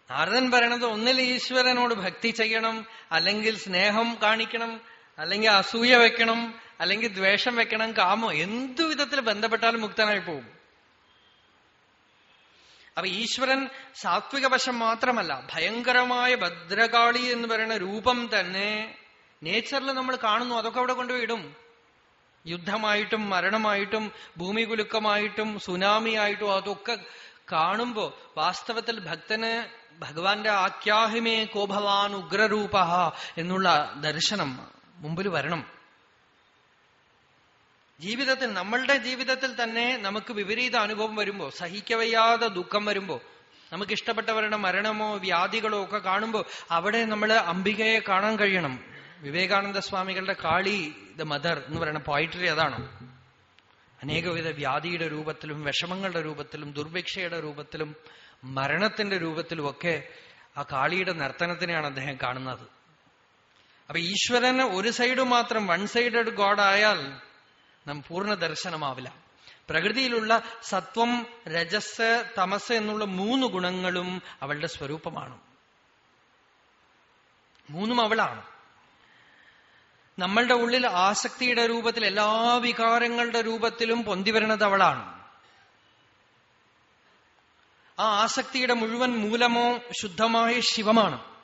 നാരദൻ പറയണത് ഒന്നിൽ ഈശ്വരനോട് ഭക്തി ചെയ്യണം അല്ലെങ്കിൽ സ്നേഹം കാണിക്കണം അല്ലെങ്കിൽ അസൂയ വെക്കണം അല്ലെങ്കിൽ ദ്വേഷം വെക്കണം കാമോ എന്തു വിധത്തിൽ ബന്ധപ്പെട്ടാലും മുക്തനായി പോകും. അപ്പൊ ഈശ്വരൻ സാത്വിക വശം മാത്രമല്ല ഭയങ്കരമായ ഭദ്രകാളി എന്ന് പറയുന്ന രൂപം തന്നെ നേച്ചറിൽ നമ്മൾ കാണുന്നു അതൊക്കെ അവിടെ കൊണ്ടുപോയി ഇടും യുദ്ധമായിട്ടും മരണമായിട്ടും ഭൂമി കുലുക്കമായിട്ടും സുനാമിയായിട്ടും അതൊക്കെ കാണുമ്പോ വാസ്തവത്തിൽ ഭക്തന് ഭഗവാന്റെ ആഖ്യാഹിമേ കോഭവാൻ ഉഗ്രരൂപ എന്നുള്ള ദർശനം മുമ്പിൽ വരണം. ജീവിതത്തിൽ നമ്മളുടെ ജീവിതത്തിൽ തന്നെ നമുക്ക് വിപരീത അനുഭവം വരുമ്പോ സഹിക്കവയ്യാതെ ദുഃഖം വരുമ്പോ നമുക്ക് ഇഷ്ടപ്പെട്ടവരുടെ മരണമോ വ്യാധികളോ ഒക്കെ കാണുമ്പോൾ അവിടെ നമ്മൾ അംബികയെ കാണാൻ കഴിയണം. വിവേകാനന്ദ സ്വാമികളുടെ കാളി ദ മദർ എന്ന് പറയുന്ന പോയിട്രി അതാണ്? അനേകവിധ വ്യാധിയുടെ രൂപത്തിലും വിഷമങ്ങളുടെ രൂപത്തിലും ദുർഭിക്ഷയുടെ രൂപത്തിലും മരണത്തിന്റെ രൂപത്തിലും ഒക്കെ ആ കാളിയുടെ നർത്തനത്തിനെയാണ് അദ്ദേഹം കാണുന്നത്. അപ്പൊ ഈശ്വരന് ഒരു സൈഡ് മാത്രം വൺ സൈഡഡ് ഗോഡ് ആയാൽ നാം പൂർണ ദർശനമാവില്ല. പ്രകൃതിയിലുള്ള സത്വം രജസ് തമസ് എന്നുള്ള മൂന്ന് ഗുണങ്ങളും അവളുടെ സ്വരൂപമാണ്. മൂന്നും അവളാണ്. നമ്മളുടെ ഉള്ളിൽ ആസക്തിയുടെ രൂപത്തിൽ എല്ലാ വികാരങ്ങളുടെ രൂപത്തിലും പൊന്തിവരുന്നത് അവളാണ്. ആ ആസക്തിയുടെ മുഴുവൻ മൂലമോ ശുദ്ധമായ ശിവമാണ്.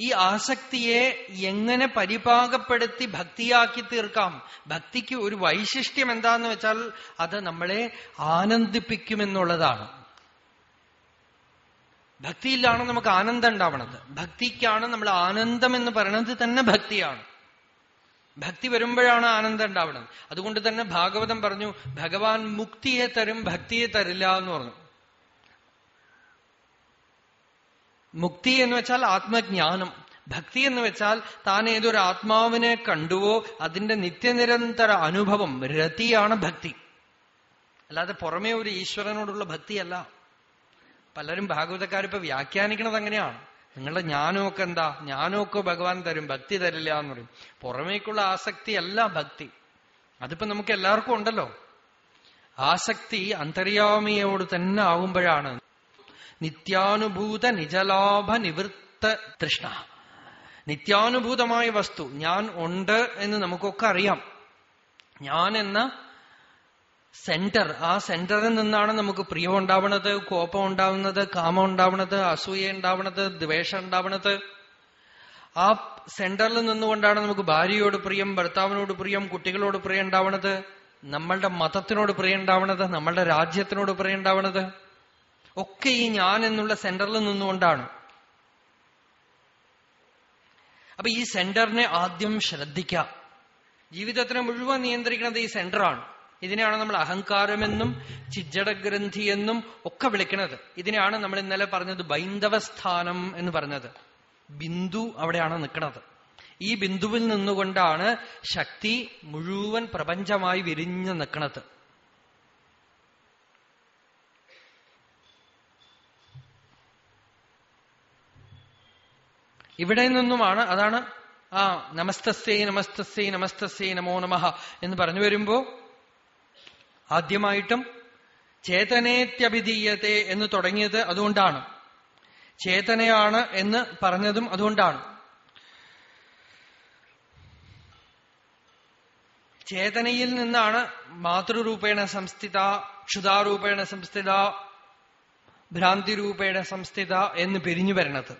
ഈ ആസക്തിയെ എങ്ങനെ പരിപാകപ്പെടുത്തി ഭക്തിയാക്കി തീർക്കാം? ഭക്തിക്ക് ഒരു വൈശിഷ്ട്യം എന്താന്ന് വെച്ചാൽ അത് നമ്മളെ ആനന്ദിപ്പിക്കുമെന്നുള്ളതാണ്. ഭക്തിയിലാണ് നമുക്ക് ആനന്ദം ഉണ്ടാവണത്. ഭക്തിക്കാണ് നമ്മൾ ആനന്ദം എന്ന് പറയുന്നത് തന്നെ ഭക്തിയാണ്. ഭക്തി വരുമ്പോഴാണ് ആനന്ദം ഉണ്ടാവുന്നത് അതുകൊണ്ട് തന്നെ ഭാഗവതം പറഞ്ഞു ഭഗവാൻ മുക്തിയെ തരും ഭക്തിയെ തരില്ല എന്ന് പറഞ്ഞു. മുക്തി എന്ന് വെച്ചാൽ ആത്മജ്ഞാനം. ഭക്തി എന്ന് വെച്ചാൽ താൻ ഏതൊരു ആത്മാവിനെ കണ്ടുവോ അതിന്റെ നിത്യനിരന്തര അനുഭവം രതിയാണ് ഭക്തി. അല്ലാതെ പുറമേ ഒരു ഈശ്വരനോടുള്ള ഭക്തിയല്ല. പലരും ഭാഗവതക്കാരിപ്പോ വ്യാഖ്യാനിക്കണത് അങ്ങനെയാണ്. നിങ്ങളുടെ ജ്ഞാനമൊക്കെ എന്താ? ജ്ഞാനമൊക്കെ ഭഗവാൻ തരും ഭക്തി തരില്ല എന്ന് പറയും. പുറമേക്കുള്ള ആസക്തി അല്ല ഭക്തി. അതിപ്പോ നമുക്ക് എല്ലാവർക്കും ഉണ്ടല്ലോ. ആസക്തി അന്തര്യാമിയോട് തന്നെ ആവുമ്പോഴാണ്. നിത്യാനുഭൂത നിജലാഭ നിവൃത്ത തൃഷ്ണ. നിത്യാനുഭൂതമായ വസ്തു ഞാൻ ഉണ്ട് എന്ന് നമുക്കൊക്കെ അറിയാം. ഞാൻ എന്ന സെന്റർ. ആ സെന്ററിൽ നിന്നാണ് നമുക്ക് പ്രിയം ഉണ്ടാവണത് കോപം ഉണ്ടാവുന്നത് കാമം ഉണ്ടാവണത് അസൂയ ഉണ്ടാവണത് ദ്വേഷം ഉണ്ടാവണത്. ആ സെന്ററിൽ നിന്നുകൊണ്ടാണ് നമുക്ക് ഭാര്യയോട് പ്രിയം ഭർത്താവിനോട് പ്രിയം കുട്ടികളോട് പ്രിയം ഉണ്ടാവണത് നമ്മളുടെ മതത്തിനോട് പ്രിയം ഉണ്ടാവണത് നമ്മളുടെ രാജ്യത്തിനോട് പ്രിയം ഉണ്ടാവണത്. ഒക്കെ ഈ ഞാൻ എന്നുള്ള സെന്ററിൽ നിന്നുകൊണ്ടാണ്. അപ്പൊ ഈ സെന്ററിനെ ആദ്യം ശ്രദ്ധിക്കാം. ജീവിതത്തിനെ മുഴുവൻ നിയന്ത്രിക്കുന്നത് ഈ സെന്ററാണ്. ഇതിനെയാണ് നമ്മൾ അഹങ്കാരമെന്നും ചിജ്ജടഗ്രന്ഥി എന്നും ഒക്കെ വിളിക്കുന്നത് ഇതിനെയാണ് നമ്മൾ ഇന്നലെ പറഞ്ഞത് ബൈന്ദവസ്ഥാനം എന്ന് പറഞ്ഞത്. ബിന്ദു അവിടെയാണ് നിൽക്കുന്നത് ഈ ബിന്ദുവിൽ നിന്നുകൊണ്ടാണ് ശക്തി മുഴുവൻ പ്രപഞ്ചമായി വിരിഞ്ഞു നിൽക്കുന്നത് ഇവിടെ നിന്നുമാണ് അതാണ് ആ നമസ്തസ്യൈ നമസ്തസ്യൈ നമസ്തസ്യൈ നമോ നമഃ എന്ന് പറഞ്ഞു വരുമ്പോ ആദ്യമായിട്ടും ചേതനേത്യഭിധീയത്തെ എന്ന് തുടങ്ങിയത് അതുകൊണ്ടാണ്. ചേതനയാണ് എന്ന് പറഞ്ഞതും അതുകൊണ്ടാണ്. ചേതനയിൽ നിന്നാണ് മാതൃരൂപേണ സംസ്ഥിത ക്ഷുതാരൂപേണ സംസ്ഥിത ഭ്രാന്തിരൂപേണ സംസ്ഥിത എന്ന് പിരിഞ്ഞു വരണത്.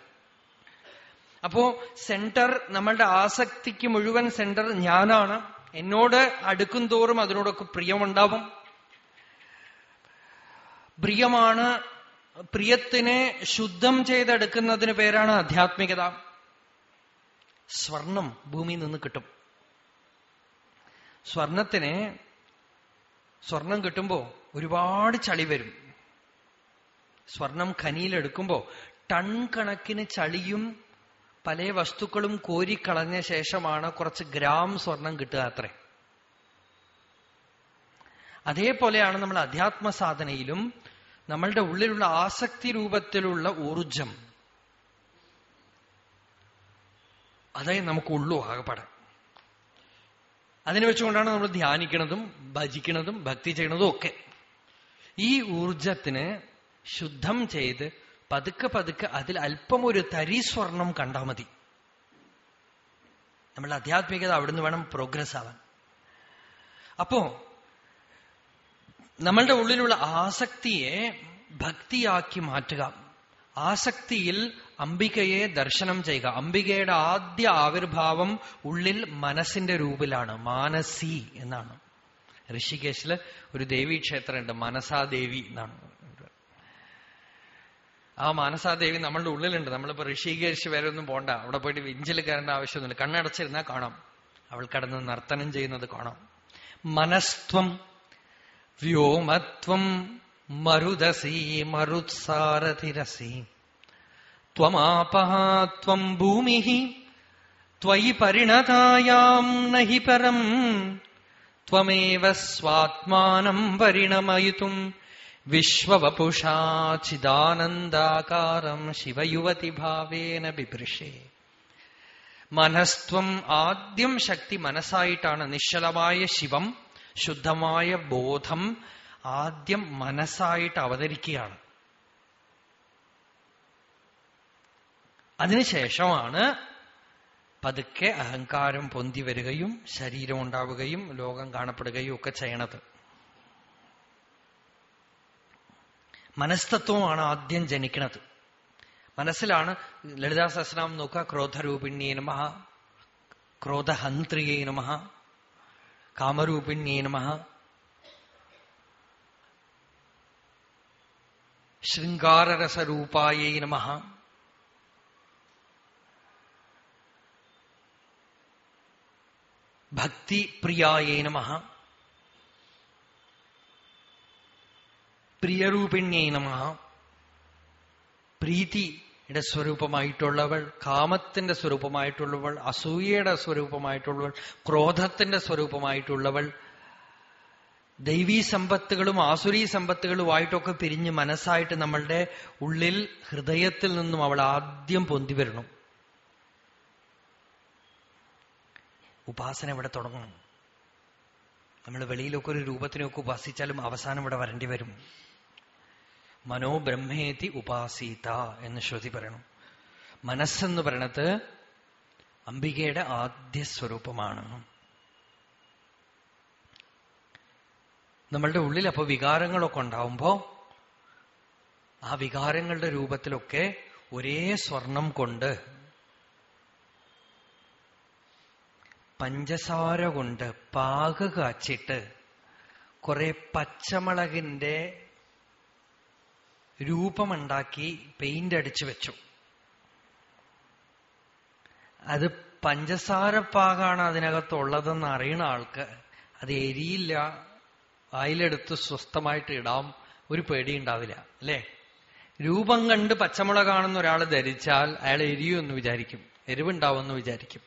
അപ്പോ സെന്റർ നമ്മളുടെ ആസക്തിക്ക് മുഴുവൻ സെന്റർ ഞാനാണ്. എന്നോട് അടുക്കും തോറും അതിനോടൊക്കെ പ്രിയമുണ്ടാവും. പ്രിയമാണ് പ്രിയത്തിനെ ശുദ്ധം ചെയ്തെടുക്കുന്നതിന് പേരാണ് ആധ്യാത്മികത. സ്വർണം ഭൂമിയിൽ നിന്ന് കിട്ടും. സ്വർണത്തിന് സ്വർണം കിട്ടുമ്പോ ഒരുപാട് ചളി വരും. സ്വർണം ഖനിയിലെടുക്കുമ്പോ ടൺ കണക്കിന് ചളിയും പല വസ്തുക്കളും കോരിക്കളഞ്ഞ ശേഷമാണ് കുറച്ച് ഗ്രാം സ്വർണം കിട്ടുക അതേപോലെയാണ് നമ്മൾ അധ്യാത്മ സാധനയിലും നമ്മളുടെ ഉള്ളിലുള്ള ആസക്തി രൂപത്തിലുള്ള ഊർജം അതേ നമുക്കുള്ളൂ ആകപ്പാടെ. അതിനെ വെച്ചുകൊണ്ടാണ് നമ്മൾ ധ്യാനിക്കുന്നതും ഭജിക്കുന്നതും ഭക്തി ചെയ്യുന്നതും ഒക്കെ. ഈ ഊർജത്തിന് ശുദ്ധം ചെയ്ത് പതുക്കെ പതുക്കെ അതിൽ അല്പം ഒരു തരി സ്വർണം കണ്ടാൽ മതി. നമ്മൾ ആധ്യാത്മികത അവിടുന്ന് വേണം പ്രോഗ്രസ് ആവാൻ. അപ്പോ നമ്മളുടെ ഉള്ളിലുള്ള ആസക്തിയെ ഭക്തിയാക്കി മാറ്റുക. ആസക്തിയിൽ അംബികയെ ദർശനം ചെയ്യുക. അംബികയുടെ ആദ്യ ആവിർഭാവം ഉള്ളിൽ മനസ്സിന്റെ രൂപിലാണ്. മാനസി എന്നാണ്. ഋഷികേശിൽ ഒരു ദേവീക്ഷേത്രമുണ്ട് മനസാദേവി എന്നാണ്. ആ മാനസാദേവി നമ്മളുടെ ഉള്ളിലുണ്ട്. നമ്മളിപ്പോ ഋഷികേശ് വരെ ഒന്നും പോണ്ട. അവിടെ പോയിട്ട് വിഞ്ചിൽ കയറേണ്ട ആവശ്യമൊന്നുമില്ല. കണ്ണടച്ചിരുന്നാൽ കാണാം. അവൾ കടന്ന് നർത്തനം ചെയ്യുന്നത് കാണാം. മനസ്ത്വം വ്യോമത്വം മരുദസി മരുത്സാരതിരസി ത്വമാപഹാത്വം ഭൂമി ത്വയി പരിണതായാം നഹി പരം ത്വമേവ സ്വാത്മാനം പരിണമയിതും വിശ്വവപുഷാചിദാനന്ദാകാരം ശിവയുവതി ഭാവേന ബിഭൃഷേ മനസ്ത്വം ആദ്യം ശക്തി മനസ്സായിട്ടാണ് നിശ്ചലമായ ശിവം ശുദ്ധമായ ബോധം ആദ്യം മനസ്സായിട്ട് അവതരിക്കുകയാണ്. അതിനുശേഷമാണ് പതുക്കെ അഹങ്കാരം പൊന്തി വരികയും ശരീരം ഉണ്ടാവുകയും ലോകം കാണപ്പെടുകയും ഒക്കെ ചെയ്യണത്. മനസ്തത്വമാണ് ആദ്യം ജനിക്കുന്നത് മനസ്സിലാണ് ലളിതാ സഹസ്രനാമം നോക്കുക ക്രോധരൂപിണ്യേ നമ കാമരൂപിണ്യേ നമ. ശൃംഗാരരസരൂപായേ നമ. ഭക്തിപ്രിയായേ നമ. പ്രിയരൂപിണ്യേ നമ. പ്രീതിയുടെ സ്വരൂപമായിട്ടുള്ളവൾ കാമത്തിന്റെ സ്വരൂപമായിട്ടുള്ളവൾ അസൂയയുടെ സ്വരൂപമായിട്ടുള്ളവൾ ക്രോധത്തിന്റെ സ്വരൂപമായിട്ടുള്ളവൾ ദൈവീ സമ്പത്തുകളും ആസുരീ സമ്പത്തുകളുമായിട്ടൊക്കെ പിരിഞ്ഞ് മനസ്സായിട്ട് നമ്മളുടെ ഉള്ളിൽ ഹൃദയത്തിൽ നിന്നും അവൾ ആദ്യം പൊന്തി വരണം. ഉപാസന ഇവിടെ തുടങ്ങണം. നമ്മൾ വെളിയിലൊക്കെ ഒരു രൂപത്തിനൊക്കെ ഉപാസിച്ചാലും അവസാനം ഇവിടെ വരേണ്ടി വരും. മനോബ്രഹ്മേതി ഉപാസീത എന്ന് ശ്രുതി പറയണം. മനസ്സെന്ന് പറയണത് അംബികയുടെ ആദ്യ സ്വരൂപമാണ്. നമ്മളുടെ ഉള്ളിൽ അപ്പൊ വികാരങ്ങളൊക്കെ ഉണ്ടാവുമ്പോ ആ വികാരങ്ങളുടെ രൂപത്തിലൊക്കെ ഒരേ സ്വർണം കൊണ്ട് പഞ്ചസാര കൊണ്ട് പാക കാച്ചിട്ട് കുറെ പച്ചമുളകിന്റെ രൂപമുണ്ടാക്കി പെയിന്റ് അടിച്ചു വെച്ചു. അത് പഞ്ചസാര പാകാണ് അതിനകത്തുള്ളതെന്ന് അറിയണ ആൾക്ക് അത് എരിയില്ല വായിലെടുത്ത് സ്വസ്ഥമായിട്ട് ഇടാം ഒരു പേടി ഉണ്ടാവില്ല അല്ലേ? രൂപം കണ്ട് പച്ചമുളകാണെന്ന് ഒരാൾ ധരിച്ചാൽ അയാൾ എരിയുമെന്ന് വിചാരിക്കും എരിവുണ്ടാവുമെന്ന് വിചാരിക്കും.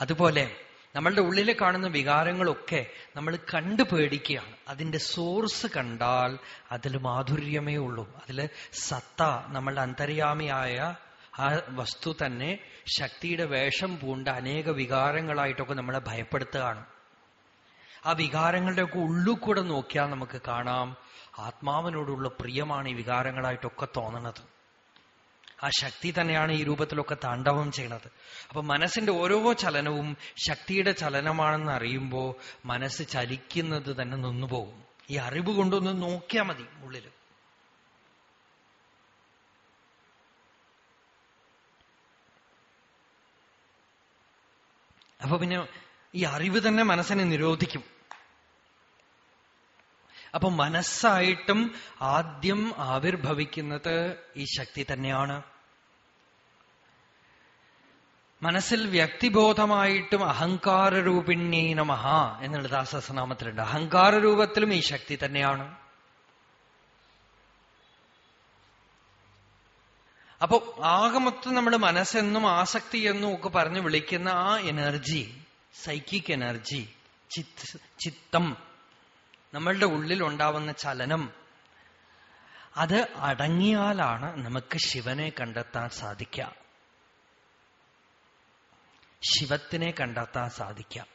അതുപോലെ നമ്മളുടെ ഉള്ളിൽ കാണുന്ന വികാരങ്ങളൊക്കെ നമ്മൾ കണ്ടു പേടിക്കുകയാണ്. അതിന്റെ സോഴ്സ് കണ്ടാൽ അതിൽ മാധുര്യമേ ഉള്ളൂ. അതിൽ സത്ത നമ്മളുടെ അന്തര്യാമിയായ ആ വസ്തു തന്നെ ശക്തിയുടെ വേഷം പൂണ്ട അനേക വികാരങ്ങളായിട്ടൊക്കെ നമ്മളെ ഭയപ്പെടുത്തുകയാണ്. ആ വികാരങ്ങളുടെയൊക്കെ ഉള്ളിൽ നോക്കിയാൽ നമുക്ക് കാണാം ആത്മാവിനോടുള്ള പ്രിയമാണ് ഈ വികാരങ്ങളായിട്ടൊക്കെ തോന്നണത്. ആ ശക്തി തന്നെയാണ് ഈ രൂപത്തിലൊക്കെ താണ്ഡവം ചെയ്യണത്. അപ്പൊ മനസ്സിന്റെ ഓരോ ചലനവും ശക്തിയുടെ ചലനമാണെന്ന് അറിയുമ്പോൾ മനസ്സ് ചലിക്കുന്നത് തന്നെ നിന്നുപോകും. ഈ അറിവ് കൊണ്ടൊന്ന് നോക്കിയാൽ മതി ഉള്ളിൽ അപ്പൊ പിന്നെ ഈ അറിവ് തന്നെ മനസ്സിനെ നിരോധിക്കും. അപ്പൊ മനസ്സായിട്ടും ആദ്യം ആവിർഭവിക്കുന്നത് ഈ ശക്തി തന്നെയാണ്. മനസ്സിൽ വ്യക്തിബോധമായിട്ടും അഹങ്കാരരൂപിണ്യേ നമഹ എന്നുള്ള ദാസസനാമത്തിലുണ്ട്. അഹങ്കാരരൂപത്തിലും ഈ ശക്തി തന്നെയാണ്. അപ്പൊ ആകമൊത്തം നമ്മൾ മനസ്സെന്നും ആസക്തി എന്നും ഒക്കെ പറഞ്ഞു വിളിക്കുന്ന ആ എനർജി സൈക്കിക് എനർജി ചിത് ചിത്തം നമ്മളുടെ ഉള്ളിൽ ഉണ്ടാവുന്ന ചലനം അത് അടങ്ങിയാലാണ് നമുക്ക് ശിവനെ കണ്ടെത്താൻ സാധിക്കുക. ശിവത്തിനെ കണ്ടെത്താൻ സാധിക്കാം.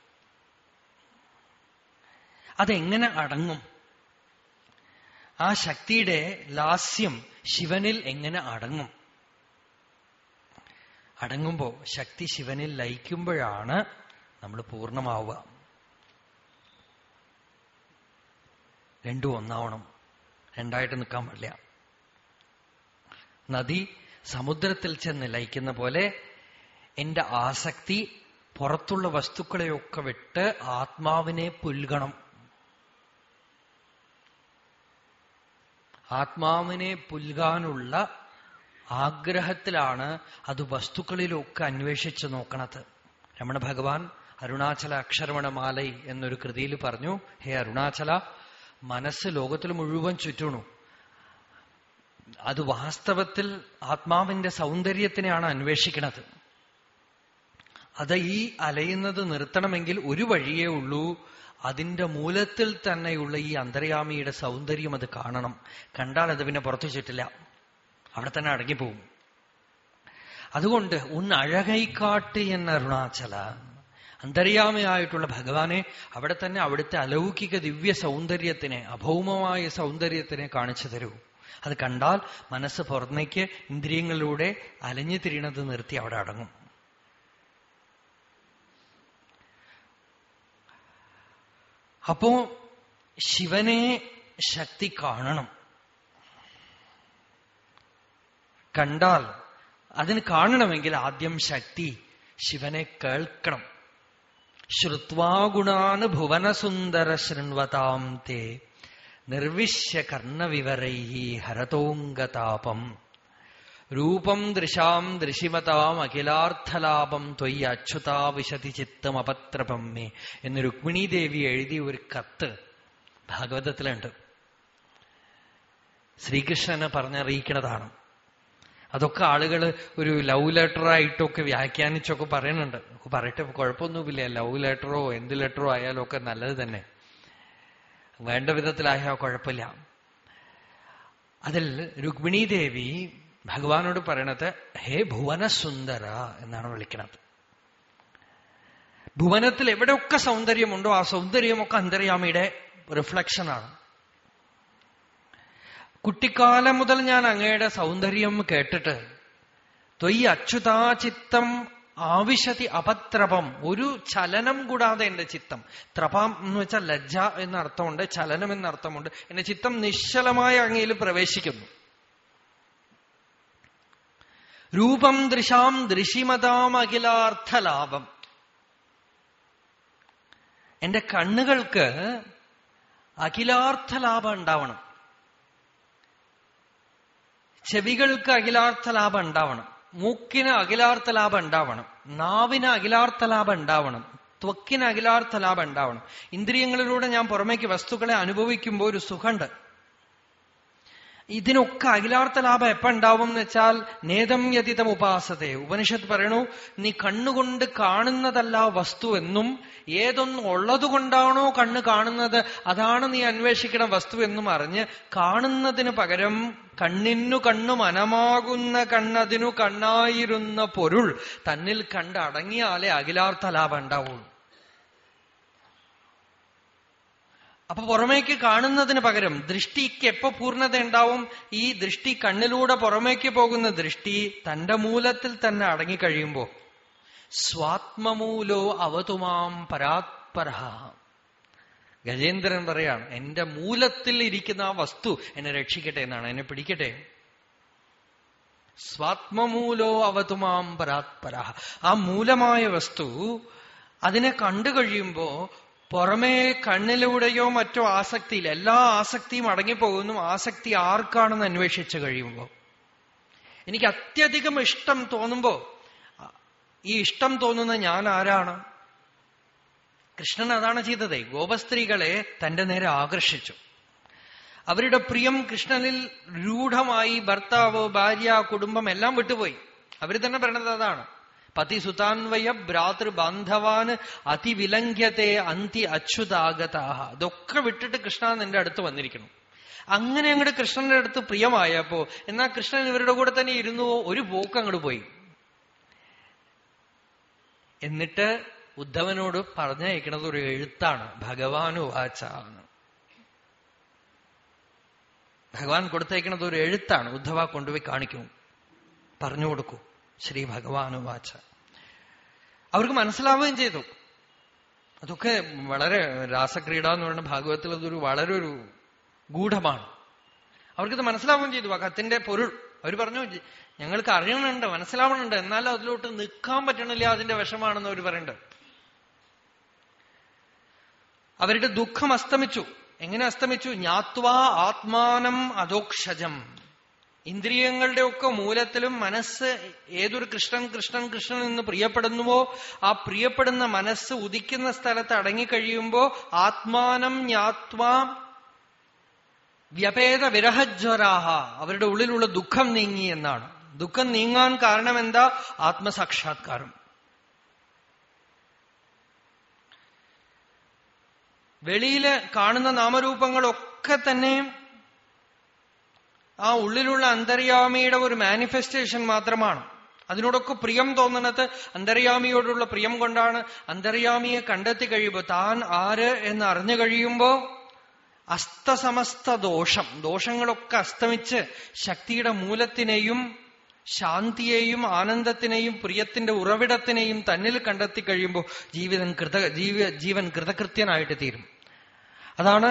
അതെങ്ങനെ അടങ്ങും? ആ ശക്തിയുടെ ലാസ്യം ശിവനിൽ എങ്ങനെ അടങ്ങും? അടങ്ങുമ്പോ ശക്തി ശിവനിൽ ലയിക്കുമ്പോഴാണ് നമ്മൾ പൂർണമാവുക. രണ്ടും ഒന്നാവണം. രണ്ടായിട്ട് നിൽക്കാൻ പാടില്ല. നദി സമുദ്രത്തിൽ ചെന്ന് ലയിക്കുന്ന പോലെ എന്റെ ആസക്തി പുറത്തുള്ള വസ്തുക്കളെയൊക്കെ വിട്ട് ആത്മാവിനെ പുൽകണം. ആത്മാവിനെ പുൽകാനുള്ള ആഗ്രഹത്തിലാണ് അത് വസ്തുക്കളിലൊക്കെ അന്വേഷിച്ചു നോക്കണത്. രമണ ഭഗവാൻ അരുണാചല അക്ഷരമണമാലൈ എന്നൊരു കൃതിയിൽ പറഞ്ഞു ഹേ അരുണാചല മനസ്സ് ലോകത്തിൽ മുഴുവൻ ചുറ്റണു. അത് വാസ്തവത്തിൽ ആത്മാവിന്റെ സൗന്ദര്യത്തിനെയാണ് അന്വേഷിക്കുന്നത് അത് ഈ അലയുന്നത് നിർത്തണമെങ്കിൽ ഒരു വഴിയേ ഉള്ളൂ. അതിന്റെ മൂലത്തിൽ തന്നെയുള്ള ഈ അന്തര്യാമിയുടെ സൗന്ദര്യം അത് കാണണം. കണ്ടാൽ അത് പിന്നെ പുറത്തു ചുറ്റില്ല അവിടെ തന്നെ അടങ്ങിപ്പോവും. അതുകൊണ്ട് ഒന്ന് അഴകൈക്കാട്ട് എന്ന അരുണാചല. അന്തര്യാമയായിട്ടുള്ള ഭഗവാനെ അവിടെ തന്നെ അവിടുത്തെ അലൗകിക ദിവ്യ സൗന്ദര്യത്തിനെ അഭൗമമായ സൗന്ദര്യത്തിനെ കാണിച്ചു തരൂ. അത് കണ്ടാൽ മനസ്സ് പുറമേക്ക് ഇന്ദ്രിയങ്ങളിലൂടെ അലഞ്ഞു തിരിയണത് നിർത്തി അവിടെ അടങ്ങും. അപ്പോ ശിവനെ ശക്തി കാണണം. കണ്ടാൽ അതിന് കാണണമെങ്കിൽ ആദ്യം ശക്തി ശിവനെ കേൾക്കണം. ശ്രുത്വാഗുണാന് ഭുവനസുന്ദര ശൃണ്വതാം തേ. നിർവിശ്യ കർണവിവരൈ ഹരതോങ്കതാപം രൂപം ദൃശാം ദൃശിമതാം അഖിലാർത്ഥലാഭം ത്വയ്യ അച്യുതാ വിശതി ചിത്തമപത്രപം മേ എന്ന് രുക്മിണി ദേവി എഴുതിയ ഒരു കത്ത് ഭാഗവതത്തിലുണ്ട്. ശ്രീകൃഷ്ണന് പറഞ്ഞറിയിക്കണതാണ് അതൊക്കെ ആളുകൾ ഒരു ലവ് ലെറ്ററായിട്ടൊക്കെ വ്യാഖ്യാനിച്ചൊക്കെ പറയുന്നുണ്ട്. പറയട്ടെ കുഴപ്പമൊന്നുമില്ല. ലവ് ലെറ്ററോ എന്ത് ലെറ്ററോ ആയാലും ഒക്കെ നല്ലത് തന്നെ. വേണ്ട വിധത്തിലായാൽ കുഴപ്പമില്ല. അതിൽ രുക്മിണി ദേവി ഭഗവാനോട് പറയണത് ഹേ ഭുവന സുന്ദര എന്നാണ് വിളിക്കുന്നത് ഭുവനത്തിൽ എവിടെയൊക്കെ സൗന്ദര്യമുണ്ടോ ആ സൗന്ദര്യമൊക്കെ അന്തര്യാമിയുടെ റിഫ്ലക്ഷനാണ്. കുട്ടിക്കാലം മുതൽ ഞാൻ അങ്ങയുടെ സൗന്ദര്യം കേട്ടിട്ട് ത്വയ് അച്യുതാചിത്തം ആവിശതി അപത്രപം ഒരു ചലനം കൂടാതെ എന്റെ ചിത്തം. ത്രപം എന്ന് വെച്ചാൽ ലജ്ജ എന്ന അർത്ഥമുണ്ട് ചലനം എന്ന അർത്ഥമുണ്ട് എന്റെ ചിത്തം നിശ്ചലമായ അങ്ങയിൽ പ്രവേശിക്കുന്നു. രൂപം ദൃശാം ദൃശിമതാം അഖിലാർത്ഥലാഭം എന്റെ കണ്ണുകൾക്ക് അഖിലാർത്ഥലാഭം ഉണ്ടാവണം. ചെവികൾക്ക് അഖിലാർത്ഥ ലാഭം ഉണ്ടാവണം. മൂക്കിന് അഖിലാർത്ഥ ലാഭം ഉണ്ടാവണം. നാവിന് അഖിലാർത്ഥ ലാഭം ഉണ്ടാവണം. ത്വക്കിന് അഖിലാർത്ഥ ലാഭം ഉണ്ടാവണം. ഇന്ദ്രിയങ്ങളിലൂടെ ഞാൻ പുറമേക്ക് വസ്തുക്കളെ അനുഭവിക്കുമ്പോൾ ഒരു സുഖമുണ്ട്. ഇതിനൊക്കെ അഖിലാർത്ഥ ലാഭം എപ്പ ഉണ്ടാവും എന്ന് വെച്ചാൽ നേതം യതിതം ഉപാസതയെ ഉപനിഷത്ത് പറയണു നീ കണ്ണുകൊണ്ട് കാണുന്നതല്ല വസ്തു എന്നും ഏതൊന്നും ഉള്ളതുകൊണ്ടാണോ കണ്ണ് കാണുന്നത് അതാണ് നീ അന്വേഷിക്കണ വസ്തു എന്നും അറിഞ്ഞ് കാണുന്നതിന് പകരം കണ്ണിനു കണ്ണു മനമാകുന്ന കണ്ണതിനു കണ്ണായിരുന്ന പൊരുൾ തന്നിൽ കണ്ടടങ്ങിയാലേ അഖിലാർത്ഥ ലാഭം ഉണ്ടാവുള്ളൂ. അപ്പൊ പുറമേക്ക് കാണുന്നതിന് പകരം ദൃഷ്ടിക്ക് എപ്പോ പൂർണത ഉണ്ടാവും? ഈ ദൃഷ്ടി കണ്ണിലൂടെ പുറമേക്ക് പോകുന്ന ദൃഷ്ടി തന്റെ മൂലത്തിൽ തന്നെ അടങ്ങിക്കഴിയുമ്പോ സ്വാത്മമൂലോ അവതുമാം പരാത്പര ഗജേന്ദ്രൻ പറയാണ് എന്റെ മൂലത്തിൽ ഇരിക്കുന്ന ആ വസ്തു എന്നെ രക്ഷിക്കട്ടെ എന്നാണ് എന്നെ പിടിക്കട്ടെ? സ്വാത്മമൂലോ അവതുമാം പരാത്പര ആ മൂലമായ വസ്തു അതിനെ കണ്ടു കഴിയുമ്പോ പുറമേ കണ്ണിലൂടെയോ മറ്റോ ആസക്തിയിൽ എല്ലാ ആസക്തിയും അടങ്ങിപ്പോകുന്നു. ആസക്തി ആർക്കാണെന്ന് അന്വേഷിച്ചു കഴിയുമ്പോൾ എനിക്ക് അത്യധികം ഇഷ്ടം തോന്നുമ്പോൾ ഈ ഇഷ്ടം തോന്നുന്ന ഞാൻ ആരാണ്? കൃഷ്ണൻ അതാണ് ചെയ്തത്. ഗോപസ്ത്രീകളെ തന്റെ നേരെ ആകർഷിച്ചു. അവരുടെ പ്രിയം കൃഷ്ണനിൽ രൂഢമായി ഭർത്താവ് ഭാര്യ കുടുംബം എല്ലാം വിട്ടുപോയി. അവർ തന്നെ പറയണത് അതാണ്. പതി സുതാൻവയ ഭ്രാതൃ ബാന്ധവാന് അതിവിലംഘ്യത്തെ അന്തി അച്യുതാഗതാഹ. അതൊക്കെ വിട്ടിട്ട് കൃഷ്ണ നിന്റെ അടുത്ത് വന്നിരിക്കണം. അങ്ങനെ അങ്ങോട്ട് കൃഷ്ണന്റെ അടുത്ത് പ്രിയമായപ്പോ എന്നാ കൃഷ്ണൻ ഇവരുടെ കൂടെ തന്നെ ഇരുന്നു ഒരു പോക്ക് അങ്ങോട്ട് പോയി. എന്നിട്ട് ഉദ്ധവനോട് പറഞ്ഞയക്കണത് ഒരു എഴുത്താണ്. ഭഗവാനു വാച ഭഗവാൻ കൊടുത്തയക്കണത് ഒരു എഴുത്താണ്. ഉദ്ധവ കൊണ്ടുപോയി കാണിക്കും. പറഞ്ഞു കൊടുക്കൂ. ശ്രീ ഭഗവാനു വാച അവർക്ക് മനസ്സിലാവുകയും ചെയ്തു. അതൊക്കെ വളരെ രാസക്രീഡ എന്ന് പറയുന്ന ഭാഗവത്തിൽ അതൊരു വളരെ ഒരു ഗൂഢമാണ്. അവർക്കിത് മനസ്സിലാവുകയും ചെയ്തു. കത്തിന്റെ പൊരുൾ. അവർ പറഞ്ഞു ഞങ്ങൾക്ക് അറിയണുണ്ട് മനസ്സിലാവണുണ്ട്. എന്നാലും അതിലോട്ട് നിൽക്കാൻ പറ്റണില്ല. അതിന്റെ വിഷമാണെന്ന് അവർ പറയുന്നുണ്ട് അവരുടെ ദുഃഖം അസ്തമിച്ചു. എങ്ങനെ അസ്തമിച്ചു? ജ്ഞാത്വാ ആത്മാനം അധോക്ഷജം. ഇന്ദ്രിയങ്ങളുടെ ഒക്കെ മൂലത്തിലും മനസ്സ് ഏതൊരു കൃഷ്ണൻ കൃഷ്ണൻ കൃഷ്ണൻ എന്ന് പ്രിയപ്പെടുന്നുവോ ആ പ്രിയപ്പെടുന്ന മനസ്സ് ഉദിക്കുന്ന സ്ഥലത്ത് അടങ്ങിക്കഴിയുമ്പോ ആത്മാനം ജ്ഞാത്വാ വ്യപേത വിരഹജ്വരാഹ. അവരുടെ ഉള്ളിലുള്ള ദുഃഖം നീങ്ങി എന്നാണ്. ദുഃഖം നീങ്ങാൻ കാരണം എന്താ? ആത്മസാക്ഷാത്കാരം. വെളിയിൽ കാണുന്ന നാമരൂപങ്ങളൊക്കെ തന്നെ ആ ഉള്ളിലുള്ള അന്തര്യാമിയുടെ ഒരു മാനിഫെസ്റ്റേഷൻ മാത്രമാണ്. അതിനോടൊക്കെ പ്രിയം തോന്നണത് അന്തര്യാമിയോടുള്ള പ്രിയം കൊണ്ടാണ്. അന്തര്യാമിയെ കണ്ടെത്തി കഴിയുമ്പോൾ താൻ ആര് എന്ന് അറിഞ്ഞു കഴിയുമ്പോ അസ്തസമസ്ത ദോഷം ദോഷങ്ങളൊക്കെ അസ്തമിച്ച് ശക്തിയുടെ മൂലത്തിനെയും ശാന്തിയെയും ആനന്ദത്തിനെയും പ്രിയത്തിന്റെ ഉറവിടത്തിനെയും തന്നിൽ കണ്ടെത്തി കഴിയുമ്പോൾ ജീവിതം കൃത ജീവ ജീവൻ കൃതകൃത്യനായിട്ട് തീരും. അതാണ്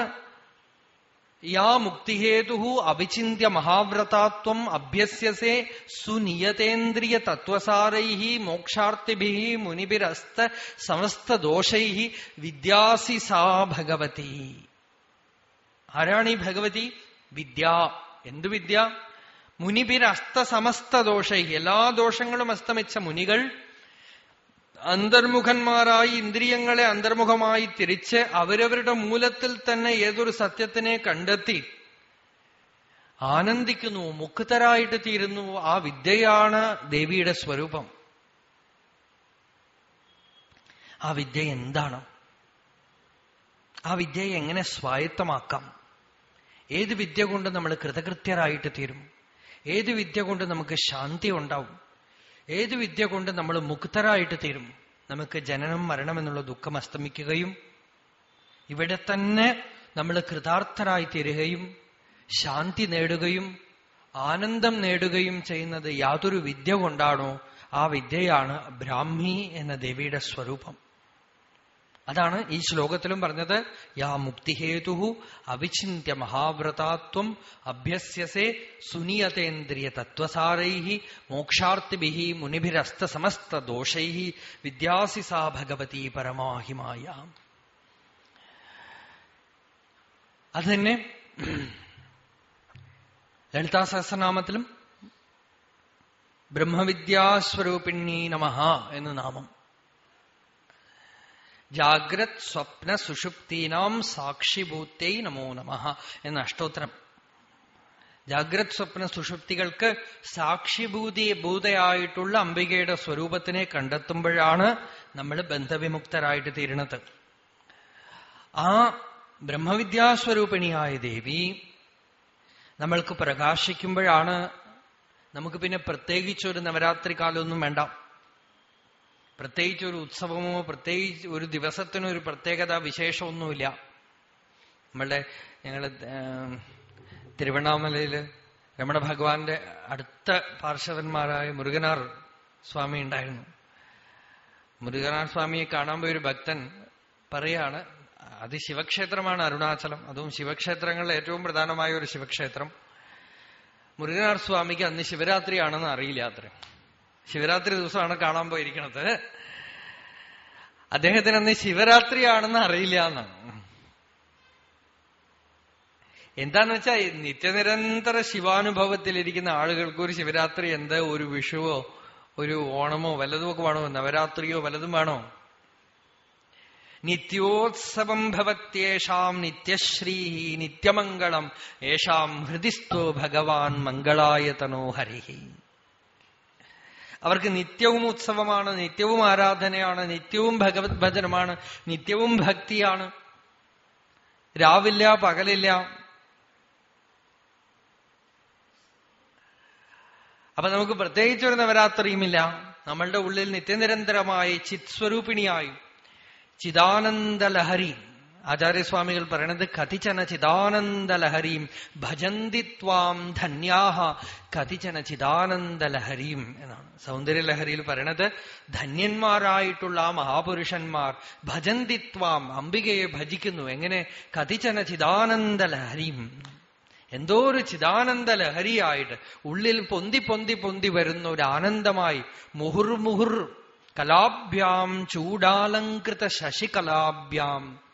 യാ മുക്തിഹേതു അവിചിന്യ മഹാവ്രതാത്വം അഭ്യസ്യസേ സുനിയതേന്ദ്രിയ തത്വസാരൈ മോക്ഷാർത്ഥിഭി മുനിബിരസ്ത സമസ്തദോഷൈ വിദ്യാസി സാ ഭഗവതി. ആരാണ് ഈ ഭഗവതി? വിദ്യ. എന്തു വിദ്യ? മുനിബിരസ്ത സമസ്ത ദോഷൈ എല്ലാ ദോഷങ്ങളും അസ്തമിച്ച മുനികൾ അന്തർമുഖന്മാരായി ഇന്ദ്രിയങ്ങളെ അന്തർമുഖമായി തിരിച്ച് അവരവരുടെ മൂലത്തിൽ തന്നെ ഏതൊരു സത്യത്തിനെ കണ്ടെത്തി ആനന്ദിക്കുന്നു മുക്തരായിട്ട് തീരുന്നു. ആ വിദ്യയാണ് ദേവിയുടെ സ്വരൂപം. ആ വിദ്യ എന്താണ്? ആ വിദ്യയെ എങ്ങനെ സ്വായത്തമാക്കാം? ഏത് വിദ്യ കൊണ്ട് നമ്മൾ കൃതകൃത്യരായിട്ട് തീരും? ഏത് വിദ്യ കൊണ്ട് നമുക്ക് ശാന്തി ഉണ്ടാവും? ഏത് വിദ്യ കൊണ്ട് നമ്മൾ മുക്തരായിട്ട് തീരും? നമുക്ക് ജനനം മരണം എന്നുള്ള ദുഃഖം അസ്തമിക്കുകയും ഇവിടെ തന്നെ നമ്മൾ കൃതാർത്ഥരായി തീരുകയും ശാന്തി നേടുകയും ആനന്ദം നേടുകയും ചെയ്യുന്നത് യാതൊരു വിദ്യ കൊണ്ടാണോ? ആ വിദ്യയാണ് ബ്രാഹ്മി എന്ന ദേവിയുടെ സ്വരൂപം. അതാണ് ഈ ശ്ലോകത്തിലും പറഞ്ഞത് യാ മുക്തിഹേതു അവിചിന്യ മഹാവ്രതാത്വം അഭ്യസ്യസേ സുനിയതേന്ദ്രിയ തത്വസാരൈ മോക്ഷാർത്ഥിഭി മുനിഭിരസ്ത സമസ്ത ദോഷൈ വിദ്യാസി സാ ഭഗവതി പരമാഹിമായ. അത് തന്നെ ലളിതാ സഹസ്രനാമത്തിലും ബ്രഹ്മവിദ്യാസ്വരൂപിണി നമ എന്ന് നാമം. ജാഗ്രത് സ്വപ്ന സുഷുപ്തീനാം സാക്ഷിഭൂത്തൈ നമോ നമ എന്ന അഷ്ടോത്തരം. ജാഗ്രത് സ്വപ്ന സുഷുപ്തികൾക്ക് സാക്ഷിഭൂതി ഭൂതയായിട്ടുള്ള അംബികയുടെ സ്വരൂപത്തിനെ കണ്ടെത്തുമ്പോഴാണ് നമ്മൾ ബന്ധവിമുക്തരായിട്ട് തീരുന്നത്. ആ ബ്രഹ്മവിദ്യാസ്വരൂപിണിയായ ദേവി നമ്മൾക്ക് പ്രകാശിക്കുമ്പോഴാണ് നമുക്ക് പിന്നെ പ്രത്യേകിച്ചൊരു നവരാത്രി കാലമൊന്നും വേണ്ട. പ്രത്യേകിച്ച് ഒരു ഉത്സവമോ പ്രത്യേകിച്ച് ഒരു ദിവസത്തിനോ ഒരു പ്രത്യേകത വിശേഷമൊന്നുമില്ല. നമ്മളുടെ ഞങ്ങൾ തിരുവണ്ണാമലയിൽ രമണ ഭഗവാന്റെ അടുത്ത പാർശ്വന്മാരായ മുരുകനാർ സ്വാമി ഉണ്ടായിരുന്നു. മുരുകനാർ സ്വാമിയെ കാണാൻ പോയൊരു ഭക്തൻ പറയാണ് അത് ശിവക്ഷേത്രമാണ് അരുണാചലം. അതും ശിവക്ഷേത്രങ്ങളിൽ ഏറ്റവും പ്രധാനമായ ഒരു ശിവക്ഷേത്രം. മുരുകനാർ സ്വാമിക്ക് അന്ന് ശിവരാത്രിയാണെന്ന് അറിയില്ല അത്രേ ശിവരാത്രി ദിവസമാണ് കാണാൻ പോയിരിക്കണത്. അദ്ദേഹത്തിന് അന്ന് ശിവരാത്രിയാണെന്ന് അറിയില്ല എന്നാണ്. എന്താന്ന് വെച്ചാൽ നിത്യനിരന്തര ശിവാനുഭവത്തിലിരിക്കുന്ന ആളുകൾക്ക് ഒരു ശിവരാത്രി എന്ത്? ഒരു വിഷുവോ ഒരു ഓണമോ വല്ലതും ഒക്കെ വേണോ? നവരാത്രിയോ വല്ലതും വേണോ? നിത്യോത്സവം ഭവത്യേഷാം നിത്യശ്രീ നിത്യമംഗളം. യേഷാം ഹൃദിസ്ഥോ ഭഗവാൻ മംഗളായതനോ ഹരിഹി. അവർക്ക് നിത്യവും ഉത്സവമാണ് നിത്യവും ആരാധനയാണ് നിത്യവും ഭഗവത് ഭജനമാണ് നിത്യവും ഭക്തിയാണ്. രാവില്ല പകലില്ല. അപ്പൊ നമുക്ക് പ്രത്യേകിച്ച് ഒരു നവരാത്രിയുമില്ല. നമ്മളുടെ ഉള്ളിൽ നിത്യനിരന്തരമായി ചിത് സ്വരൂപിണിയായും ചിദാനന്ദ ലഹരി ആചാര്യസ്വാമികൾ പറയണത് കഥിച്ചന ചിദാനന്ദ ലഹരിയും ഭജന്തി ത്വാം ധന്യാഹ കഥിച്ചന ചിദാനന്ദ ലഹരിയും എന്നാണ്. സൗന്ദര്യ ലഹരിയിൽ പറയണത് ധന്യന്മാരായിട്ടുള്ള ആ മഹാപുരുഷന്മാർ ഭജന്തി ത്വാം അംബികയെ ഭജിക്കുന്നു. എങ്ങനെ? കഥിച്ചന ചിദാനന്ദ ലഹരിയും എന്തോ ഒരു ചിദാനന്ദ ലഹരിയായിട്ട് ഉള്ളിൽ പൊന്തി പൊന്തി പൊന്തി വരുന്ന ഒരു ആനന്ദമായി മുഹുർമുഹുർ കലാഭ്യാം ചൂടാലങ്കൃത ശശികലാഭ്യാം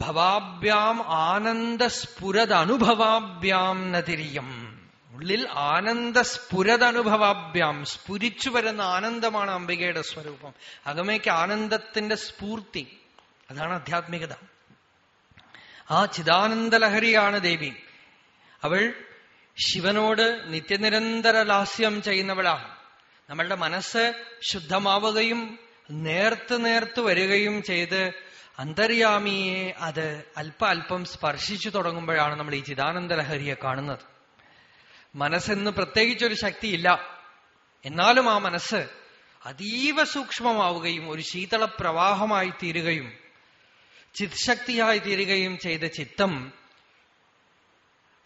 ഭവാഭ്യാം ആനന്ദസ്ഫുരതനുഭവാഭ്യാം നതിരിയം ഉള്ളിൽ ആനന്ദസ്ഫുരതനുഭവാഭ്യാം സ്ഫുരിച്ചു വരുന്ന ആനന്ദമാണ് അംബികയുടെ സ്വരൂപം. അകമയ്ക്ക് ആനന്ദത്തിന്റെ സ്ഫൂർത്തി. അതാണ് ആധ്യാത്മികത. ആ ചിദാനന്ദലഹരിയാണ് ദേവി. അവൾ ശിവനോട് നിത്യനിരന്തര ലാസ്യം ചെയ്യുന്നവളാണ് നമ്മളുടെ മനസ്സ് ശുദ്ധമാവുകയും നേർത്ത് നേർത്ത് വരികയും ചെയ്ത് അന്തര്യാമിയെ അത് അല്പ അല്പം സ്പർശിച്ചു തുടങ്ങുമ്പോഴാണ് നമ്മൾ ഈ ചിദാനന്ദ ലഹരിയെ കാണുന്നത്. മനസ്സെന്ന് പ്രത്യേകിച്ചൊരു ശക്തിയില്ല. എന്നാലും ആ മനസ്സ് അതീവ സൂക്ഷ്മമാവുകയും ഒരു ശീതള പ്രവാഹമായി തീരുകയും ചിത്ശക്തിയായി തീരുകയും ചെയ്ത ചിത്തം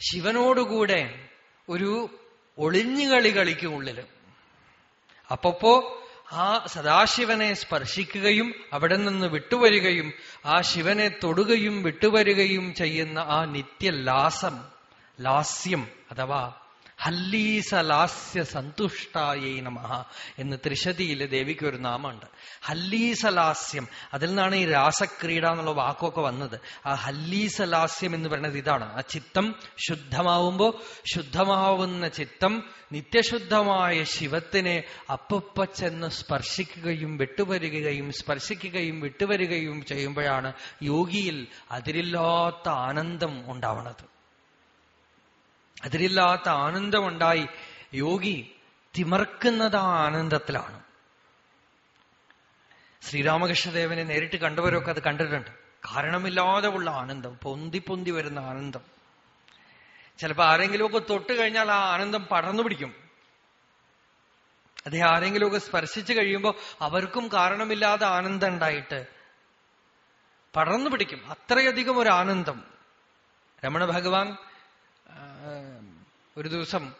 ശിവനോടുകൂടെ ഒരു ഒളിഞ്ഞുകളി കളിക്കും ഉള്ളിൽ. ആ സദാശിവനെ സ്പർശിക്കുകയും അവിടെ നിന്ന് വിട്ടുവരികയും ആ ശിവനെ തൊടുകയും വിട്ടുവരികയും ചെയ്യുന്ന ആ നിത്യലാസം ലാസ്യം അഥവാ ഹല്ലീസലാസ്യ സന്തുഷ്ടായൈ നമഹ എന്ന് ത്രിശതിയിൽ ദേവിക്ക് ഒരു നാമമുണ്ട്. ഹല്ലീസലാസ്യം അതിൽ നിന്നാണ് ഈ രാസക്രീഡ എന്നുള്ള വാക്കൊക്കെ വന്നത്. ആ ഹല്ലീസലാസ്യം എന്ന് പറയുന്നത് ഇതാണ്. ആ ചിത്തം ശുദ്ധമാവുമ്പോ ശുദ്ധമാവുന്ന ചിത്തം നിത്യശുദ്ധമായ ശിവത്തിനെ അപ്പപ്പ ചെന്ന് സ്പർശിക്കുകയും വിട്ടുവരികയും സ്പർശിക്കുകയും വിട്ടുവരികയും ചെയ്യുമ്പോഴാണ് യോഗിയിൽ അതിരില്ലാത്ത ആനന്ദം ഉണ്ടാവണത്. അതിരില്ലാത്ത ആനന്ദമുണ്ടായി യോഗി തിമർക്കുന്നത് ആ ആനന്ദത്തിലാണ്. ശ്രീരാമകൃഷ്ണദേവനെ നേരിട്ട് കണ്ടവരൊക്കെ അത് കണ്ടിട്ടുണ്ട്. കാരണമില്ലാതെ ഉള്ള ആനന്ദം പൊന്തി പൊന്തി വരുന്ന ആനന്ദം. ചിലപ്പോ ആരെങ്കിലുമൊക്കെ തൊട്ട് കഴിഞ്ഞാൽ ആ ആനന്ദം പടർന്നു പിടിക്കും. അതേ ആരെങ്കിലുമൊക്കെ സ്പർശിച്ചു കഴിയുമ്പോൾ അവർക്കും കാരണമില്ലാതെ ആനന്ദം ഉണ്ടായിട്ട് പടർന്നു പിടിക്കും. അത്രയധികം ഒരു ആനന്ദം. രമണ ഭഗവാൻ ഒരു ദിവസം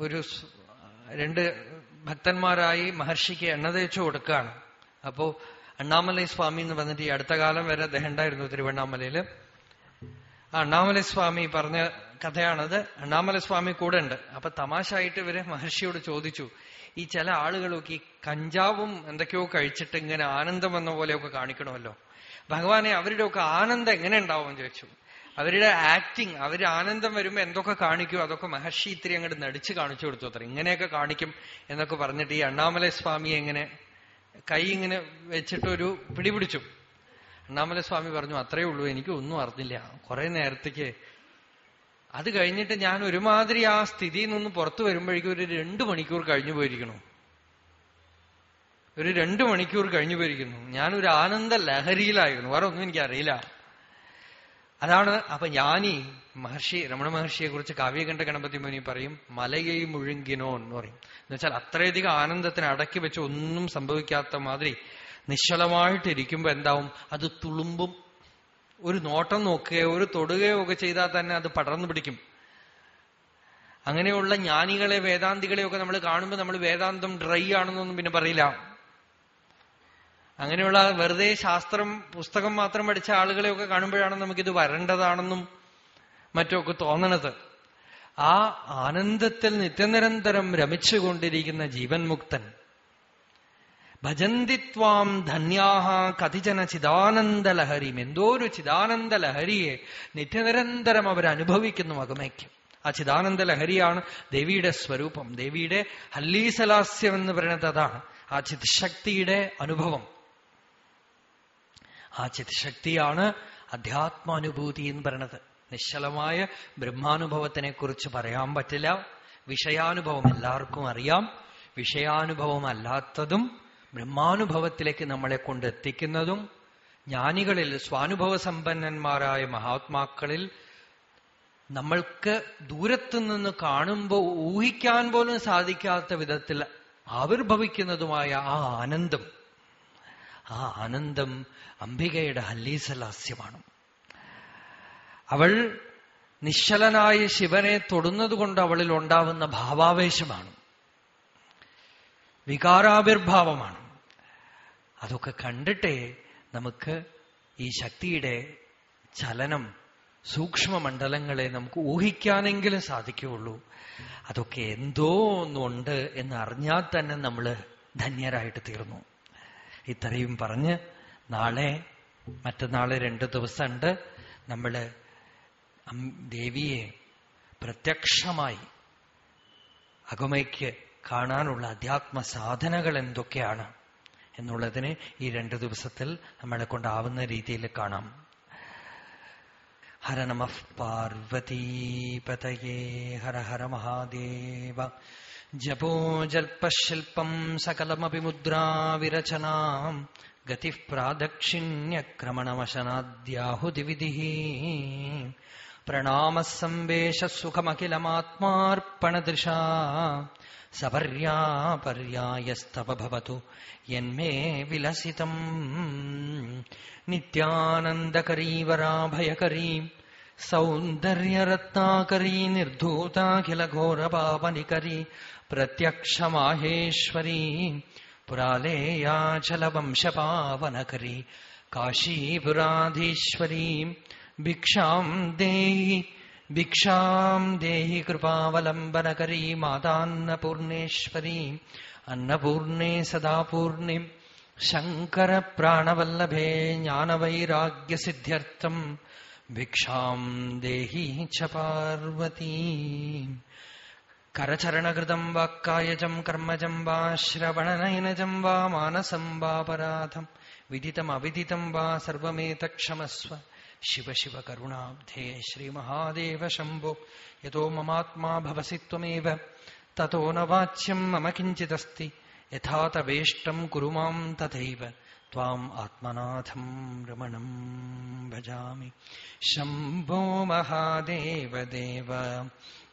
ഒരു രണ്ട് ഭക്തന്മാരായി മഹർഷിക്ക് എണ്ണ തേച്ചു കൊടുക്കുകയാണ്. അപ്പോ അണ്ണാമലൈ സ്വാമി എന്ന് പറഞ്ഞിട്ട് ഈ അടുത്ത കാലം വരെ അദ്ദേഹം ഉണ്ടായിരുന്നു തിരുവണ്ണാമലയിൽ. ആ അണ്ണാമലൈ സ്വാമി പറഞ്ഞ കഥയാണത്. അണ്ണാമലൈ സ്വാമി കൂടെ ഉണ്ട്. അപ്പൊ തമാശായിട്ട് ഇവർ മഹർഷിയോട് ചോദിച്ചു ഈ ചില ആളുകളൊക്കെ ഈ കഞ്ചാവും എന്തൊക്കെയോ കഴിച്ചിട്ട് ഇങ്ങനെ ആനന്ദം എന്ന പോലെയൊക്കെ കാണിക്കണമല്ലോ. ഭഗവാനെ അവരുടെയൊക്കെ ആനന്ദം എങ്ങനെ ഉണ്ടാവും? ചോദിച്ചു. അവരുടെ ആക്ടിങ് അവർ ആനന്ദം വരുമ്പോൾ എന്തൊക്കെ കാണിക്കും അതൊക്കെ മഹർഷി ഇത്തിരി അങ്ങോട്ട് നടിച്ചു കാണിച്ചു കൊടുത്തു അത്ര. ഇങ്ങനെയൊക്കെ കാണിക്കും എന്നൊക്കെ പറഞ്ഞിട്ട് ഈ അണ്ണാമല സ്വാമി എങ്ങനെ കൈ ഇങ്ങനെ വെച്ചിട്ട് വെച്ചിട്ടൊരു പിടിപിടിച്ചു. അണ്ണാമല സ്വാമി പറഞ്ഞു അത്രയേ ഉള്ളൂ എനിക്ക് ഒന്നും അറിഞ്ഞില്ല. കുറെ നേരത്തേക്ക് അത് കഴിഞ്ഞിട്ട് ഞാൻ ഒരുമാതിരി ആ സ്ഥിതിയിൽ നിന്ന് പുറത്തു വരുമ്പോഴേക്കും ഒരു രണ്ടു മണിക്കൂർ കഴിഞ്ഞു പോയിരിക്കണു ഒരു രണ്ടു മണിക്കൂർ കഴിഞ്ഞു പോയിരിക്കുന്നു. ഞാനൊരു ആനന്ദ ലഹരിയിലായിരുന്നു. വേറെ ഒന്നും എനിക്കറിയില്ല. അതാണ് അപ്പൊ ഞാനീ മഹർഷി രമണ മഹർഷിയെ കുറിച്ച് കാവ്യകണ്ഠ ഗണപതി മുനി പറയും മലയെ മുഴുങ്കിനോ എന്ന് പറയും. എന്നുവെച്ചാൽ അത്രയധികം ആനന്ദത്തിന് അടക്കി വെച്ച് ഒന്നും സംഭവിക്കാത്ത മാതിരി നിശ്ചലമായിട്ടിരിക്കുമ്പോ എന്താവും? അത് തുളുമ്പും ഒരു നോട്ടം നോക്കുകയോ ഒരു തൊടുകയോ ഒക്കെ ചെയ്താൽ തന്നെ അത് പടർന്നു പിടിക്കും. അങ്ങനെയുള്ള ജ്ഞാനികളെ വേദാന്തികളെയൊക്കെ നമ്മൾ കാണുമ്പോൾ നമ്മൾ വേദാന്തം ഡ്രൈ ആണെന്നൊന്നും പിന്നെ പറയില്ല. അങ്ങനെയുള്ള വെറുതെ ശാസ്ത്രം പുസ്തകം മാത്രം പഠിച്ച ആളുകളെയൊക്കെ കാണുമ്പോഴാണ് നമുക്കിത് വരേണ്ടതാണെന്നും മറ്റൊക്കെ തോന്നണത്. ആ ആനന്ദത്തിൽ നിത്യനിരന്തരം രമിച്ചുകൊണ്ടിരിക്കുന്ന ജീവൻ മുക്തൻ ഭജന്തിത്വാം ധന്യാഹ കതിജന ചിദാനന്ദലഹരിയും എന്തോ ഒരു ചിദാനന്ദ ലഹരിയെ നിത്യനിരന്തരം അവരനുഭവിക്കുന്നു അകമയ്ക്കും ആ ചിദാനന്ദ ലഹരിയാണ് ദേവിയുടെ സ്വരൂപം. ദേവിയുടെ ഹല്ലീസലാസ്യം എന്ന് പറയുന്നത് അതാണ്. ആ ചിത്ശക്തിയുടെ അനുഭവം. ആ ചിത്ശക്തിയാണ് അധ്യാത്മാനുഭൂതി എന്ന് പറയണത്. നിശ്ചലമായ ബ്രഹ്മാനുഭവത്തിനെ കുറിച്ച് പറയാൻ പറ്റില്ല. വിഷയാനുഭവം എല്ലാവർക്കും അറിയാം. വിഷയാനുഭവം അല്ലാത്തതും ബ്രഹ്മാനുഭവത്തിലേക്ക് നമ്മളെ കൊണ്ടെത്തിക്കുന്നതും ജ്ഞാനികളിൽ സ്വാനുഭവ സമ്പന്നന്മാരായ മഹാത്മാക്കളിൽ നമ്മൾക്ക് ദൂരത്തു നിന്ന് കാണുമ്പോൾ ഊഹിക്കാൻ പോലും സാധിക്കാത്ത വിധത്തിൽ ആവിർഭവിക്കുന്നതുമായ ആ ആനന്ദം. ആ ആനന്ദം അംബികയുടെ ഹല്ലീസലാസ്യമാണ്. അവൾ നിശ്ചലനായ ശിവനെ തൊടുന്നതുകൊണ്ട് അവളിൽ ഉണ്ടാവുന്ന ഭാവാവേശമാണ്. വികാരാവിർഭാവമാണ്. അതൊക്കെ കണ്ടിട്ടേ നമുക്ക് ഈ ശക്തിയുടെ ചലനം സൂക്ഷ്മ മണ്ഡലങ്ങളെ നമുക്ക് ഊഹിക്കാനെങ്കിലും സാധിക്കുകയുള്ളൂ. അതൊക്കെ എന്തോ ഒന്നുണ്ട് എന്ന് അറിഞ്ഞാൽ തന്നെ നമ്മൾ ധന്യരായിട്ട് തീർന്നു. ഇത്രയും പറഞ്ഞ് നാളെ മറ്റന്നാളെ രണ്ട് ദിവസമുണ്ട് നമ്മൾ ദേവിയെ പ്രത്യക്ഷമായി അകമയ്ക്ക് കാണാനുള്ള അധ്യാത്മ സാധനകൾ എന്തൊക്കെയാണ് എന്നുള്ളതിനെ ഈ രണ്ടു ദിവസത്തിൽ നമ്മളെ കൊണ്ടാവുന്ന രീതിയിൽ കാണാം. ഹര നമ പാർവതീപതയേ ഹര ഹര മഹാദേവ. ജപോ ജൽപശില്പം സകലമപി മുദ്രാവിരചനാ ഗതി പ്രാദക്ഷിണ്യക്രമണവശനാദ്യാഹുതിവിധി. പ്രണാമസംവേശസുഖമഖിലമാത്മാർപ്പണദൃശാ സപര്യാപര്യായസ്തവ ഭവതു യന്മേ വിലസിതം. നിത്യാനന്ദകരീവരാഭയകരീ. സൗന്ദര്യരത്നാകരീ. നിർധൂതാഖിലഘോരപാപനികരീ. പ്രത്യക്ഷമാഹേശ്വരീ പുരാലേയാചലവംശപാവനകരീ കാശീപുരാധീശ്വരീ ഭിക്ഷാം ദേഹി ഭിക്ഷാം ദേഹി കൃപാവലംബനകരീ മാതാന്നപൂർണേശ്വരീ അന്നപൂർണേ സദാപൂർണി ശങ്കരപ്രാണവല്ലഭേ ജ്ഞാനവൈരാഗ്യസിദ്ധ്യർത്ഥം ഭിക്ഷാം ദേഹി ച പാർവതീ करचरणकृतम् वाक्कायजम् कर्मजं वा श्रवणनयनजम् वा मानसम् वापराधम् विदितमविदितम् वा सर्वमेतक्षमस्व शिव शिव करुणाब्धे श्रीमहादेव शम्भो। यतो ममात्मा भवसि त्वमेव। ततो न वाच्यम् मम किंचिदस्ति यथा तवेष्टम् कुरु माम् तथैव। त्वाम् आत्मनाथम रमणम् भजामि। शम्भो महादेव देव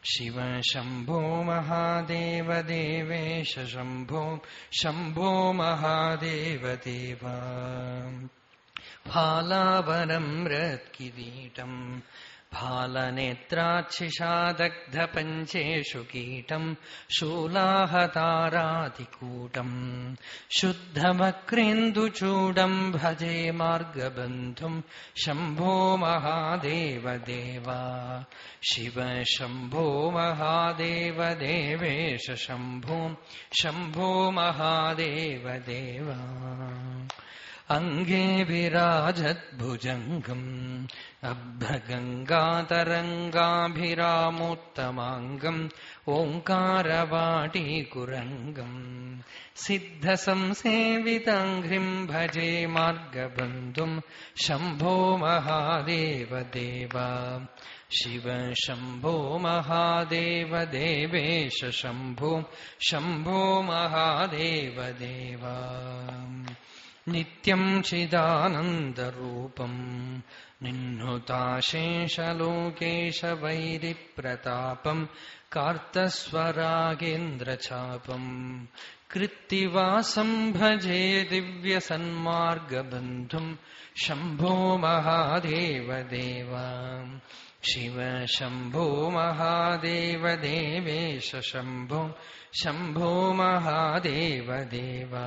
शिव शम्भो महादेव देवेश शम्भो शम्भो महादेव देव फालावरम् रत्किरीटम् फालनेत्राच्छिषादग्धपञ्चेषु कीटम् शूलाहतारातिकूटम् शुद्धवक्रेन्दुचूडम् भजे मार्गबन्धुम् शम्भो महादेव देवा शिव शम्भो महादेव देवेश शम्भो शम्भो महादेव देवा अङ्गे विराजद्भुजङ्गम् अभ्रगङ्गातरङ्गाभिरामोत्तमाङ्गम् ओङ्कारवाटीकुरङ्गम् सिद्धसंसेविताङ्घ्रिम् भजे मार्गबन्धुम् शम्भो महादेव देवा शिव शम्भो महादेव देवेश शम्भो शम्भो महादेव देवा नित्यम् चिदानन्दरूपम् निह्नुताशेषलोकेशवैरिप्रतापम् कार्तस्वरागेन्द्रचापम् कृत्तिवासम् भजे दिव्यसन्मार्गबन्धुम् शम्भो महादेव देवा शिव शम्भो महादेव देवेश शम्भो शम्भो महादेव देवा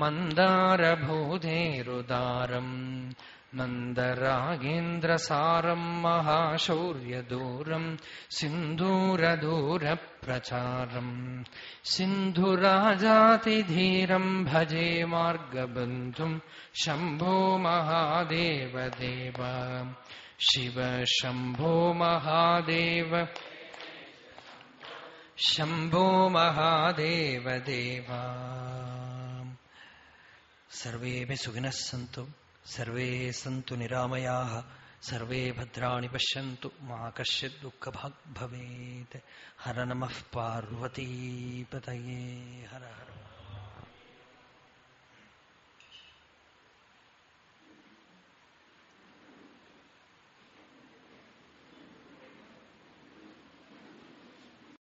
मन्दारभूधेरुदारम् मन्दरागेन्द्रसारम् महाशौर्यदूरम् सिन्धूरदूरप्रचारम् सिन्धुराजातिधीरम् भजे मार्गबन्धुम् शम्भो महादेव देव शिव शम्भो महादेव शम्भो महादेव സർവേ മേ സന്തു സർവേ സന്തു നിരാമയാഹ സർവേ ഭദ്രാണി പശ്യന്തു മാ കശ്യത് ദുഃഖഭാഗ് ഹര നമഃ പാർവതീപതയേ ഹര ഹര.